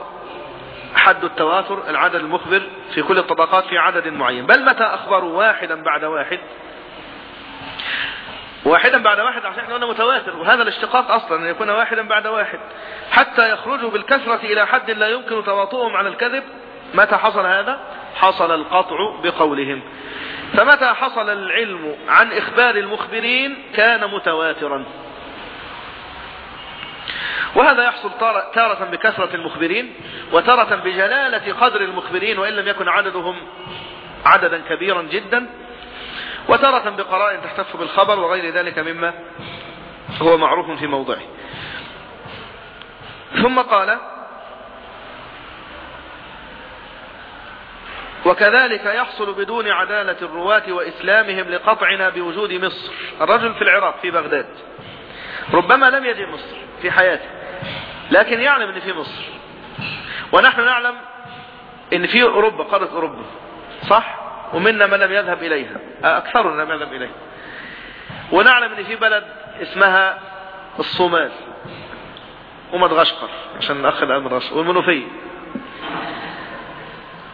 حد التواتر العدد المخبر في كل الطبقات في عدد معين. بل متى أخبروا واحدا بعد واحد؟ واحدا بعد واحد عشان إحنا قلنا متواتر وهذا الاشتقاق أصلا أن يكون واحدا بعد واحد. حتى يخرجوا بالكثرة إلى حد لا يمكن تواطؤهم على الكذب متى حصل هذا؟ حصل القطع بقولهم. فمتى حصل العلم عن إخبار المخبرين كان متواترا. وهذا يحصل تارة بكثرة المخبرين وتارة بجلالة قدر المخبرين وإن لم يكن عددهم عددا كبيرا جدا وتارة بقرائن تحتف بالخبر وغير ذلك مما هو معروف في موضعه. ثم قال وكذلك يحصل بدون عدالة الرواة وإسلامهم لقطعنا بوجود مصر. الرجل في العراق في بغداد. ربما لم يجد مصر في حياته لكن يعلم إن في مصر. ونحن نعلم إن في أوروبا قارة أوروبا. صح؟ ومنا من لم يذهب إليها. أكثرنا لم يذهب إليها. ونعلم أن في بلد اسمها الصومال. ومدغشقر عشان الأخ الأمر والمنوفية.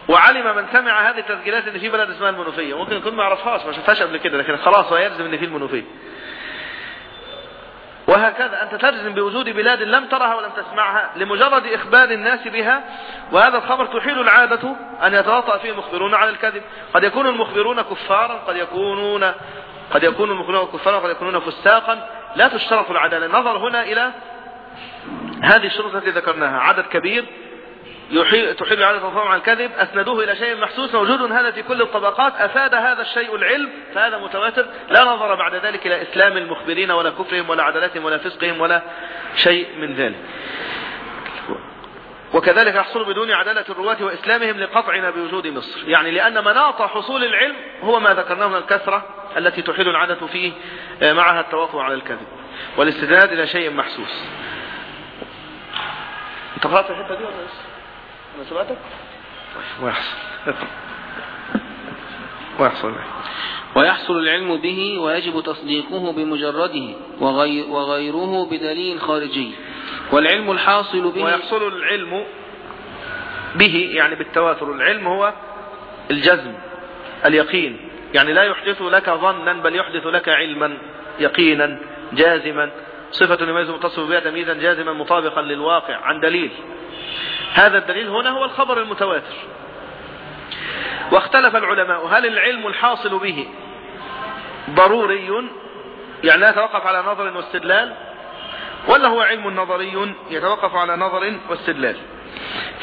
وعلم من سمع هذه التسجيلات إن في بلد اسمها المنوفية. ممكن يكون ما يعرفهاش ما شافهاش قبل كده لكن خلاص هو يلزم إن في المنوفية. وهكذا أنت تجزم بوجود بلاد لم ترها ولم تسمعها لمجرد إخبار الناس بها وهذا الخبر تحيل العادة أن يتواطأ فيه المخبرون على الكذب. قد يكون المخبرون كفارا قد يكونون قد يكون المخبرون كفارا قد يكونون فساقا. لا تشترط العدالة. النظر هنا إلى هذه الشروط التي ذكرناها. عدد كبير. تحيل على تفاهم عن الكذب أسندوه إلى شيء محسوس موجود هذا في كل الطبقات أفاد هذا الشيء العلم فهذا متواتر. لا نظر بعد ذلك إلى إسلام المخبرين ولا كفرهم ولا عدالتهم ولا فسقهم ولا شيء من ذلك. وكذلك يحصل بدون عدالة الرواة وإسلامهم لقطعنا بوجود مصر. يعني لأن مناط حصول العلم هو ما ذكرناه من الكثرة التي تحيل العادة فيه آه، معها التواطؤ على الكذب والاستدلال إلى شيء محسوس. انت قرأت الحتة دي ولا لسه؟ أنا سمعتك ويحصل. ويحصل. ويحصل العلم به ويجب تصديقه بمجرده وغيره بدليل خارجي. والعلم الحاصل به ويحصل العلم به يعني بالتواتر العلم هو الجزم اليقين. يعني لا يحدث لك ظنا بل يحدث لك علما يقينا جازما. صفة يميز متصف بها تمييزا جازما مطابقا للواقع عن دليل. هذا الدليل هنا هو الخبر المتواتر. واختلف العلماء هل العلم الحاصل به ضروري؟ يعني لا يتوقف على نظر واستدلال ولا هو علم نظري يتوقف على نظر واستدلال؟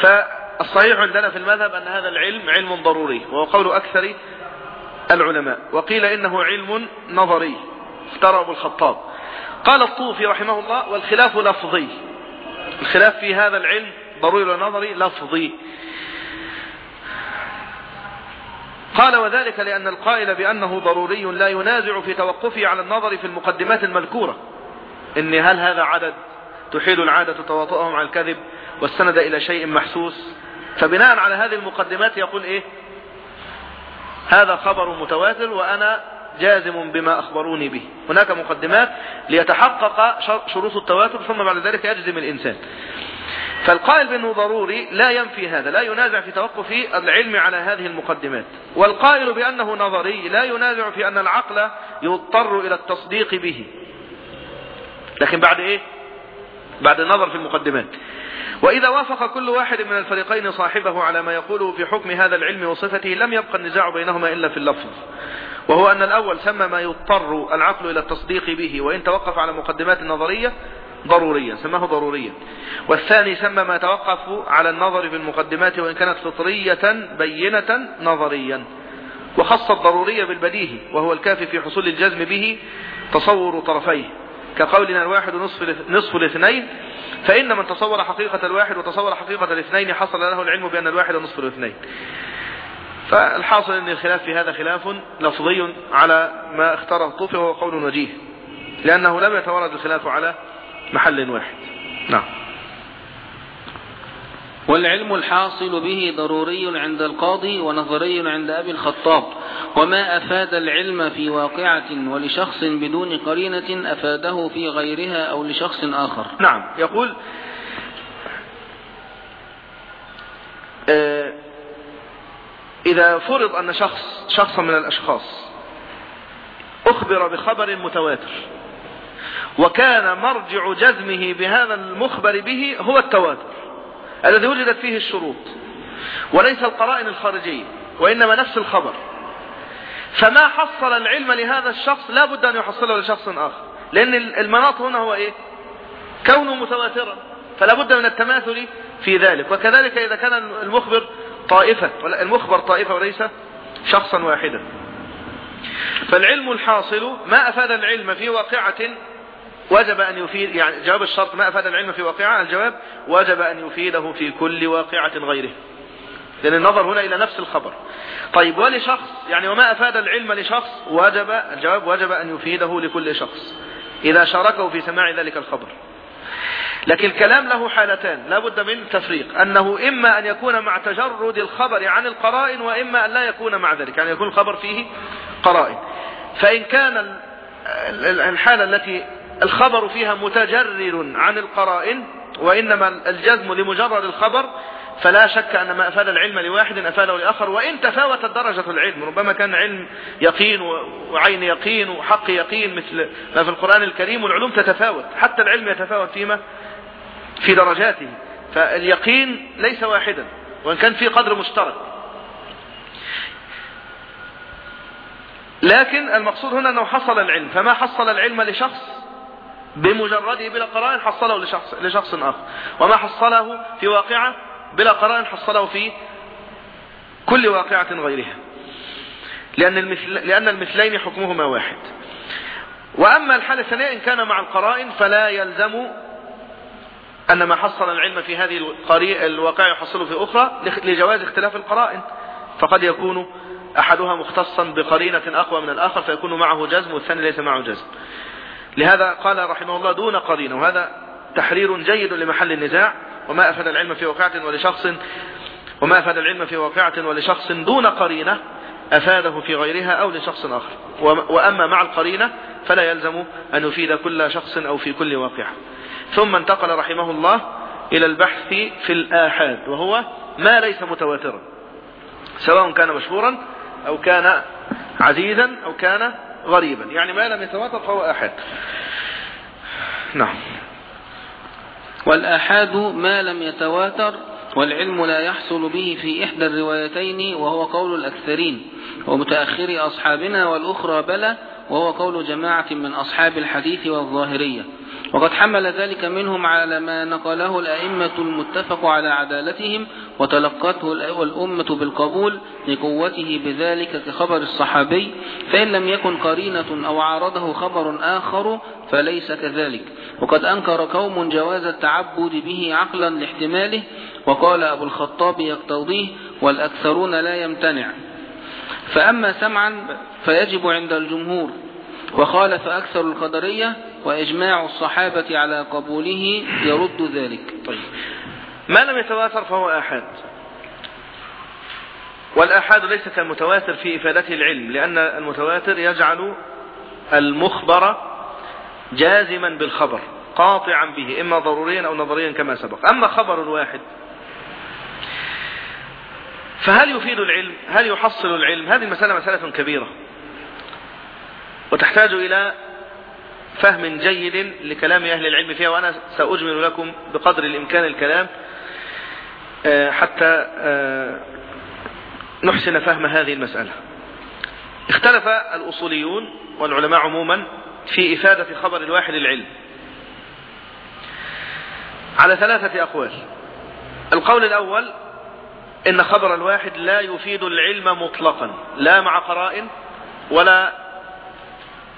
فالصحيح عندنا في المذهب أن هذا العلم علم ضروري وهو قول أكثر العلماء وقيل إنه علم نظري. افترى أبو الخطاب. قال الطوفي رحمه الله والخلاف لفظي. الخلاف في هذا العلم ضروري ونظري لفظي. قال وذلك لأن القائل بأنه ضروري لا ينازع في توقفه على النظر في المقدمات المذكورة. إن هل هذا عدد تحيل العادة تواطؤهم على الكذب والسند إلى شيء محسوس؟ فبناء على هذه المقدمات يقول إيه؟ هذا خبر متواتر وأنا جازم بما أخبروني به. هناك مقدمات ليتحقق شروط التواتر ثم بعد ذلك يجزم الإنسان. فالقائل بأنه ضروري لا ينفي هذا لا ينازع في توقف العلم على هذه المقدمات. والقائل بأنه نظري لا ينازع في أن العقل يضطر إلى التصديق به. لكن بعد إيه؟ بعد النظر في المقدمات. وإذا وافق كل واحد من الفريقين صاحبه على ما يقوله في حكم هذا العلم وصفته لم يبقى النزاع بينهما إلا في اللفظ. وهو أن الأول سمى ما يضطر العقل إلى التصديق به وإن توقف على مقدمات نظرية ضروريا سماه ضروريا والثاني سمى ما توقف على النظر في المقدمات وإن كانت فطرية بينة نظريا. وخص الضرورية بالبديهي وهو الكافي في حصول الجزم به تصور طرفيه. كقولنا الواحد نصف, نصف الاثنين فإن من تصور حقيقة الواحد وتصور حقيقة الاثنين حصل له العلم بأن الواحد نصف الاثنين. فالحاصل أن الخلاف في هذا خلاف لفظي على ما اختاره الطوفي وهو قول وجيه لأنه لم يتورد الخلاف على محل واحد. نعم. والعلم الحاصل به ضروري عند القاضي ونظري عند أبي الخطاب وما أفاد العلم في واقعة ولشخص بدون قرينة أفاده في غيرها أو لشخص آخر. نعم. يقول آه إذا فرض أن شخص شخصا من الأشخاص أخبر بخبر متواتر وكان مرجع جزمه بهذا المخبر به هو التواتر الذي وجدت فيه الشروط وليس القرائن الخارجية وإنما نفس الخبر. فما حصل العلم لهذا الشخص لا بد أن يحصله لشخص آخر لأن المناط هنا هو إيه؟ كونه متواترا فلا بد من التماثل في ذلك. وكذلك إذا كان المخبر طائفة المخبر طائفة وليس شخصا واحدا. فالعلم الحاصل ما أفاد العلم في واقعة وجب أن يفيد يعني جواب الشرط ما أفاد العلم في واقعة الجواب وجب أن يفيده في كل واقعة غيره. لأن النظر هنا إلى نفس الخبر. طيب ولشخص يعني وما أفاد العلم لشخص وجب الجواب وجب أن يفيده لكل شخص. إذا شاركه في سماع ذلك الخبر. لكن الكلام له حالتان. لا بد من تفريق. أنه إما أن يكون مع تجرد الخبر عن القرائن وإما أن لا يكون مع ذلك. يعني يكون الخبر فيه قرائن. فإن كان الحالة التي الخبر فيها متجرر عن القرائن وإنما الجزم لمجرد الخبر فلا شك أن ما أفاد العلم لواحد أفاده لآخر وإن تفاوتت درجة العلم ربما كان علم يقين وعين يقين وحق يقين مثل ما في القرآن الكريم والعلوم تتفاوت حتى العلم يتفاوت فيما في درجاته. فاليقين ليس واحدا وإن كان في قدر مشترك. لكن المقصود هنا أنه حصل العلم. فما حصل العلم لشخص؟ بمجرده بلا قرائن حصله لشخص, لشخص آخر. وما حصله في واقعة بلا قرائن حصله في كل واقعة غيرها. لأن, المثل لأن المثلين حكمهما واحد. وأما الحالة الثانية إن كان مع القرائن فلا يلزم أن ما حصل العلم في هذه الواقع يحصله في أخرى لجواز اختلاف القرائن. فقد يكون أحدها مختصا بقرينة أقوى من الآخر فيكون معه جزم والثاني ليس معه جزم. لهذا قال رحمه الله دون قرينة وهذا تحرير جيد لمحل النزاع وما أفاد العلم في واقعة ولشخص وما أفاد العلم في واقعة ولشخص دون قرينة أفاده في غيرها أو لشخص آخر. وأما مع القرينة فلا يلزم أن يفيد كل شخص أو في كل واقعة. ثم انتقل رحمه الله إلى البحث في الآحاد وهو ما ليس متواترا سواء كان مشهورا أو كان عزيزا أو كان غريبا. يعني ما لم يتواتر فهو آحاد نعم. والآحاد ما لم يتواتر والعلم لا يحصل به في إحدى الروايتين وهو قول الأكثرين ومتأخري أصحابنا والأخرى بلى وهو قول جماعة من أصحاب الحديث والظاهرية. وقد حمل ذلك منهم على ما نقله الأئمة المتفق على عدالتهم وتلقته الأمة بالقبول لقوته بذلك كخبر الصحابي فإن لم يكن قرينة أو عارضه خبر آخر فليس كذلك. وقد أنكر قوم جواز التعبد به عقلا لاحتماله وقال أبو الخطاب يقتضيه والأكثرون لا يمتنع. فأما سمعا فيجب عند الجمهور. وخالف أكثر القدرية وإجماع الصحابة على قبوله يرد ذلك. طيب. ما لم يتواتر فهو آحاد والآحاد ليس كالمتواتر في إفادته العلم لأن المتواتر يجعل المخبر جازما بالخبر قاطعا به إما ضروريا أو نظريا كما سبق. أما خبر واحد فهل يفيد العلم؟ هل يحصل العلم؟ هذه المسألة مسألة كبيرة. وتحتاج إلى فهم جيد لكلام أهل العلم فيها وأنا سأجمل لكم بقدر الإمكان الكلام. حتى آه، نحسن فهم هذه المسألة. اختلف الأصوليون والعلماء عموما في إفادة خبر الواحد العلم. على ثلاثة أقوال. القول الأول إن خبر الواحد لا يفيد العلم مطلقا لا مع قرائن ولا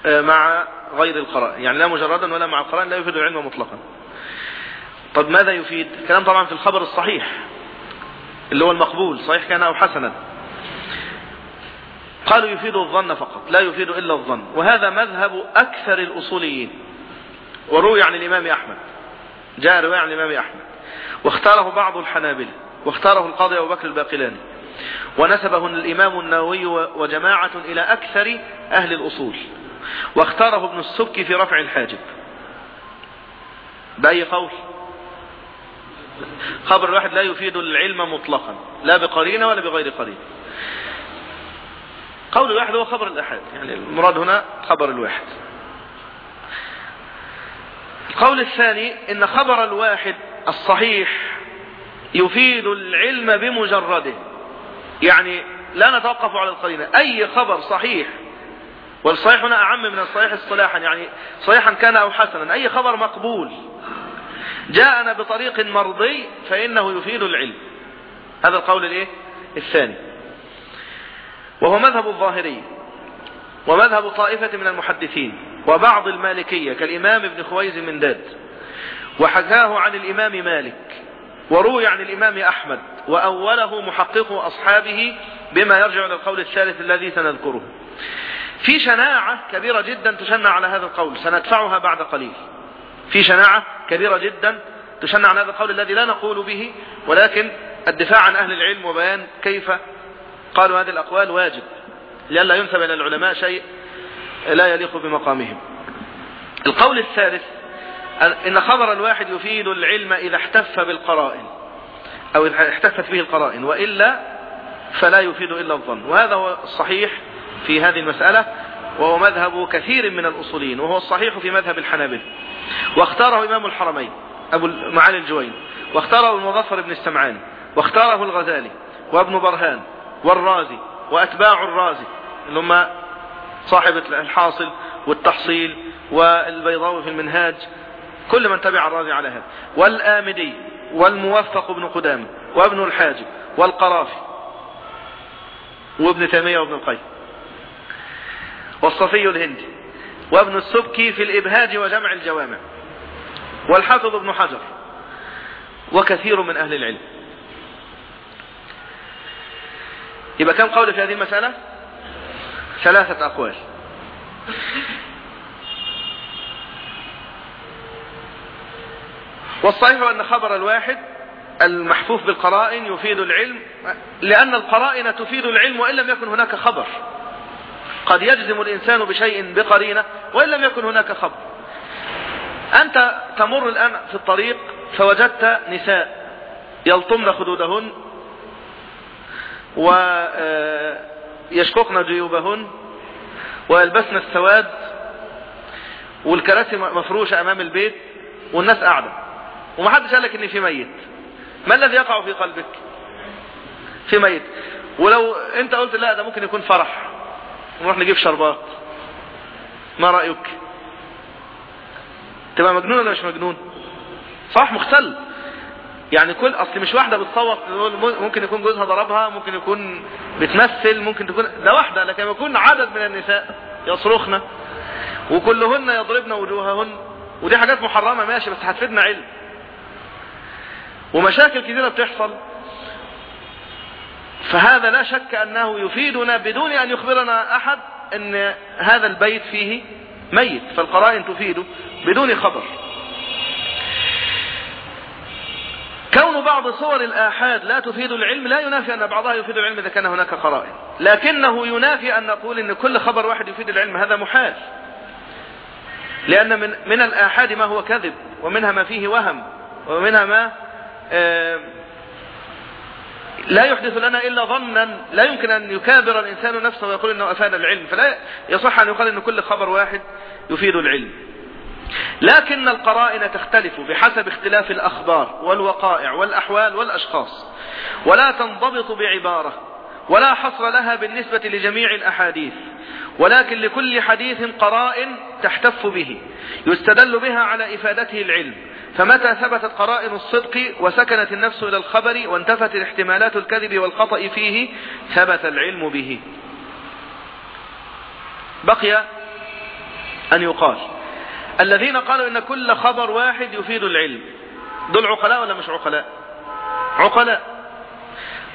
آه، مع غير القرائن. يعني لا مجردا ولا مع القرائن لا يفيد العلم مطلقا. طب ماذا يفيد؟ الكلام طبعا في الخبر الصحيح. اللي هو المقبول صحيح كان أو حسنا. قالوا يفيد الظن فقط لا يفيد إلا الظن. وهذا مذهب أكثر الأصوليين. وروي عن الإمام أحمد. جاء رواية عن الإمام أحمد. واختاره بعض الحنابلة. واختاره القاضي أبو بكر الباقلاني. ونسبه الإمام النووي وجماعة إلى أكثر أهل الأصول. واختاره ابن السبكي في رفع الحاجب. بأي قول؟ خبر الواحد لا يفيد العلم مطلقا لا بقرينة ولا بغير قرينة. قول الواحد هو خبر الأحد يعني المراد هنا خبر الواحد. القول الثاني إن خبر الواحد الصحيح يفيد العلم بمجرده. يعني لا نتوقف على القرينة. أي خبر صحيح والصحيح هنا أعم من الصحيح اصطلاحا يعني صحيحا كان أو حسنا أي خبر مقبول. جاءنا بطريق مرضي فإنه يفيد العلم. هذا القول الإيه؟ الثاني. وهو مذهب الظاهري ومذهب طائفة من المحدثين وبعض المالكية كالإمام ابن خويز من داد. وحكاه عن الإمام مالك وروي عن الإمام أحمد وأوله محقق أصحابه بما يرجع إلى القول الثالث الذي سنذكره. في شناعة كبيرة جدا تشنع على هذا القول سندفعها بعد قليل. في شناعة كبيرة جدا تشنع على هذا القول الذي لا نقول به ولكن الدفاع عن أهل العلم وبيان كيف قالوا هذه الأقوال واجب لئلا ينسب إلى العلماء شيء لا يليق بمقامهم. القول الثالث إن خبر الواحد يفيد العلم إذا احتف بالقرائن أو احتفت به القرائن وإلا فلا يفيد إلا الظن. وهذا هو الصحيح في هذه المسألة وهو مذهب كثير من الأصولين وهو الصحيح في مذهب الحنابل واختاره إمام الحرمين أبو معالي الجوين واختاره المظفر بن السمعاني واختاره الغزالي وابن برهان والرازي وأتباع الرازي اللي هم صاحب الحاصل والتحصيل والبيضاوي في المنهاج كل من تبع الرازي على هذا. والآمدي والموفق بن قدامة وابن الحاجب والقرافي وابن تيمية وابن القيم والصفي الهندي. وابن السبكي في الإبهاج وجمع الجوامع. والحافظ ابن حجر. وكثير من أهل العلم. يبقى كم قول في هذه المسألة؟ ثلاثة أقوال. والصحيح أن خبر الواحد المحفوف بالقرائن يفيد العلم لأن القرائن تفيد العلم وإن لم يكن هناك خبر. قد يجزم الإنسان بشيء بقرينة وإن لم يكن هناك خبر. أنت تمر الآن في الطريق فوجدت نساء يلطمن خدودهن ويشققن جيوبهن ويلبسن السواد والكراسي مفروشة أمام البيت والناس قاعدة. ومحدش قال لك إن في ميت. ما الذي يقع في قلبك؟ في ميت. ولو أنت قلت لا ده ممكن يكون فرح. نروح نجيب شربات. ما رأيك؟ تبقى مجنون ولا مش مجنون؟ صح مختل. يعني كل أصل مش واحدة بتصوت ممكن يكون جوزها ضربها ممكن يكون بتمثل ممكن تكون ده واحدة لكن يكون عدد من النساء يصرخن وكلهن يضربن وجوههن ودي حاجات محرمة ماشي بس هتفيدنا علم. ومشاكل كثيره بتحصل. فهذا لا شك أنه يفيدنا بدون أن يخبرنا أحد أن هذا البيت فيه ميت فالقرائن تفيده بدون خبر. كون بعض صور الآحاد لا تفيد العلم لا ينافي أن بعضها يفيد العلم إذا كان هناك قرائن. لكنه ينافي أن نقول أن كل خبر واحد يفيد العلم هذا محال. لأن من, من الآحاد ما هو كذب ومنها ما فيه وهم ومنها ما آه لا يحدث لنا إلا ظنا لا يمكن أن يكابر الإنسان نفسه ويقول أنه أفاد العلم فلا يصح أن يقال أن كل خبر واحد يفيد العلم. لكن القرائن تختلف بحسب اختلاف الأخبار والوقائع والأحوال والأشخاص. ولا تنضبط بعبارة ولا حصر لها بالنسبة لجميع الأحاديث. ولكن لكل حديث قرائن تحتف به يستدل بها على إفادته العلم. فمتى ثبتت قرائن الصدق وسكنت النفس إلى الخبر وانتفت احتمالات الكذب والخطأ فيه ثبت العلم به. بقي أن يقال الذين قالوا إن كل خبر واحد يفيد العلم دول عقلاء ولا مش عقلاء؟ عقلاء.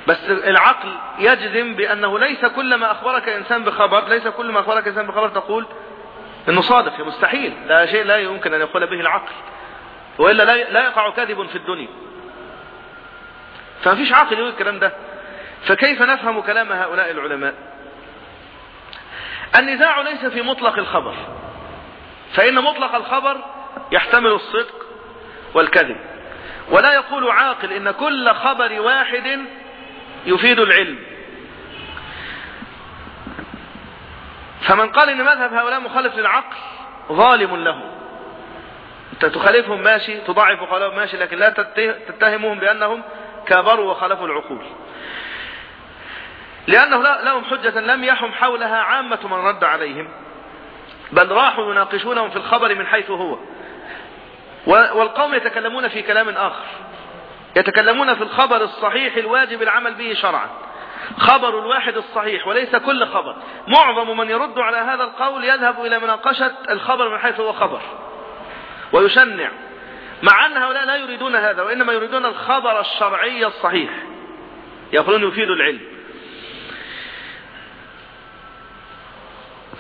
بس العقل يجزم بأنه ليس كل ما أخبرك إنسان بخبر ليس كل ما أخبرك إنسان بخبر تقول إنه صادق مستحيل لا شيء لا يمكن أن يقول به العقل. وإلا لا يقع كذب في الدنيا. فما فيش عاقل يقول الكلام ده. فكيف نفهم كلام هؤلاء العلماء؟ النزاع ليس في مطلق الخبر. فإن مطلق الخبر يحتمل الصدق والكذب. ولا يقول عاقل إن كل خبر واحد يفيد العلم. فمن قال إن مذهب هؤلاء مخالف للعقل ظالم له تخالفهم ماشي تضعف قولهم ماشي لكن لا تتهمهم بأنهم كابروا وخالفوا العقول. لأنه لهم حجة لم يحم حولها عامة من رد عليهم بل راحوا يناقشونهم في الخبر من حيث هو. والقوم يتكلمون في كلام آخر. يتكلمون في الخبر الصحيح الواجب العمل به شرعا. خبر الواحد الصحيح وليس كل خبر. معظم من يرد على هذا القول يذهب إلى مناقشة الخبر من حيث هو خبر. ويشنع. مع أن هؤلاء لا يريدون هذا وإنما يريدون الخبر الشرعي الصحيح. يقولون يفيد العلم.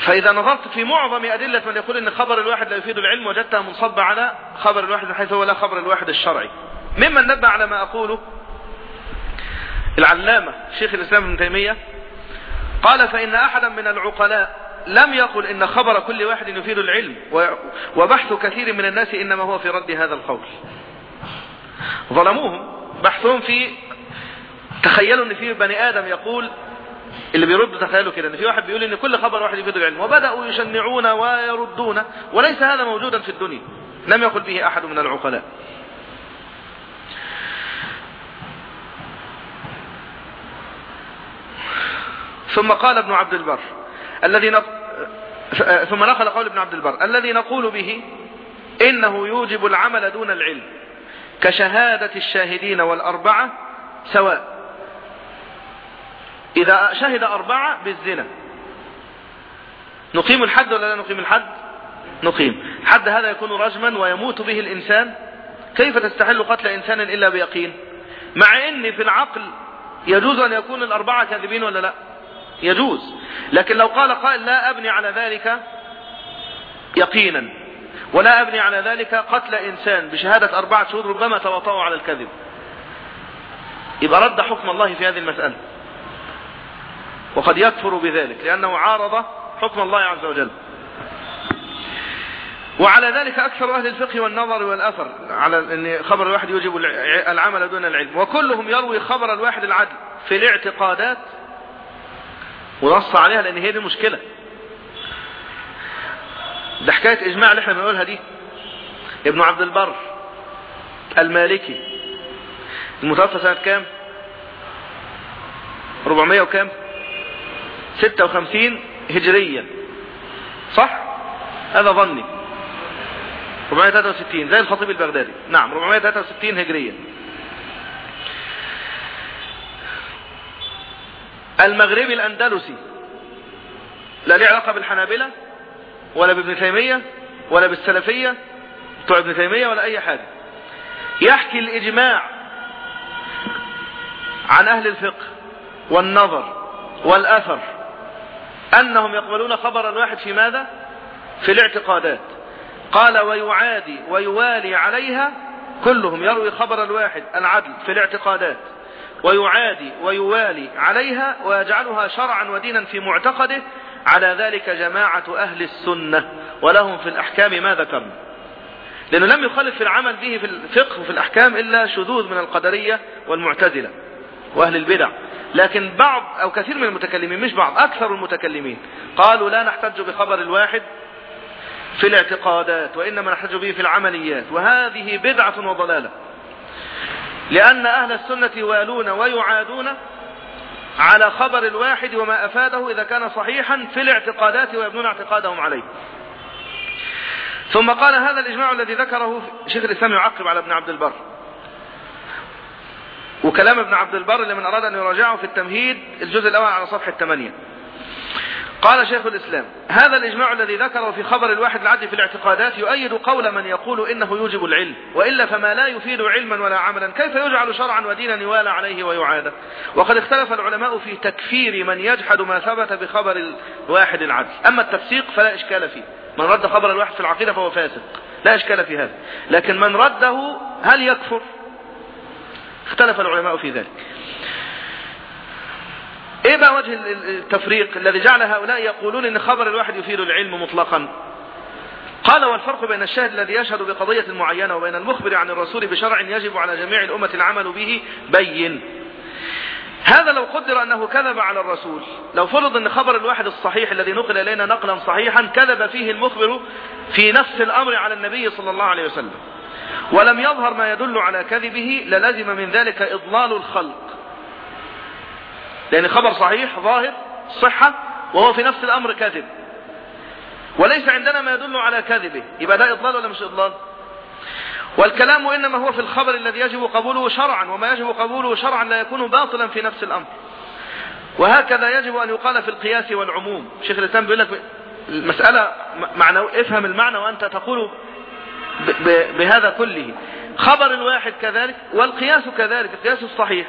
فإذا نظرت في معظم أدلة من يقول أن خبر الواحد لا يفيد العلم وجدتها منصبة على خبر الواحد حيث هو لا خبر الواحد الشرعي. ممن نبه على ما أقوله العلامة شيخ الإسلام ابن تيمية قال فإن أحدا من العقلاء لم يقل إن خبر كل واحد يفيد العلم وبحث كثير من الناس إنما هو في رد هذا القول. ظلموهم. بحثهم في تخيلوا إن في بني آدم يقول اللي بيرد تخيلوا كده إن في واحد بيقول إن كل خبر واحد يفيد العلم وبدأوا يشنعون ويردون. وليس هذا موجودا في الدنيا. لم يقل به أحد من العقلاء. ثم قال ابن عبد البر الذي نق... ثم نقل قول ابن عبد البر الذي نقول به إنه يوجب العمل دون العلم كشهادة الشاهدين والأربعة سواء. إذا شهد أربعة بالزنا. نقيم الحد ولا لا نقيم الحد؟ نقيم. حد هذا يكون رجما ويموت به الإنسان. كيف تستحل قتل إنسان إلا بيقين؟ مع أن في العقل يجوز أن يكون الأربعة كاذبين ولا لا؟ يجوز. لكن لو قال قائل لا أبني على ذلك يقينا. ولا أبني على ذلك قتل إنسان بشهادة أربعة شهود ربما تواطؤوا على الكذب. يبقى رد حكم الله في هذه المسألة. وقد يكفر بذلك لأنه عارض حكم الله عز وجل. وعلى ذلك أكثر أهل الفقه والنظر والأثر على أن خبر الواحد يوجب العمل دون العلم. وكلهم يروي خبر الواحد العدل في الاعتقادات ونص عليها لأن هي دي المشكلة ده حكاية إجماع اللي إحنا بنقولها دي. ابن عبد البر المالكي المتوفى سنة كام؟ 400 وكام؟ 56 هجريا. صح؟ هذا ظني. 463 زي الخطيب البغدادي. نعم 463 هجريا. المغربي الأندلسي. لا له علاقة بالحنابلة ولا بابن تيمية ولا بالسلفية بتوع ابن تيمية ولا أي حاجة. يحكي الإجماع عن أهل الفقه والنظر والأثر أنهم يقبلون خبر الواحد في ماذا؟ في الاعتقادات. قال ويعادي ويوالي عليها كلهم يروي خبر الواحد العدل في الاعتقادات. ويعادي ويوالي عليها ويجعلها شرعا ودينا في معتقده. على ذلك جماعة أهل السنة ولهم في الأحكام ما ذكرنا. لأنه لم يخالف في العمل به في الفقه وفي الأحكام إلا شذوذ من القدرية والمعتزلة وأهل البدع. لكن بعض أو كثير من المتكلمين مش بعض أكثر المتكلمين قالوا لا نحتج بخبر الواحد في الاعتقادات وإنما نحتج به في العمليات. وهذه بدعة وضلالة. لأن أهل السنة يوالون ويعادون على خبر الواحد وما أفاده إذا كان صحيحا في الاعتقادات ويبنون اعتقادهم عليه. ثم قال هذا الإجماع الذي ذكره شيخ الإسلام يعقب على ابن عبد البر. وكلام ابن عبد البر لمن أراد أن يراجعه في التمهيد الجزء الأول على صفحة 8 قال شيخ الإسلام هذا الإجماع الذي ذكره في خبر الواحد العدل في الاعتقادات يؤيد قول من يقول إنه يوجب العلم وإلا فما لا يفيد علما ولا عملا كيف يجعل شرعا ودينا يوالى عليه ويعاد؟ وقد اختلف العلماء في تكفير من يجحد ما ثبت بخبر الواحد العدل أما التفسيق فلا إشكال فيه من رد خبر الواحد في العقيدة فهو فاسق لا إشكال في هذا لكن من رده هل يكفر؟ اختلف العلماء في ذلك. إيه بقى وجه التفريق الذي جعل هؤلاء يقولون إن خبر الواحد يفيد العلم مطلقا؟ قال والفرق بين الشاهد الذي يشهد بقضية معينة وبين المخبر عن الرسول بشرع يجب على جميع الأمة العمل به بين. هذا لو قدر أنه كذب على الرسول لو فرض أن خبر الواحد الصحيح الذي نقل إلينا نقلا صحيحا كذب فيه المخبر في نفس الأمر على النبي صلى الله عليه وسلم. ولم يظهر ما يدل على كذبه للزم من ذلك إضلال الخلق. لأن خبر صحيح ظاهر صحة وهو في نفس الأمر كذب وليس عندنا ما يدل على كذبه يبقى ده إضلال ولا مش إضلال؟ والكلام إنما هو في الخبر الذي يجب قبوله شرعا وما يجب قبوله شرعا لا يكون باطلا في نفس الأمر. وهكذا يجب أن يقال في القياس والعموم. شيخ الإسلام بيقول لك المسألة معنى افهم المعنى وأنت تقول بهذا كله. خبر الواحد كذلك والقياس كذلك القياس الصحيح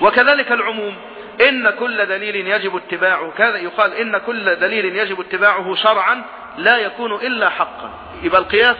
وكذلك العموم. إن كل دليل يجب اتباعه. كذا يقال إن كل دليل يجب اتباعه شرعا لا يكون إلا حقا. يبقى القياس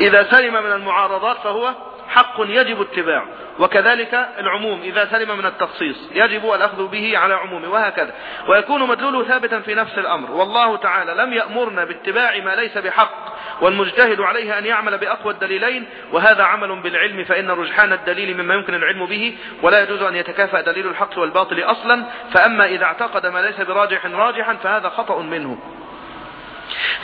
إذا سلم من المعارضات فهو حق يجب اتباعه. وكذلك العموم إذا سلم من التخصيص يجب الأخذ به على عمومه وهكذا. ويكون مدلوله ثابتا في نفس الأمر. والله تعالى لم يأمرنا باتباع ما ليس بحق والمجتهد عليه أن يعمل بأقوى الدليلين وهذا عمل بالعلم فإن رجحان الدليل مما يمكن العلم به ولا يجوز أن يتكافأ دليل الحق والباطل أصلا فأما إذا اعتقد ما ليس براجح راجحا فهذا خطأ منه.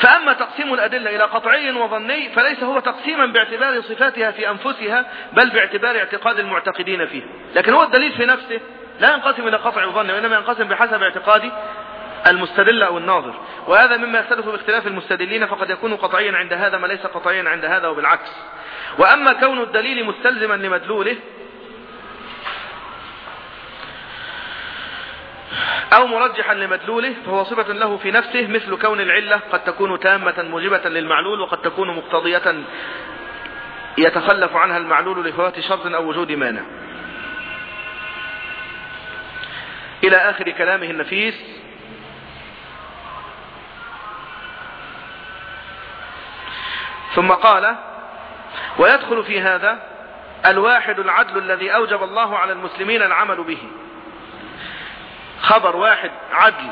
فأما تقسيم الأدلة إلى قطعي وظني فليس هو تقسيما باعتبار صفاتها في أنفسها بل باعتبار اعتقاد المعتقدين فيها. لكن هو الدليل في نفسه لا ينقسم إلى قطع وظن وإنما ينقسم بحسب اعتقاد المستدل أو الناظر. وهذا مما يختلف باختلاف المستدلين فقد يكون قطعيا عند هذا ما ليس قطعيا عند هذا وبالعكس. وأما كون الدليل مستلزما لمدلوله أو مرجحا لمدلوله فهو صفة له في نفسه مثل كون العلة قد تكون تامة موجبة للمعلول وقد تكون مقتضية يتخلف عنها المعلول لفوات شرط أو وجود مانع. إلى آخر كلامه النفيس. ثم قال ويدخل في هذا الواحد العدل الذي أوجب الله على المسلمين العمل به. خبر واحد عدل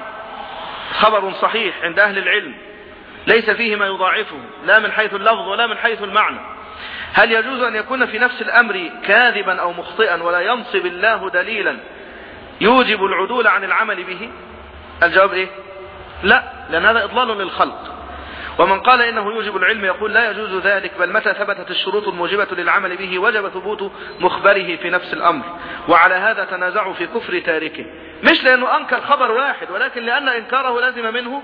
خبر صحيح عند أهل العلم ليس فيه ما يضاعفه لا من حيث اللفظ ولا من حيث المعنى. هل يجوز أن يكون في نفس الأمر كاذبا أو مخطئا ولا ينصب الله دليلا يوجب العدول عن العمل به؟ الجواب إيه؟ لا لأن هذا إضلال للخلق. ومن قال إنه يوجب العلم يقول لا يجوز ذلك بل متى ثبتت الشروط الموجبة للعمل به وجب ثبوت مخبره في نفس الأمر. وعلى هذا تنازعوا في كفر تاركه. مش لأنه أنكر خبر واحد ولكن لأن إنكاره لازم منه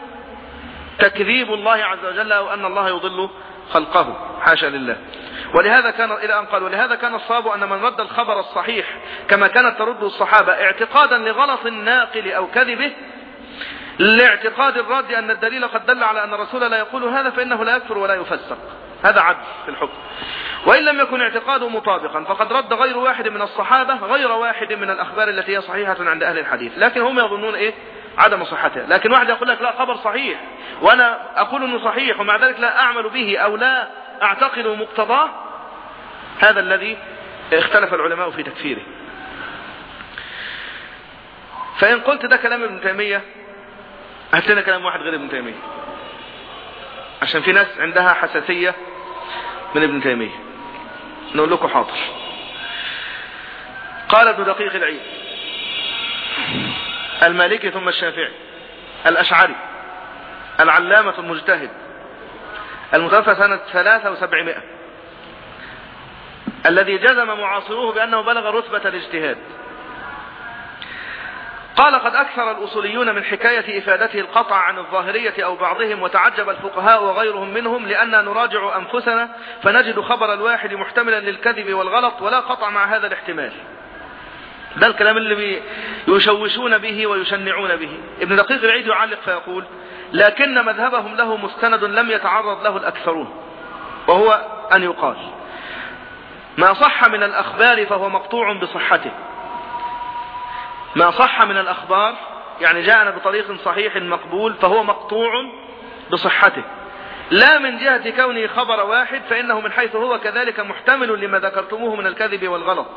تكذيب الله عز وجل أو أن الله يضل خلقه. حاشا لله. ولهذا كان إلى أن قال ولهذا كان الصواب أن من رد الخبر الصحيح كما كانت ترد الصحابة اعتقادا لغلط الناقل أو كذبه لاعتقاد الرد أن الدليل قد دل على أن الرسول لا يقول هذا فإنه لا يكفر ولا يفسق. هذا عدل في الحكم. وإن لم يكن اعتقاده مطابقا فقد رد غير واحد من الصحابة غير واحد من الأخبار التي هي صحيحة عند أهل الحديث. لكن هم يظنون إيه؟ عدم صحتها. لكن واحد يقول لك لا خبر صحيح. وأنا أقول أنه صحيح ومع ذلك لا أعمل به أو لا أعتقد مقتضاه. هذا الذي اختلف العلماء في تكفيره. فإن قلت ده كلام ابن تيمية هات لنا كلام واحد غير ابن تيمية. عشان في ناس عندها حساسية من ابن تيمية. نقول لكم حاضر. قال ابن دقيق العيد. المالكي ثم الشافعي. الأشعري. العلامة المجتهد. المتوفى سنة ثلاثة وسبعمائة. الذي جزم معاصروه بأنه بلغ رتبة الاجتهاد. قال قد أكثر الأصوليون من حكاية إفادته القطع عن الظاهرية أو بعضهم وتعجب الفقهاء وغيرهم منهم لأن نراجع أنفسنا فنجد خبر الواحد محتملا للكذب والغلط ولا قطع مع هذا الاحتمال. ده الكلام اللي يشوشون به ويشنعون به. ابن دقيق العيد يعلق فيقول لكن مذهبهم له مستند لم يتعرض له الأكثرون. وهو أن يقال ما صح من الأخبار فهو مقطوع بصحته. ما صح من الأخبار يعني جاءنا بطريق صحيح مقبول فهو مقطوع بصحته. لا من جهة كونه خبر واحد فإنه من حيث هو كذلك محتمل لما ذكرتموه من الكذب والغلط.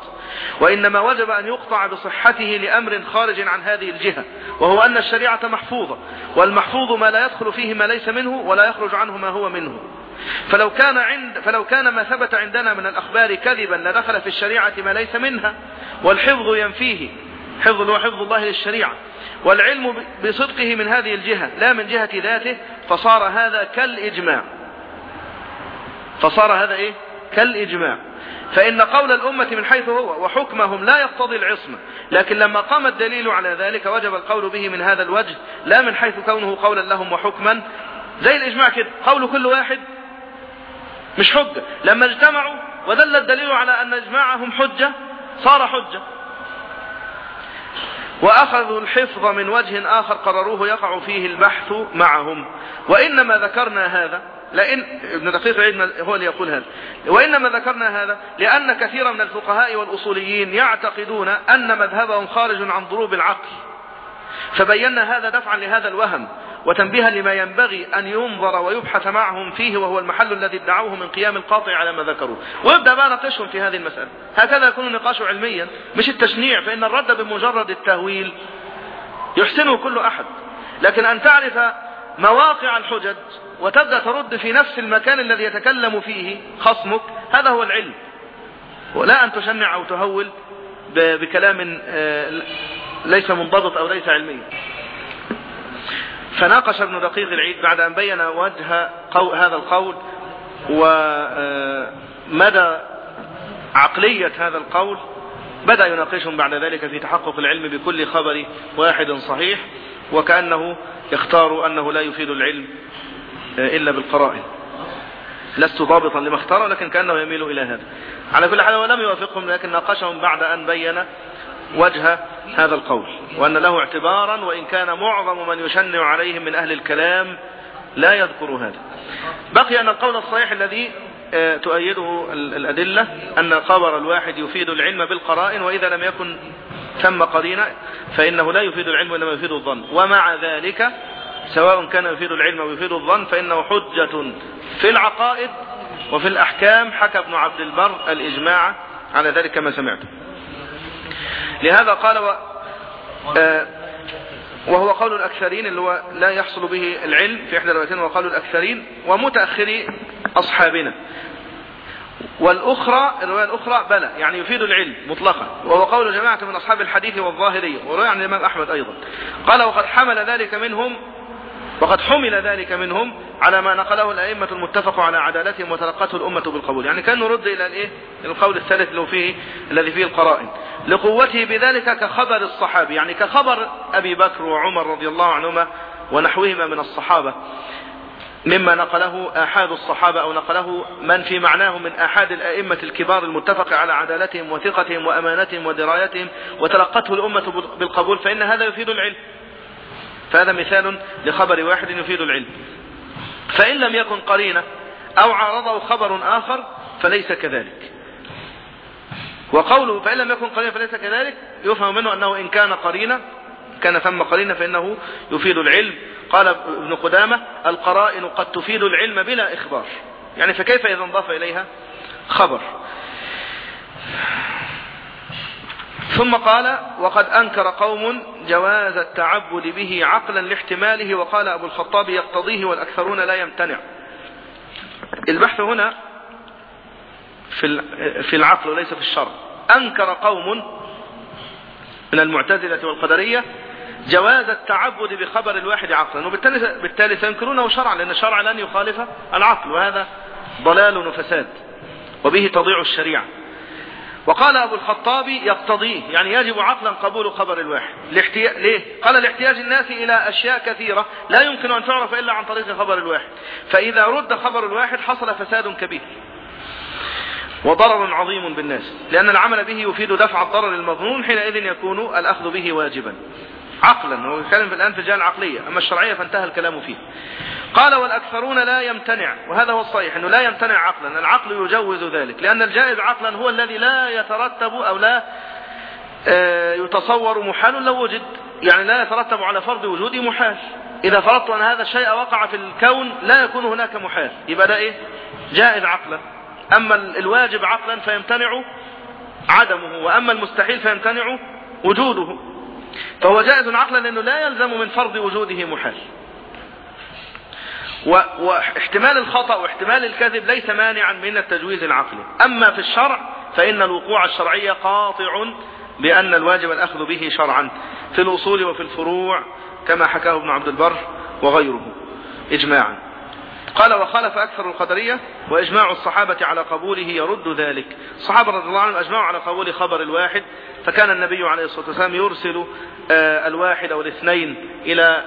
وإنما وجب أن يقطع بصحته لأمر خارج عن هذه الجهة وهو أن الشريعة محفوظة والمحفوظ ما لا يدخل فيه ما ليس منه ولا يخرج عنه ما هو منه. فلو كان عند فلو كان ما ثبت عندنا من الأخبار كذبا لدخل في الشريعة ما ليس منها والحفظ ينفيه. حفظ هو حفظ الله للشريعة. والعلم بصدقه من هذه الجهة لا من جهة ذاته فصار هذا كالإجماع. فصار هذا إيه؟ كالإجماع. فإن قول الأمة من حيث هو وحكمهم لا يقتضي العصمة لكن لما قام الدليل على ذلك وجب القول به من هذا الوجه لا من حيث كونه قولا لهم وحكما. زي الإجماع كده قول كل واحد مش حجة. لما اجتمعوا ودل الدليل على أن إجماعهم حجة صار حجة. وأخذوا الحفظ من وجه آخر قرروه يقع فيه البحث معهم. وإنما ذكرنا هذا لأن ابن دقيق العيد هو اللي يقول هذا. وإنما ذكرنا هذا لأن كثيرا من الفقهاء والأصوليين يعتقدون أن مذهبهم خارج عن ضروب العقل. فبينا هذا دفعا لهذا الوهم وتنبيها لما ينبغي أن ينظر ويبحث معهم فيه وهو المحل الذي ادعوه من قيام القاطع على ما ذكروه ويبدأ بقى نقشهم في هذه المسألة. هكذا يكون النقاش علميا. مش التشنيع فإن الرد بمجرد التهويل يحسنه كل أحد. لكن أن تعرف مواقع الحجج وتبدأ ترد في نفس المكان الذي يتكلم فيه خصمك هذا هو العلم. ولا أن تشنع أو تهول بكلام ليس منضبط أو ليس علميا. فناقش ابن دقيق العيد بعد أن بين وجه هذا القول ومدى عقلية هذا القول بدأ يناقشهم بعد ذلك في تحقق العلم بكل خبر واحد صحيح وكأنه اختاروا أنه لا يفيد العلم إلا بالقرائن. لست ضابطا لما اختاره لكن كأنه يميل إلى هذا. على كل حال ولم يوافقهم لكن ناقشهم بعد أن بين وجه هذا القول وأن له اعتبارا وإن كان معظم من يشنع عليهم من أهل الكلام لا يذكر هذا. بقي أن القول الصحيح الذي تؤيده الأدلة أن خبر الواحد يفيد العلم بالقرائن وإذا لم يكن ثم قرينة فإنه لا يفيد العلم وإنما يفيد الظن. ومع ذلك سواء كان يفيد العلم أو يفيد الظن فإنه حجة في العقائد وفي الأحكام حكى ابن عبد البر الإجماع على ذلك كما سمعت لهذا قال و... آه وهو قول الأكثرين اللي هو لا يحصل به العلم في إحدى الروايتين وهو قول الأكثرين ومتأخري أصحابنا. والأخرى الرواية الأخرى بلى يعني يفيد العلم مطلقا. وهو قول جماعة من أصحاب الحديث والظاهرية ورواية عن الإمام أحمد أيضا. قال وقد حمل ذلك منهم وقد حمل ذلك منهم على ما نقله الأئمة المتفق على عدالتهم وتلقته الأمة بالقبول. يعني كان نرد إلى الإيه؟ القول الثالث اللي فيه الذي فيه القرائن. لقوته بذلك كخبر الصحابي يعني كخبر أبي بكر وعمر رضي الله عنهما ونحوهما من الصحابة. مما نقله آحاد الصحابة أو نقله من في معناه من آحاد الأئمة الكبار المتفق على عدالتهم وثقتهم وأمانتهم ودرايتهم وتلقته الأمة بالقبول فإن هذا يفيد العلم. فهذا مثال لخبر واحد يفيد العلم. فإن لم يكن قرينة أو عارضه خبر آخر فليس كذلك. وقوله فإن لم يكن قرينة فليس كذلك يفهم منه أنه إن كان قرينة كان ثم قرينة فإنه يفيد العلم. قال ابن قدامة القرائن قد تفيد العلم بلا إخبار. يعني فكيف إذا انضاف إليها خبر؟ ثم قال وقد أنكر قوم جواز التعبد به عقلا لاحتماله وقال أبو الخطاب يقتضيه والأكثرون لا يمتنع. البحث هنا في العقل وليس في الشرع. أنكر قوم من المعتزلة والقدرية جواز التعبد بخبر الواحد عقلا وبالتالي بالتالي سينكرونه شرعا لأن الشرع لن يخالف العقل وهذا ضلال وفساد وبه تضيع الشريعة. وقال أبو الخطاب يقتضيه يعني يجب عقلا قبول خبر الواحد. لاحتياج ليه؟ قال لاحتياج الناس إلى أشياء كثيرة لا يمكن أن تعرف إلا عن طريق خبر الواحد. فإذا رد خبر الواحد حصل فساد كبير وضرر عظيم بالناس لأن العمل به يفيد دفع الضرر المظنون حينئذ يكون الأخذ به واجبا. عقلا هو يتكلم الآن في الجهة العقلية أما الشرعية فانتهى الكلام فيه. قال والأكثرون لا يمتنع وهذا هو الصحيح أنه لا يمتنع عقلا العقل يجوز ذلك لأن الجائز عقلا هو الذي لا يترتب أو لا يتصور محال لو وجد يعني لا يترتب على فرض وجود محال. إذا فرضت أن هذا الشيء وقع في الكون لا يكون هناك محال. يبقى ده إيه؟ جائز عقلا. أما الواجب عقلا فيمتنع عدمه وأما المستحيل فيمتنع وجوده. فهو جائز عقلا لأنه لا يلزم من فرض وجوده محال. واحتمال الخطأ واحتمال الكذب ليس مانعا من التجويز العقلي. أما في الشرع فإن الوقوع الشرعي قاطع بأن الواجب الأخذ به شرعا في الأصول وفي الفروع كما حكاه ابن عبد البر وغيره. إجماعا. قال وخالف أكثر القدرية وإجماع الصحابة على قبوله يرد ذلك. الصحابة رضي الله عنهم أجمعوا على قبول خبر الواحد فكان النبي عليه الصلاة والسلام يرسل الواحد أو الاثنين إلى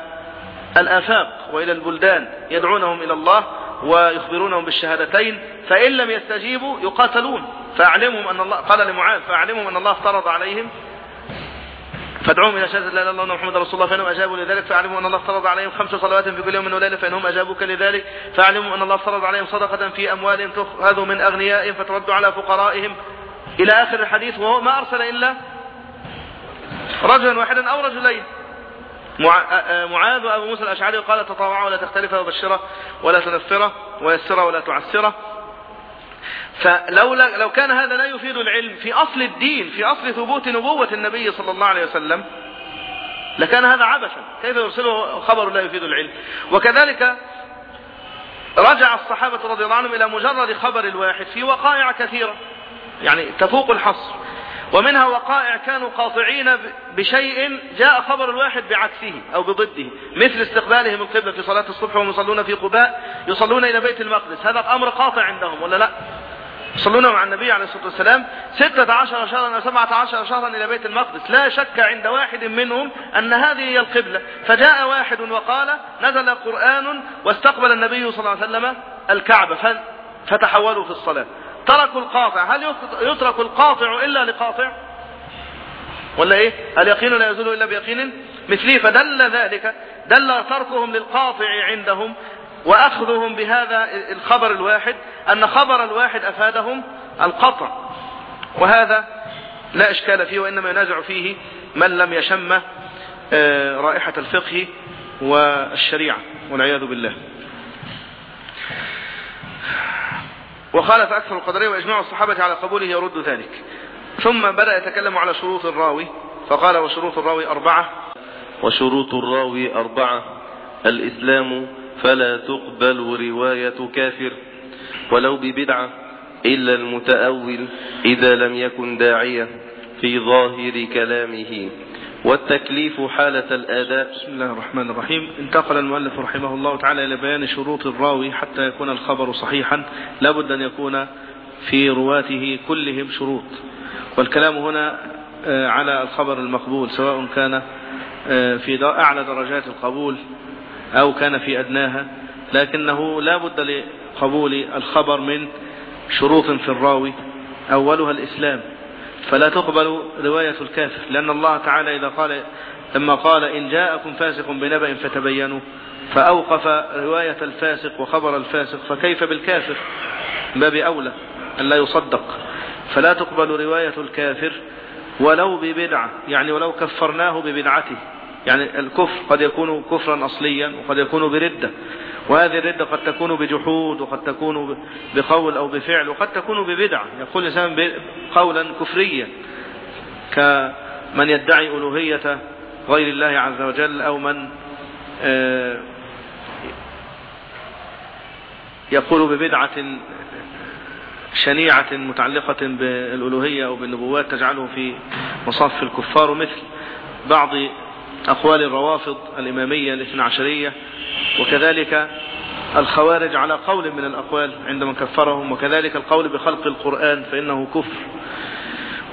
الآفاق وإلى البلدان يدعونهم إلى الله ويخبرونهم بالشهادتين فإن لم يستجيبوا يقاتلون. فأعلمهم أن الله قال لمعاذ فأعلمهم أن الله افترض عليهم. فادعوهم إلى شهادة لا إله إلا الله محمد رسول الله فإنهم أجابوا لذلك. فاعلموا أن الله افترض عليهم خمس صلوات في كل يوم وليله فإنهم أجابوك لذلك. فاعلموا أن الله افترض عليهم صدقة في اموالهم تؤخذ من أغنيائهم فترد على فقرائهم. إلى آخر الحديث وهو ما أرسل إلا رجلا واحدا أو رجلين. معاذ وأبو موسى الأشعري قال تطاوعوا ولا تختلفا وبشره ولا تنفره ويسره ولا تعسره. فلو لو كان هذا لا يفيد العلم في أصل الدين في أصل ثبوت نبوة النبي صلى الله عليه وسلم لكان هذا عبثا. كيف يرسله خبر لا يفيد العلم؟ وكذلك رجع الصحابة رضي الله عنهم إلى مجرد خبر الواحد في وقائع كثيرة. يعني تفوق الحصر. ومنها وقائع كانوا قاطعين بشيء جاء خبر الواحد بعكسه أو بضده مثل استقبالهم القبلة في صلاة الصبح وهم يصلون في قباء يصلون إلى بيت المقدس. هذا أمر قاطع عندهم ولا لا؟ يصلون مع النبي عليه الصلاة والسلام ستة عشر شهرا أو سبعة عشر شهرا إلى بيت المقدس. لا شك عند واحد منهم أن هذه هي القبلة. فجاء واحد وقال نزل قرآن واستقبل النبي صلى الله عليه وسلم الكعبة فتحولوا في الصلاة. تركوا القاطع. هل يترك القاطع إلا لقاطع؟ ولا إيه؟ اليقين لا يزول إلا بيقين؟ مثله فدل ذلك. دل تركهم للقاطع عندهم وأخذهم بهذا الخبر الواحد أن خبر الواحد أفادهم القطع. وهذا لا إشكال فيه وإنما ينازع فيه من لم يشم رائحة الفقه والشريعة والعياذ بالله. وخالف أكثر القدرية وإجماع الصحابة على قبوله يرد ذلك. ثم بدأ يتكلم على شروط الراوي فقال وشروط الراوي أربعة. وشروط الراوي أربعة. الإسلام فلا تقبل رواية كافر. ولو ببدعة إلا المتأول إذا لم يكن داعية في ظاهر كلامه. والتكليف حالة الآداء. بسم الله الرحمن الرحيم. انتقل المؤلف رحمه الله تعالى إلى بيان شروط الراوي حتى يكون الخبر صحيحا. لابد أن يكون في رواته كلهم شروط. والكلام هنا على الخبر المقبول سواء كان في أعلى درجات القبول أو كان في أدناها. لكنه لا بد لقبول الخبر من شروط في الراوي. أولها الإسلام. فلا تقبل رواية الكافر لأن الله تعالى إذا قال لما قال إن جاءكم فاسق بنبأ فتبينوا فأوقف رواية الفاسق وخبر الفاسق فكيف بالكافر؟ باب أولى أن لا يصدق. فلا تقبل رواية الكافر ولو ببدعة يعني ولو كفرناه ببدعته يعني الكفر قد يكون كفرا أصليا وقد يكون بردة. وهذه الردة قد تكون بجحود وقد تكون بقول أو بفعل وقد تكون ببدعة يقول الإنسان قولا كفريا كمن يدعي ألوهية غير الله عز وجل أو من آه، يقول ببدعة شنيعة متعلقة بالألوهية أو بالنبوات تجعله في مصاف الكفار مثل بعض أقوال الروافض الإمامية الاثنى عشرية وكذلك الخوارج على قول من الأقوال عندما كفرهم وكذلك القول بخلق القرآن فإنه كفر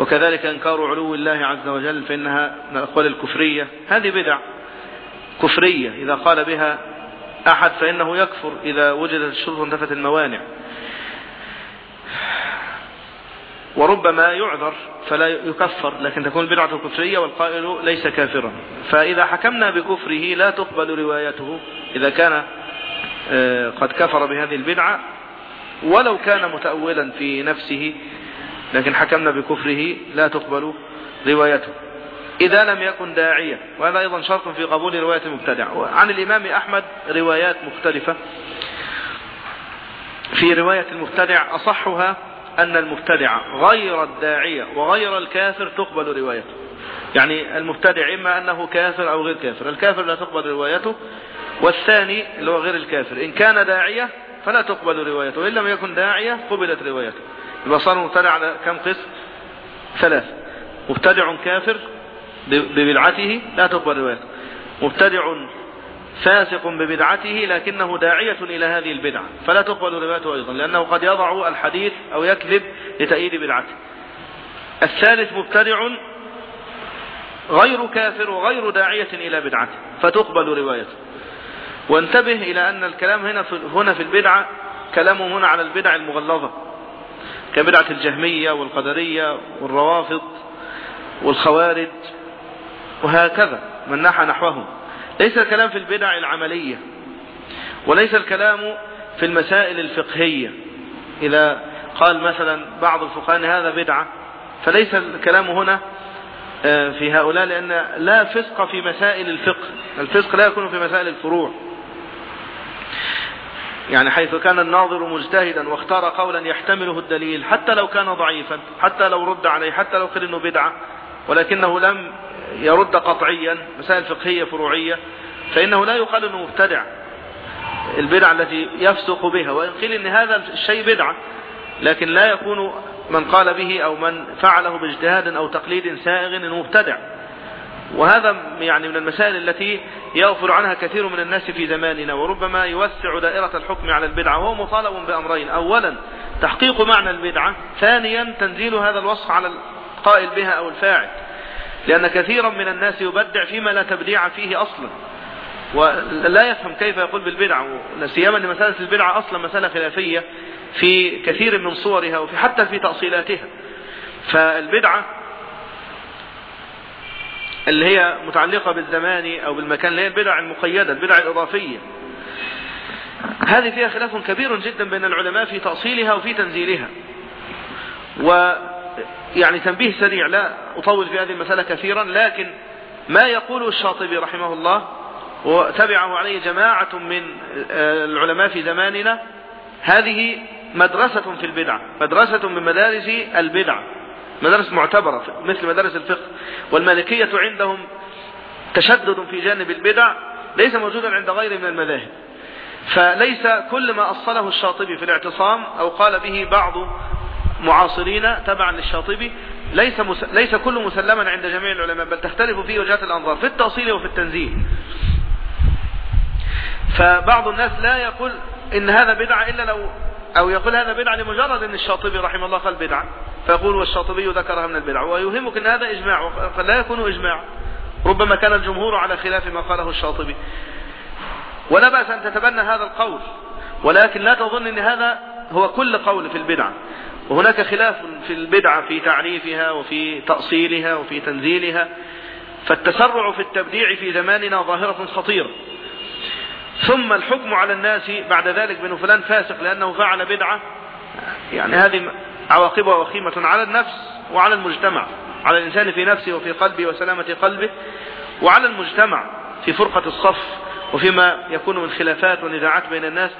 وكذلك إنكار علو الله عز وجل فإنها من الأقوال الكفرية. هذه بدع كفرية إذا قال بها أحد فإنه يكفر إذا وجدت الشروط وانتفت الموانع. وربما يعذر فلا يكفر لكن تكون البدعة كفرية والقائل ليس كافرا. فإذا حكمنا بكفره لا تقبل روايته إذا كان آه، قد كفر بهذه البدعة ولو كان متأولا في نفسه لكن حكمنا بكفره لا تقبل روايته. إذا لم يكن داعية وهذا أيضا شرط في قبول رواية المبتدع. عن الإمام أحمد روايات مختلفة. في رواية المبتدع أصحها أن المبتدع غير الداعية وغير الكافر تقبل روايته. يعني المبتدع إما أنه كافر أو غير كافر. الكافر لا تقبل روايته والثاني اللي هو غير الكافر. إن كان داعية فلا تقبل روايته وإن لم يكن داعية قبلت روايته. يبقى صار على كم قسم؟ ثلاث. مبتدع كافر ببدعته لا تقبل روايته. مبتدع فاسق ببدعته لكنه داعية إلى هذه البدعة. فلا تقبل روايته أيضا لأنه قد يضع الحديث أو يكذب لتأييد بدعته. الثالث مبتدع غير كافر وغير داعية إلى بدعته. فتقبل روايته. وانتبه إلى أن الكلام هنا في, هنا في البدعة كلام هنا على البدع المغلظة. كبدعة الجهمية والقدرية والروافض والخوارج وهكذا من نحى نحوهم. ليس الكلام في البدع العملية وليس الكلام في المسائل الفقهية. إذا قال مثلا بعض الفقهاء هذا بدعة فليس الكلام هنا آه، في هؤلاء لأن لا فسق في مسائل الفقه الفسق لا يكون في مسائل الفروع. يعني حيث كان الناظر مجتهدا واختار قولا يحتمله الدليل حتى لو كان ضعيفا حتى لو رد عليه حتى لو قيل انه بدعة ولكنه لم يرد قطعيا مسائل فقهية فروعية فإنه لا يقال أنه مبتدع. البدع التي يفسق بها وإن قيل أن هذا الشيء بدعة لكن لا يكون من قال به أو من فعله باجتهاد أو تقليد سائغ أنه مبتدع. وهذا يعني من المسائل التي يغفر عنها كثير من الناس في زماننا وربما يوسع دائرة الحكم على البدعة وهو مطالب بأمرين. أولا تحقيق معنى البدعة ثانيا تنزيل هذا الوصف على القائل بها أو الفاعل. لأن كثيرا من الناس يبدع فيما لا تبديع فيه أصلا. ولا يفهم كيف يقول بالبدعة سيما أن مسألة البدعة أصلا مسألة خلافية في كثير من صورها وفي حتى في تأصيلاتها. فالبدعة اللي هي متعلقة بالزمان أو بالمكان اللي هي البدع المقيدة البدع الإضافية. هذه فيها خلاف كبير جدا بين العلماء في تأصيلها وفي تنزيلها. و يعني تنبيه سريع لا أطول في هذه المسألة كثيرا لكن ما يقوله الشاطبي رحمه الله وتبعه عليه جماعة من العلماء في زماننا هذه مدرسة في البدعة مدرسة من مدارس البدعة مدارس معتبرة مثل مدارس الفقه والمالكية عندهم تشدد في جانب البدع ليس موجودا عند غيره من المذاهب. فليس كل ما أصله الشاطبي في الاعتصام أو قال به بعض معاصرين تبعا للشاطبي ليس مس... ليس كل مسلما عند جميع العلماء بل تختلف فيه وجهات الأنظار في التأصيل وفي التنزيل فبعض الناس لا يقول إن هذا بدعة إلا لو أو يقول هذا بدعة لمجرد أن الشاطبي رحمه الله قال بدعة. فيقول والشاطبي ذكرها من البدع ويوهمك أن هذا إجماع قد لا يكون إجماع. ربما كان الجمهور على خلاف ما قاله الشاطبي. ولا بأس أن تتبنى هذا القول ولكن لا تظن أن هذا هو كل قول في البدعة وهناك خلاف في البدعة في تعريفها وفي تأصيلها وفي تنزيلها. فالتسرع في التبديع في زماننا ظاهرة خطيرة. ثم الحكم على الناس بعد ذلك بأنه فلان فاسق لأنه فعل بدعة. يعني هذه عواقبها وخيمة على النفس وعلى المجتمع على الإنسان في نفسه وفي قلبه وسلامة قلبه وعلى المجتمع في فرقة الصف. وفيما يكون من خلافات ونزاعات بين الناس.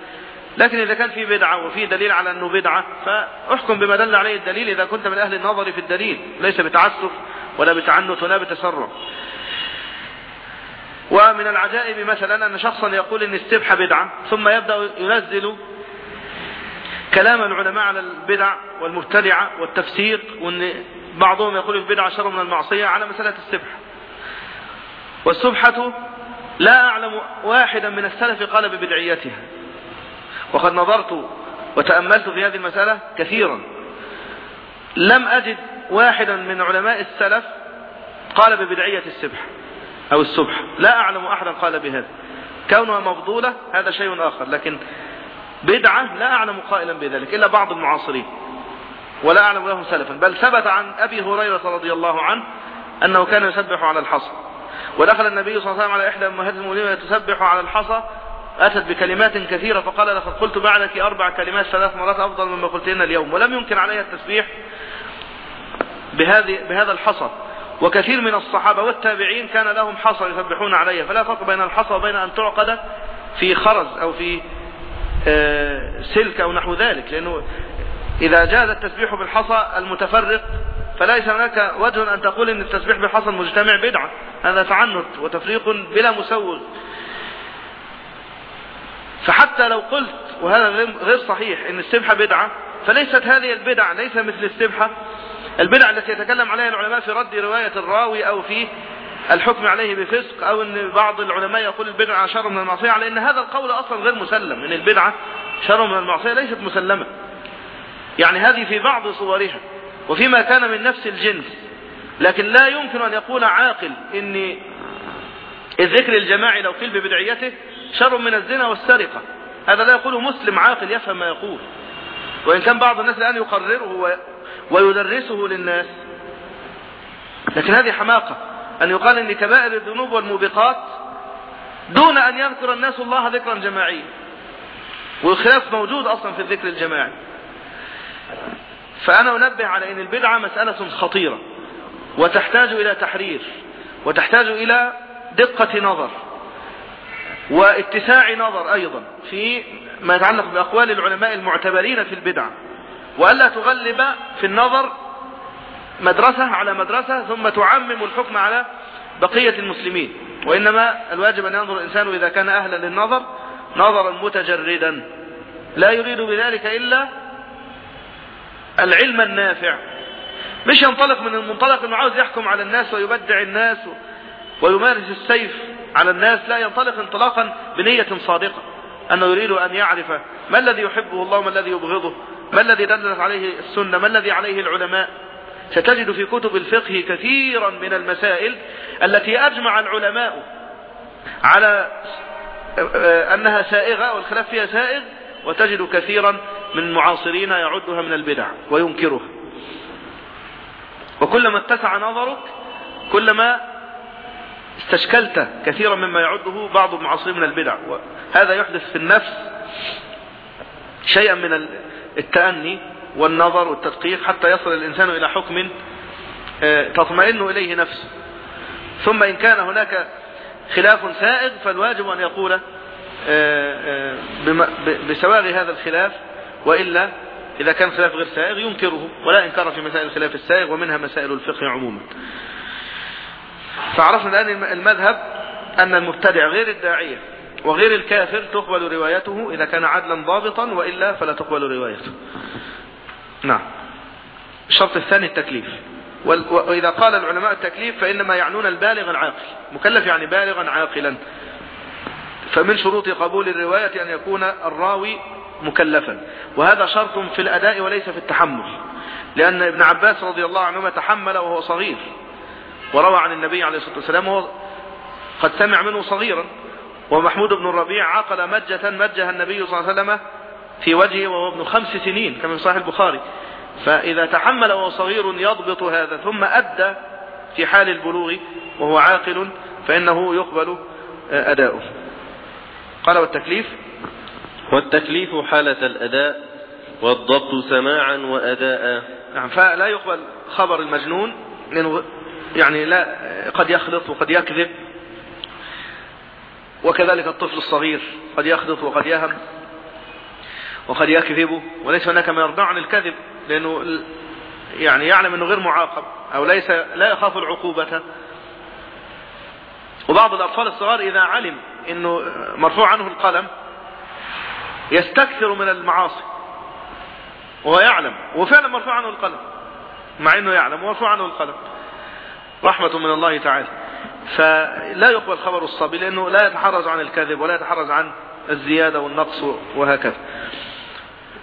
لكن إذا كان في بدعة وفي دليل على أنه بدعة فأحكم بما دل عليه الدليل إذا كنت من أهل النظر في الدليل ليس بتعسف ولا بتعنت ولا بتسرع. ومن العجائب مثلا أن شخصا يقول إن السبحة بدعة ثم يبدأ ينزل كلام العلماء على البدع والمبتدعة والتفسيق وأن بعضهم يقول البدعة شر من المعصية على مسألة السبحة والسبحة لا أعلم واحدا من السلف قال ببدعيتها. وقد نظرت وتأملت في هذه المسألة كثيرا. لم أجد واحدا من علماء السلف قال ببدعية السبحة أو السبحة لا أعلم أحدا قال بهذا. كونها مفضولة هذا شيء آخر لكن بدعة لا أعلم قائلا بذلك إلا بعض المعاصرين. ولا أعلم لهم سلفا. بل ثبت عن أبي هريرة رضي الله عنه أنه كان يسبح على الحصى. ودخل النبي صلى الله عليه وسلم على إحدى أمهات المؤمنين تسبح على الحصى أتت بكلمات كثيرة فقال لقد قلت بعدك أربع كلمات ثلاث مرات أفضل مما قلتهن اليوم ولم يمكن عليها التسبيح بهذه بهذا الحصى وكثير من الصحابة والتابعين كان لهم حصى يسبحون عليها فلا فرق بين الحصى وبين أن تعقد في خرز أو في آه، سلك أو نحو ذلك لأنه إذا جاز التسبيح بالحصى المتفرق فليس هناك وجه أن تقول أن التسبيح بالحصى المجتمع بدعة. هذا تعنت وتفريق بلا مسوغ فحتى لو قلت وهذا غير صحيح أن السبحة بدعة فليست هذه البدع ليس مثل السبحة. البدع التي يتكلم عليها العلماء في رد رواية الراوي أو في الحكم عليه بفسق أو أن بعض العلماء يقول البدعة شر من المعصية على أن هذا القول أصلا غير مسلم أن البدعة شر من المعصية ليست مسلمة. يعني هذه في بعض صورها وفيما كان من نفس الجنس. لكن لا يمكن أن يقول عاقل إن الذكر الجماعي لو قيل ببدعيته شر من الزنا والسرقة. هذا لا يقوله مسلم عاقل يفهم ما يقول. وإن كان بعض الناس الآن يقرره ويدرسه للناس. لكن هذه حماقة. أن يقال أن كبائر الذنوب والموبقات دون أن يذكر الناس الله ذكرا جماعيا. والخلاف موجود أصلا في الذكر الجماعي. فأنا أنبه على أن البدعة مسألة خطيرة. وتحتاج إلى تحرير. وتحتاج إلى دقة نظر. واتساع نظر أيضا في ما يتعلق بأقوال العلماء المعتبرين في البدعة وألا تغلب في النظر مدرسة على مدرسة ثم تعمم الحكم على بقية المسلمين. وإنما الواجب أن ينظر الإنسان إذا كان أهلا للنظر نظرا متجردا. لا يريد بذلك إلا العلم النافع. مش ينطلق من المنطلق إنه عاوز يحكم على الناس ويبدع الناس ويمارس السيف. على الناس لا ينطلق انطلاقا بنية صادقة. أنه يريد أن يعرف ما الذي يحبه الله وما الذي يبغضه ما الذي دلت عليه السنة ما الذي عليه العلماء. ستجد في كتب الفقه كثيرا من المسائل التي أجمع العلماء على أنها سائغة والخلاف فيها سائغ وتجد كثيرا من المعاصرين يعدها من البدع وينكرها. وكلما اتسع نظرك كلما استشكلت كثيرا مما يعده بعض المعاصرين من البدع وهذا يحدث في النفس شيئا من التأني والنظر والتدقيق حتى يصل الإنسان إلى حكم آه، تطمئن إليه نفسه. ثم إن كان هناك خلاف سائغ فالواجب أن يقول آه، آه، بسواغ هذا الخلاف وإلا إذا كان خلاف غير سائغ ينكره ولا إنكار في مسائل الخلاف السائغ ومنها مسائل الفقه عموما. فعرفنا الآن المذهب أن المبتدع غير الداعية وغير الكافر تقبل روايته إذا كان عدلا ضابطا وإلا فلا تقبل روايته. نعم. الشرط الثاني التكليف. وإذا قال العلماء التكليف فإنما يعنون البالغ العاقل. مكلف يعني بالغا عاقلا. فمن شروط قبول الرواية أن يكون الراوي مكلفا. وهذا شرط في الأداء وليس في التحمل. لأن ابن عباس رضي الله عنهما تحمل وهو صغير. وروى عن النبي عليه الصلاة والسلام وهو قد سمع منه صغيرا ومحمود بن الربيع عقل مجة مجها النبي صلى الله عليه وسلم في وجهه وهو ابن خمس سنين كما في صحيح البخاري. فإذا تحمل وهو صغير يضبط هذا ثم أدى في حال البلوغ وهو عاقل فإنه يقبل أداؤه. قال والتكليف؟ والتكليف حالة الأداء والضبط سماعا وأداء. نعم فلا يقبل خبر المجنون لأنه يعني لا قد يخلط وقد يكذب. وكذلك الطفل الصغير قد يخلط وقد يهم وقد يكذب. وليس هناك ما يرضع عن الكذب لأنه يعني يعلم أنه غير معاقب أو ليس لا يخاف العقوبة. وبعض الأطفال الصغار إذا علم أنه مرفوع عنه القلم يستكثر من المعاصي. وهو يعلم وفعلا مرفوع عنه القلم مع أنه يعلم ومرفوع عنه القلم. رحمة من الله تعالى. فلا يقبل خبر الصبي لأنه لا يتحرز عن الكذب ولا يتحرز عن الزيادة والنقص وهكذا.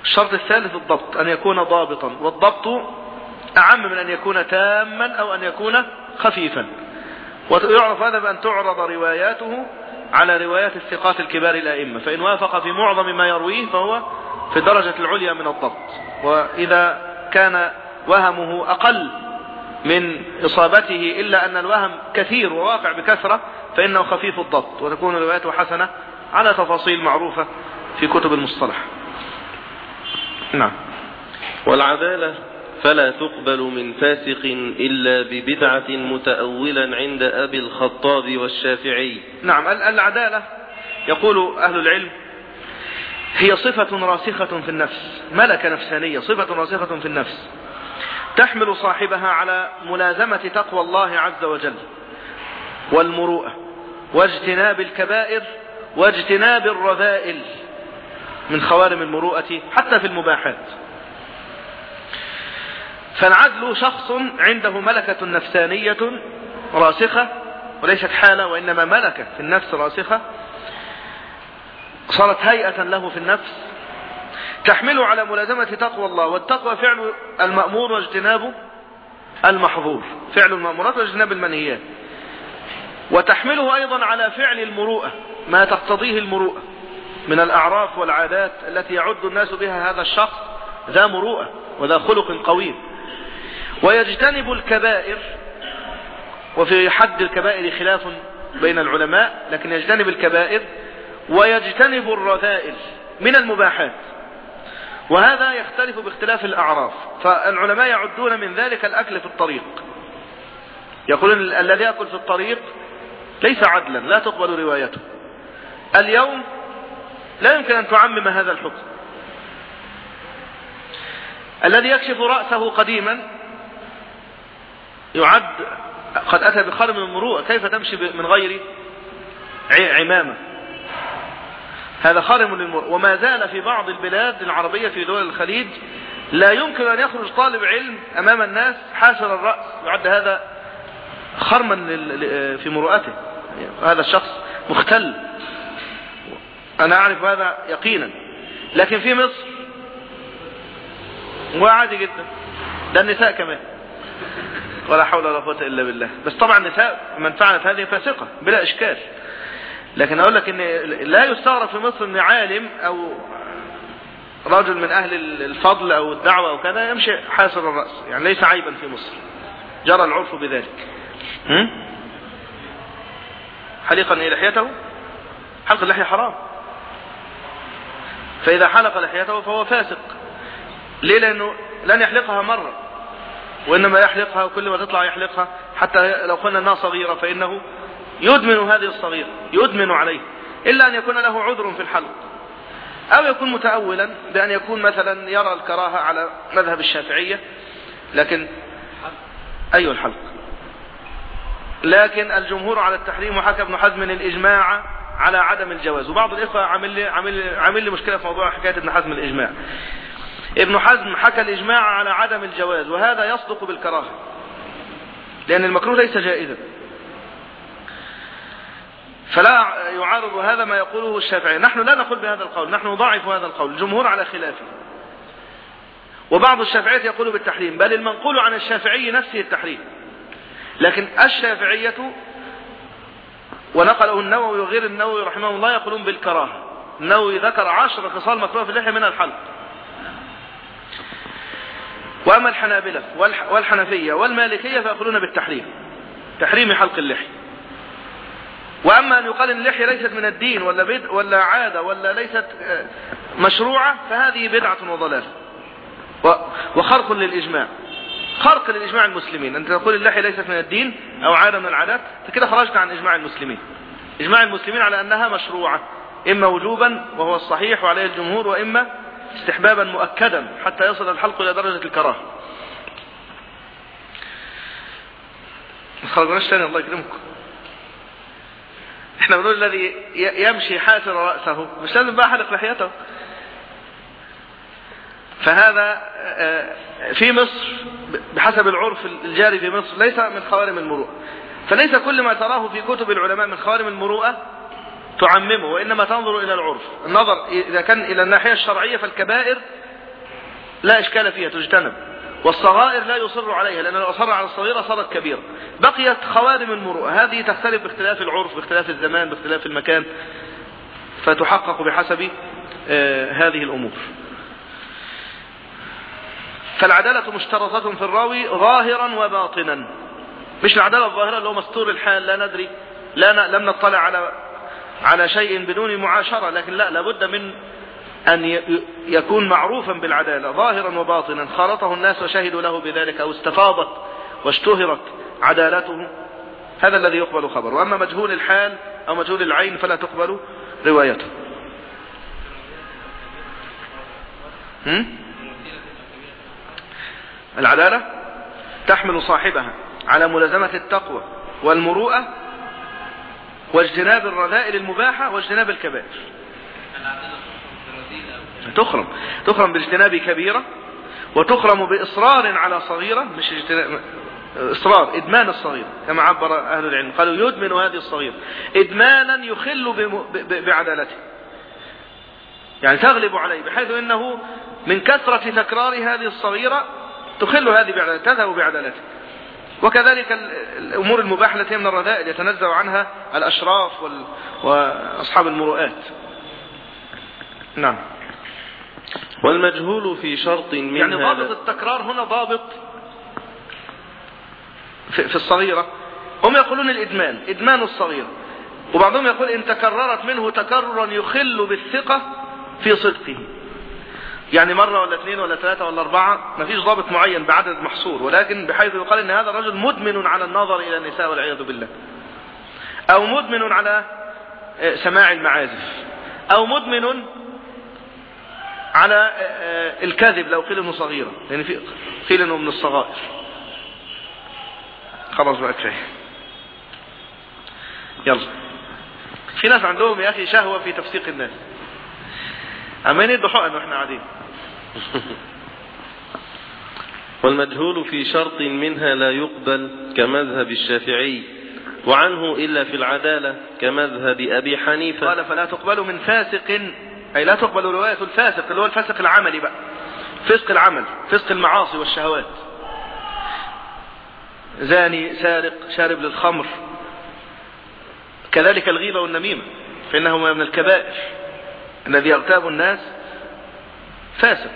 الشرط الثالث الضبط أن يكون ضابطا. والضبط أعم من أن يكون تاما أو أن يكون خفيفا. ويعرف هذا بأن تعرض رواياته على روايات الثقات الكبار الأئمة. فإن وافق في معظم ما يرويه فهو في الدرجة العليا من الضبط. وإذا كان وهمه أقل من إصابته إلا أن الوهم كثير وواقع بكثرة فإنه خفيف الضبط وتكون روايته حسنة على تفاصيل معروفة في كتب المصطلح. نعم. والعدالة فلا تقبل من فاسق إلا ببدعة متأولا عند أبي الخطاب والشافعي. نعم العدالة يقول أهل العلم هي صفة راسخة في النفس ملكة نفسانية صفة راسخة في النفس. تحمل صاحبها على ملازمة تقوى الله عز وجل والمروءة واجتناب الكبائر واجتناب الرذائل من خوارم المروءة حتى في المباحات. فالعدل شخص عنده ملكة نفسانية راسخة وليست حالة وإنما ملكة في النفس راسخة. صارت هيئة له في النفس تحمله على ملازمة تقوى الله والتقوى فعل المأمور واجتناب المحظور فعل المأمورات واجتناب المنهيات. وتحمله أيضا على فعل المروءة ما تقتضيه المروءة من الأعراف والعادات التي يعد الناس بها هذا الشخص ذا مروءة وذا خلق قويم. ويجتنب الكبائر وفي حد الكبائر خلاف بين العلماء لكن يجتنب الكبائر ويجتنب الرذائل من المباحات. وهذا يختلف باختلاف الأعراف. فالعلماء يعدون من ذلك الأكل في الطريق. يقولون الذي يأكل في الطريق ليس عدلا لا تقبل روايته. اليوم لا يمكن أن تعمم هذا الحكم. الذي يكشف رأسه قديما يعد قد أتى بخرم المروءة كيف تمشي من غير عمامة؟ هذا خارم للمروءة وما زال في بعض البلاد العربية في دول الخليج لا يمكن أن يخرج طالب علم أمام الناس حاشر الرأس يعد هذا خرما في مروءته. هذا الشخص مختل. أنا أعرف هذا يقينا. لكن في مصر وعادي جدا. ده النساء كمان. ولا حول ولا قوة إلا بالله. بس طبعا النساء من فعلت هذه فاسقة بلا إشكال. لكن أقول لك إن لا يستغرب في مصر إن عالم أو رجل من أهل الفضل أو الدعوة أو كذا يمشي حاسر الرأس يعني ليس عيبا في مصر. جرى العرف بذلك. حلقا إيه لحيته؟ حلق اللحية حرام. فإذا حلق لحيته فهو فاسق. ليه؟ لأنه لن يحلقها مرة وإنما يحلقها وكل ما تطلع يحلقها حتى لو قلنا أنها صغيرة فإنه يدمن هذه الصغيرة يدمن عليه إلا أن يكون له عذر في الحلق. أو يكون متأولا بأن يكون مثلا يرى الكراهة على مذهب الشافعية لكن أي الحلق؟ لكن الجمهور على التحريم وحكى ابن حزم الإجماع على عدم الجواز. وبعض الإخوة عمل لي, عمل لي, عمل لي مشكلة في موضوع حكاية ابن حزم الإجماع. ابن حزم حكى الإجماع على عدم الجواز وهذا يصدق بالكراهة لأن المكروه ليس جائزا. فلا يعارض هذا ما يقوله الشافعي. نحن لا نقول بهذا القول نحن نضاعف هذا القول الجمهور على خلافه. وبعض الشافعية يقول بالتحريم بل المنقول عن الشافعي نفسه التحريم. لكن الشافعية ونقله النووي وغير النووي رحمه الله يقولون بالكراهة. النووي ذكر عشر خصال مكروه في اللحية من الحلق. وأما الحنابلة والحنفية والمالكية فيقولون بالتحريم. تحريم حلق اللحية. وأما أن يقال أن اللحية ليست من الدين ولا, بدء ولا عادة ولا ليست آه، مشروعة فهذه بدعة وضلال. وخرق للإجماع. خرق للإجماع المسلمين. أنت تقول اللحية ليست من الدين أو عادة من العادات فكده خرجت عن إجماع المسلمين. إجماع المسلمين على أنها مشروعة إما وجوبا وهو الصحيح وعليه الجمهور وإما استحبابا مؤكدا حتى يصل الحلق إلى درجة الكراهة. ما خرجناش تاني الله يكرمكم إحنا بنقول الذي يمشي حافر رأسه مش لازم بقى حلق لحيته. فهذا في مصر بحسب العرف الجاري في مصر ليس من خوارم المروءة. فليس كل ما تراه في كتب العلماء من خوارم المروءة تعممه وإنما تنظر إلى العرف. النظر إذا كان إلى الناحية الشرعية فالكبائر لا إشكال فيها تجتنب. والصغائر لا يصر عليها لأن لو أصر على الصغيرة صارت كبيرة. بقيت خوارم المروءة هذه تختلف باختلاف العرف باختلاف الزمان باختلاف المكان فتحقق بحسب آه هذه الأمور. فالعدالة مشترطة في الراوي ظاهرا وباطنا. مش العدالة الظاهرة اللي هو مستور الحال لا ندري لا ن... لم نطلع على على شيء بدون معاشرة لكن لا لابد من أن. يكون معروفا بالعدالة ظاهرا وباطنا خالطه الناس وشهدوا له بذلك أو استفاضت واشتهرت عدالته هذا الذي يقبل خبره وأما مجهول الحال أو مجهول العين فلا تقبل روايته هم؟ العدالة تحمل صاحبها على ملازمة التقوى والمروءة واجتناب الرذائل المباحة واجتناب الكبائر تخرم. تخرم باجتناب كبيرة وتخرم بإصرار على صغيرة مش اجتناب إصرار إدمان الصغيرة كما عبر أهل العلم قالوا يدمن هذه الصغيرة. إدمانا يخل. بعدالته. يعني تغلب عليه بحيث أنه من كثرة تكرار هذه الصغيرة تخل هذه بعدالته تذهب بعدالته. وكذلك الأمور المباحة التي من الرذائل يتنزع عنها الأشراف. وأصحاب المروءات. نعم. والمجهول في شرط منها يعني ضابط التكرار هنا ضابط في, في الصغيرة. هم يقولون الإدمان إدمان الصغيرة. وبعضهم يقول إن تكررت منه تكررا يخل بالثقة في صدقه. يعني مرة ولا اثنين ولا ثلاثة ولا أربعة ما فيش ضابط معين بعدد محصور ولكن بحيث يقال إن هذا الرجل مدمن على النظر إلى النساء والعياذ بالله. أو مدمن على سماع المعازف. أو مدمن على الكذب لو قيل إنه صغيرة لأن في قيل إنه من الصغائر. خلاص بقى كفاية. يلا. في ناس عندهم يا أخي شهوة في تفسيق الناس. عمالين يدوا حقن وإحنا قاعدين. والمجهول في شرط منها لا يقبل كمذهب الشافعي وعنه إلا في العدالة كمذهب أبي حنيفة. قال فلا تقبل من فاسق أي لا تقبل رواية الفاسق اللي هو الفاسق العملي بقى. فسق العمل فسق المعاصي والشهوات. زاني سارق شارب للخمر. كذلك الغيبة والنميمة فإنهما من الكبائر. الذي يغتاب الناس فاسق.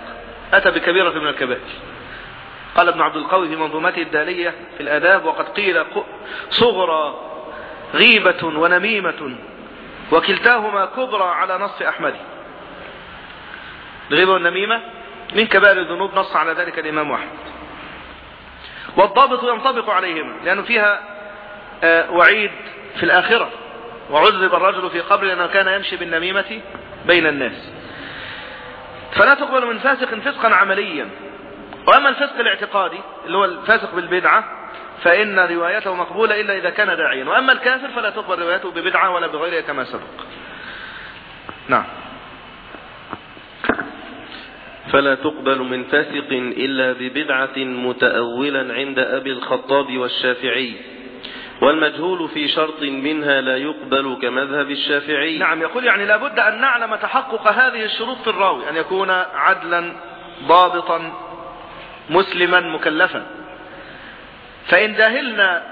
أتى بكبيرة من الكبائر. قال ابن عبد القوي في منظومته الدالية في الآداب وقد قيل صغرى غيبة ونميمة وكلتاهما كبرى على نص أحمد الغيبة والنميمة؟ من كبائر الذنوب نص على ذلك الإمام أحمد والضابط ينطبق عليهما لأنه فيها وعيد في الآخرة. وعذب الرجل في قبر لأنه كان يمشي بالنميمة بين الناس. فلا تقبل من فاسق فسقا عمليا. وأما الفسق الاعتقادي اللي هو الفاسق بالبدعة فإن روايته مقبولة إلا إذا كان داعيا. وأما الكافر فلا تقبل روايته ببدعة ولا بغيرها كما سبق. نعم. فلا تقبل من فاسق إلا ببدعة متأولا عند أبي الخطاب والشافعي. والمجهول في شرط منها لا يقبل كمذهب الشافعي. نعم يقول يعني لابد أن نعلم تحقق هذه الشروط في الراوي. أن يكون عدلا ضابطا مسلما مكلفا. فإن جاهلنا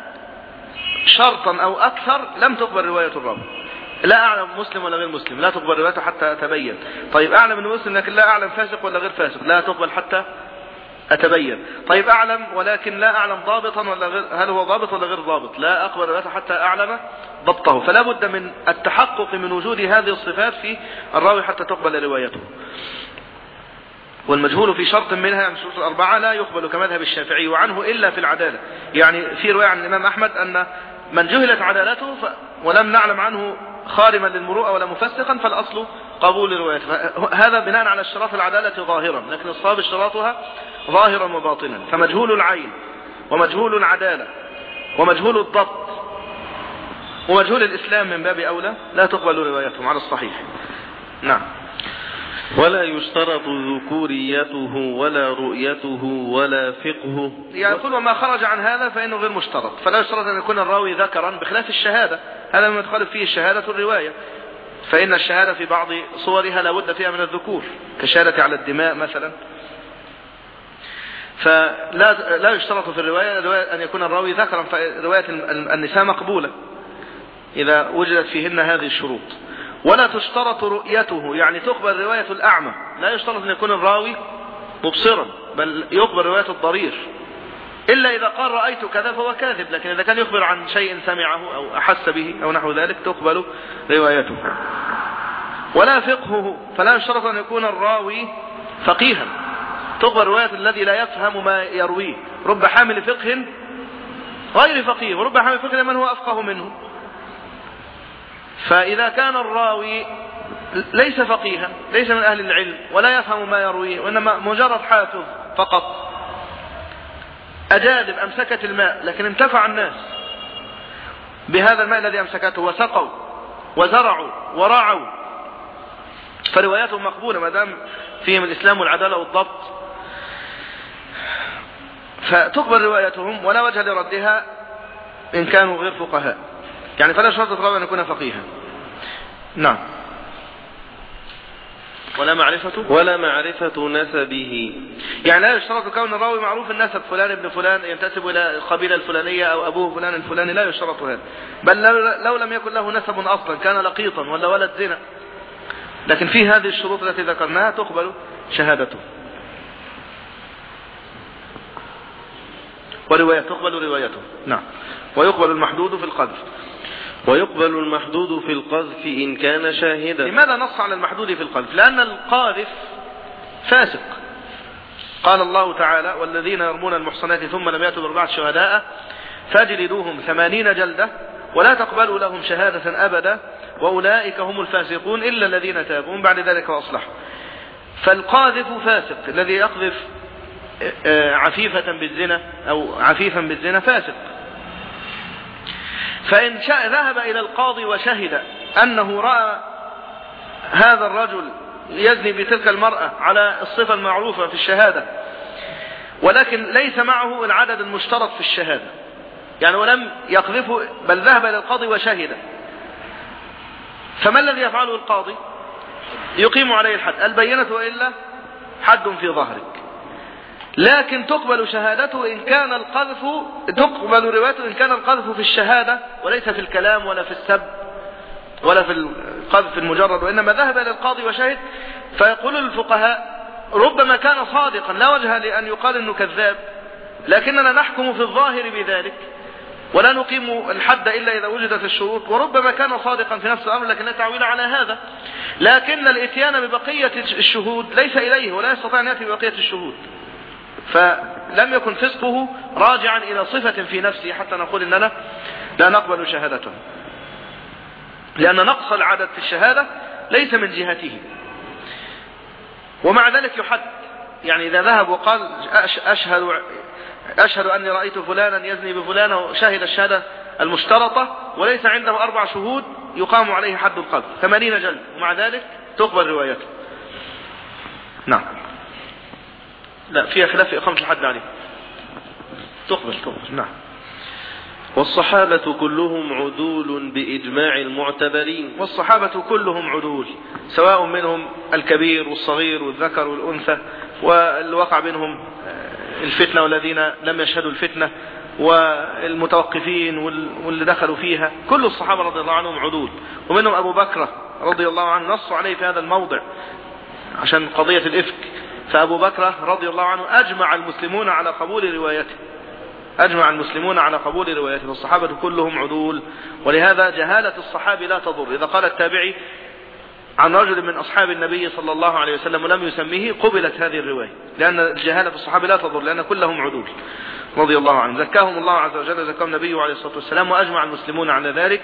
شرطا أو أكثر لم تقبل رواية الراوي. لا أعلم مسلم ولا غير مسلم لا تقبل روايته حتى أتبين. طيب أعلم أنه مسلم لكن لا أعلم فاسق ولا غير فاسق لا تقبل حتى أتبين. طيب أعلم ولكن لا أعلم ضابطا ولا غير هل هو ضابط ولا غير ضابط؟ لا أقبل روايته حتى أعلم ضبطه. فلا بد من التحقق من وجود هذه الصفات في الراوي حتى تقبل روايته. والمجهول في شرط منها من شروط الأربعة لا يقبل كمذهب الشافعي وعنه إلا في العدالة. يعني في رواية عن الإمام أحمد أن من جهلت عدالته ف... ولم نعلم عنه خارما للمروءة ولا مفسقا فالأصل قبول روايته هذا بناء على اشتراط العدالة ظاهرا لكن الصواب اشتراطها ظاهرا وباطنا. فمجهول العين ومجهول العدالة ومجهول الضبط ومجهول الإسلام من باب أولى لا تقبل روايتهم على الصحيح. نعم. ولا يشترط ذكوريته ولا رؤيته ولا فقهه. يعني كل ما خرج عن هذا فإنه غير مشترط. فلا يشترط أن يكون الراوي ذكرا بخلاف الشهادة. هذا ما تخالف فيه الشهادة الرواية. فإن الشهادة في بعض صورها لا بد فيها من الذكور. كالشهادة على الدماء مثلا. فلا لا يشترط في الرواية أن يكون الراوي ذكرا فرواية النساء مقبولة. إذا وجدت فيهن هذه الشروط. ولا تشترط رؤيته يعني تقبل رواية الأعمى. لا يشترط أن يكون الراوي مبصرا بل يقبل رواية الضرير. إلا إذا قال رأيت كذا فهو كاذب لكن إذا كان يخبر عن شيء سمعه أو أحس به أو نحو ذلك تقبل روايته. ولا فقهه فلا يشترط أن يكون الراوي فقيها. تقبل رواية الذي لا يفهم ما يرويه. رب حامل فقه غير فقيه ورب حامل فقه من هو أفقه منه. فإذا كان الراوي ليس فقيها ليس من أهل العلم ولا يفهم ما يرويه وإنما مجرد حافظ فقط. أجادب أمسكت الماء لكن انتفع الناس بهذا الماء الذي أمسكته وسقوا وزرعوا ورعوا فرواياتهم مقبولة ما دام فيهم الإسلام والعدالة والضبط. فتقبل روايتهم ولا وجه لردها إن كانوا غير فقهاء. يعني فلا شرط الراوي أن يكون فقيها. نعم. ولا معرفة؟ ولا معرفة نسبه. يعني لا يشترط كون الراوي معروف النسب. فلان ابن فلان ينتسب إلى القبيلة الفلانية أو أبوه فلان الفلاني. لا يشترط هذا. بل لو لم يكن له نسب أصلا كان لقيطا ولا ولد زنا. لكن في هذه الشروط التي ذكرناها تقبل شهادته. ورواية تقبل روايته. نعم. ويقبل المحدود في القذف. ويقبل المحدود في القذف إن كان شاهدا. لماذا نص على المحدود في القذف؟ لأن القاذف فاسق. قال الله تعالى والذين يرمون المحصنات ثم لم يأتوا بأربعة شهداء فاجلدوهم ثمانين جلدة ولا تقبلوا لهم شهادة أبدا وأولئك هم الفاسقون إلا الذين تابوا. بعد ذلك وأصلحوا. فالقاذف فاسق الذي يقذف عفيفة بالزنا أو عفيفا بالزنا فاسق. فإن شاء ذهب إلى القاضي وشهد أنه رأى هذا الرجل يزني بتلك المرأة على الصفة المعروفة في الشهادة. ولكن ليس معه العدد المشترط في الشهادة. يعني ولم يقذفه بل ذهب إلى القاضي وشهد. فما الذي يفعله القاضي؟ يقيم عليه الحد. البينة وإلا حد في ظهرك. لكن تقبل شهادته إن كان القذف تقبل روايته إن كان القذف في الشهادة وليس في الكلام ولا في السب ولا في القذف المجرد وإنما ذهب إلى القاضي وشهد. فيقول الفقهاء ربما كان صادقا لا وجه لأن يقال أنه كذاب لكننا نحكم في الظاهر بذلك ولا نقيم الحد إلا إذا وجدت الشروط وربما كان صادقا في نفس الأمر لكن لا تعويل على هذا. لكن الاتيان ببقية الشهود ليس إليه ولا يستطيع أن يأتي ببقية الشهود. فلم يكن فسقه راجعا إلى صفة في نفسه حتى نقول إننا لا نقبل شهادته. لأن نقص العدد في الشهادة ليس من جهته. ومع ذلك يحد. يعني إذا ذهب وقال أشهد أشهد أني رأيت فلانا يزني بفلانة وشهد الشهادة المشترطة وليس عنده أربع شهود يقام عليه حد القذف ثمانين جلد. ومع ذلك تقبل روايته. نعم. لا فيها خلاف في إقامة الحد عليه تقبل تقبل. نعم. والصحابة كلهم عدول بإجماع المعتبرين. والصحابة كلهم عدول سواء منهم الكبير والصغير والذكر والأنثى واللي وقع بينهم الفتنة والذين لم يشهدوا الفتنة والمتوقفين واللي دخلوا فيها. كل الصحابة رضي الله عنهم عدول. ومنهم أبو بكر رضي الله عنه نصوا عليه في هذا الموضع عشان قضية الإفك. فأبو بكر رضي الله عنه أجمع المسلمون على قبول روايته. أجمع المسلمون على قبول روايته. والصحابة كلهم عدول. ولهذا جهالة الصحابي لا تضر. إذا قال التابعي عن رجل من أصحاب النبي صلى الله عليه وسلم ولم يسميه قبلت هذه الرواية. لأن الجهالة في الصحابة لا تضر لأن كلهم عدول. رضي الله عنهم. زكاهم الله عز وجل زكاهم النبي عليه الصلاة والسلام وأجمع المسلمون على ذلك.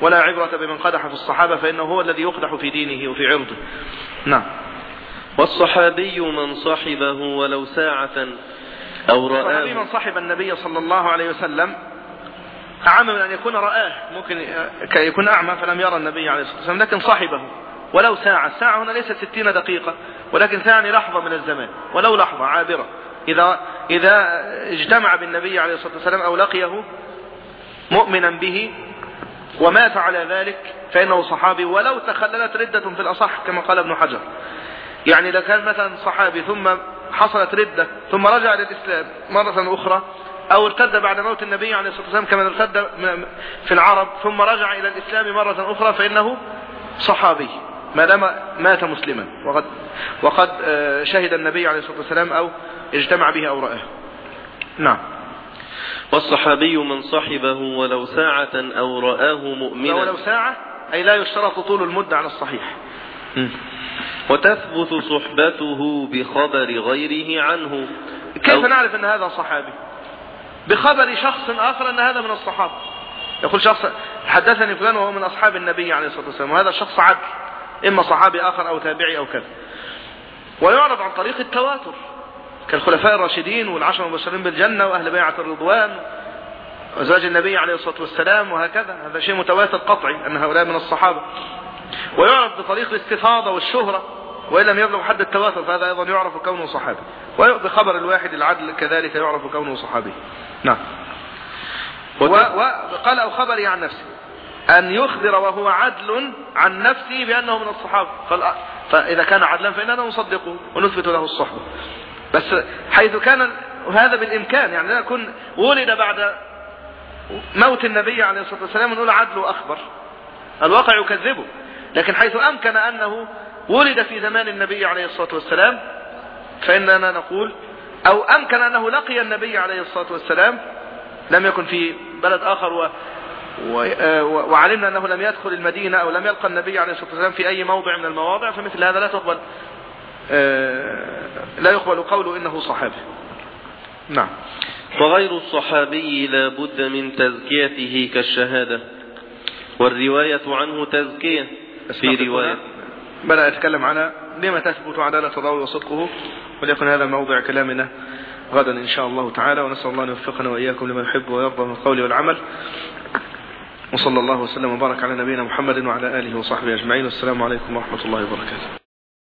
ولا عبرة بمن قدح في الصحابة فإنه هو الذي يقدح في دينه وفي عرضه. نعم. والصحابي من صحبه ولو ساعة أو الصحابي رآه من صحب النبي صلى الله عليه وسلم أعم من أن يكون رآه ممكن يكون أعمى فلم يرى النبي عليه الصلاة والسلام لكن صاحبه ولو ساعة. الساعة هنا ليست ستين دقيقة ولكن ثاني لحظة من الزمان ولو لحظة عابرة. إذا, إذا اجتمع بالنبي عليه الصلاة والسلام أو لقيه مؤمنا به ومات على ذلك فإنه صحابي ولو تخللت ردة في الأصح كما قال ابن حجر. يعني إذا كان مثلا صحابي ثم حصلت ردة ثم رجع للإسلام مرة أخرى أو ارتد بعد موت النبي عليه الصلاة والسلام كما ارتد في العرب ثم رجع إلى الإسلام مرة أخرى فإنه صحابي ما دام مات مسلما. وقد, وقد شهد النبي عليه الصلاة والسلام أو اجتمع به أو رآه نعم. والصحابي من صحبه ولو ساعة أو رآه مؤمنا. ولو ساعة أي لا يشترط طول المدة على الصحيح. وتثبت صحبته بخبر غيره عنه. كيف نعرف أن هذا صحابي؟ بخبر شخص آخر أن هذا من الصحابة. يقول شخص حدثني فلان وهو من أصحاب النبي عليه الصلاة والسلام وهذا الشخص عدل إما صحابي آخر أو تابعي أو كذا. ويعرض عن طريق التواتر كالخلفاء الراشدين والعشر المبشرين بالجنة وأهل بيعة الرضوان وزواج النبي عليه الصلاة والسلام وهكذا. هذا شيء متواتر قطعي أن هؤلاء من الصحابة. ويعرض بطريق الاستفاضة والشهرة وإن لم يبلغ حد التواتر فهذا أيضا يعرف كونه صحابي وبخبر الواحد العدل كذلك يعرف كونه صحابي نعم. وقال أو خبري عن نفسه؟ أن يخبر وهو عدل عن نفسه بأنه من الصحابة. فإذا كان عدلا فإننا نصدقه ونثبت له الصحبة. بس حيث كان هذا بالإمكان يعني لا يكون ولد بعد موت النبي عليه الصلاة والسلام نقول عدل وأخبر. الواقع يكذبه. لكن حيث أمكن أنه ولد في زمان النبي عليه الصلاة والسلام فإننا نقول أو أمكن أنه لقي النبي عليه الصلاة والسلام لم يكن في بلد آخر و وعلمنا أنه لم يدخل المدينة أو لم يلقى النبي عليه الصلاة والسلام في أي موضع من المواضع فمثل هذا لا تقبل لا يقبل قوله إنه صحابي. نعم. وغير الصحابي لا بد من تزكيته كالشهادة والرواية عنه تزكية. في رواية. بدأ يتكلم على لما تثبت عدالة الراوي وصدقه وليكن هذا موضع كلامنا غدا إن شاء الله تعالى ونسأل الله أن يوفقنا وإياكم لما يحب ويرضى من القول والعمل. وصلى الله وسلم وبارك على نبينا محمد وعلى آله وصحبه أجمعين. والسلام عليكم ورحمة الله وبركاته.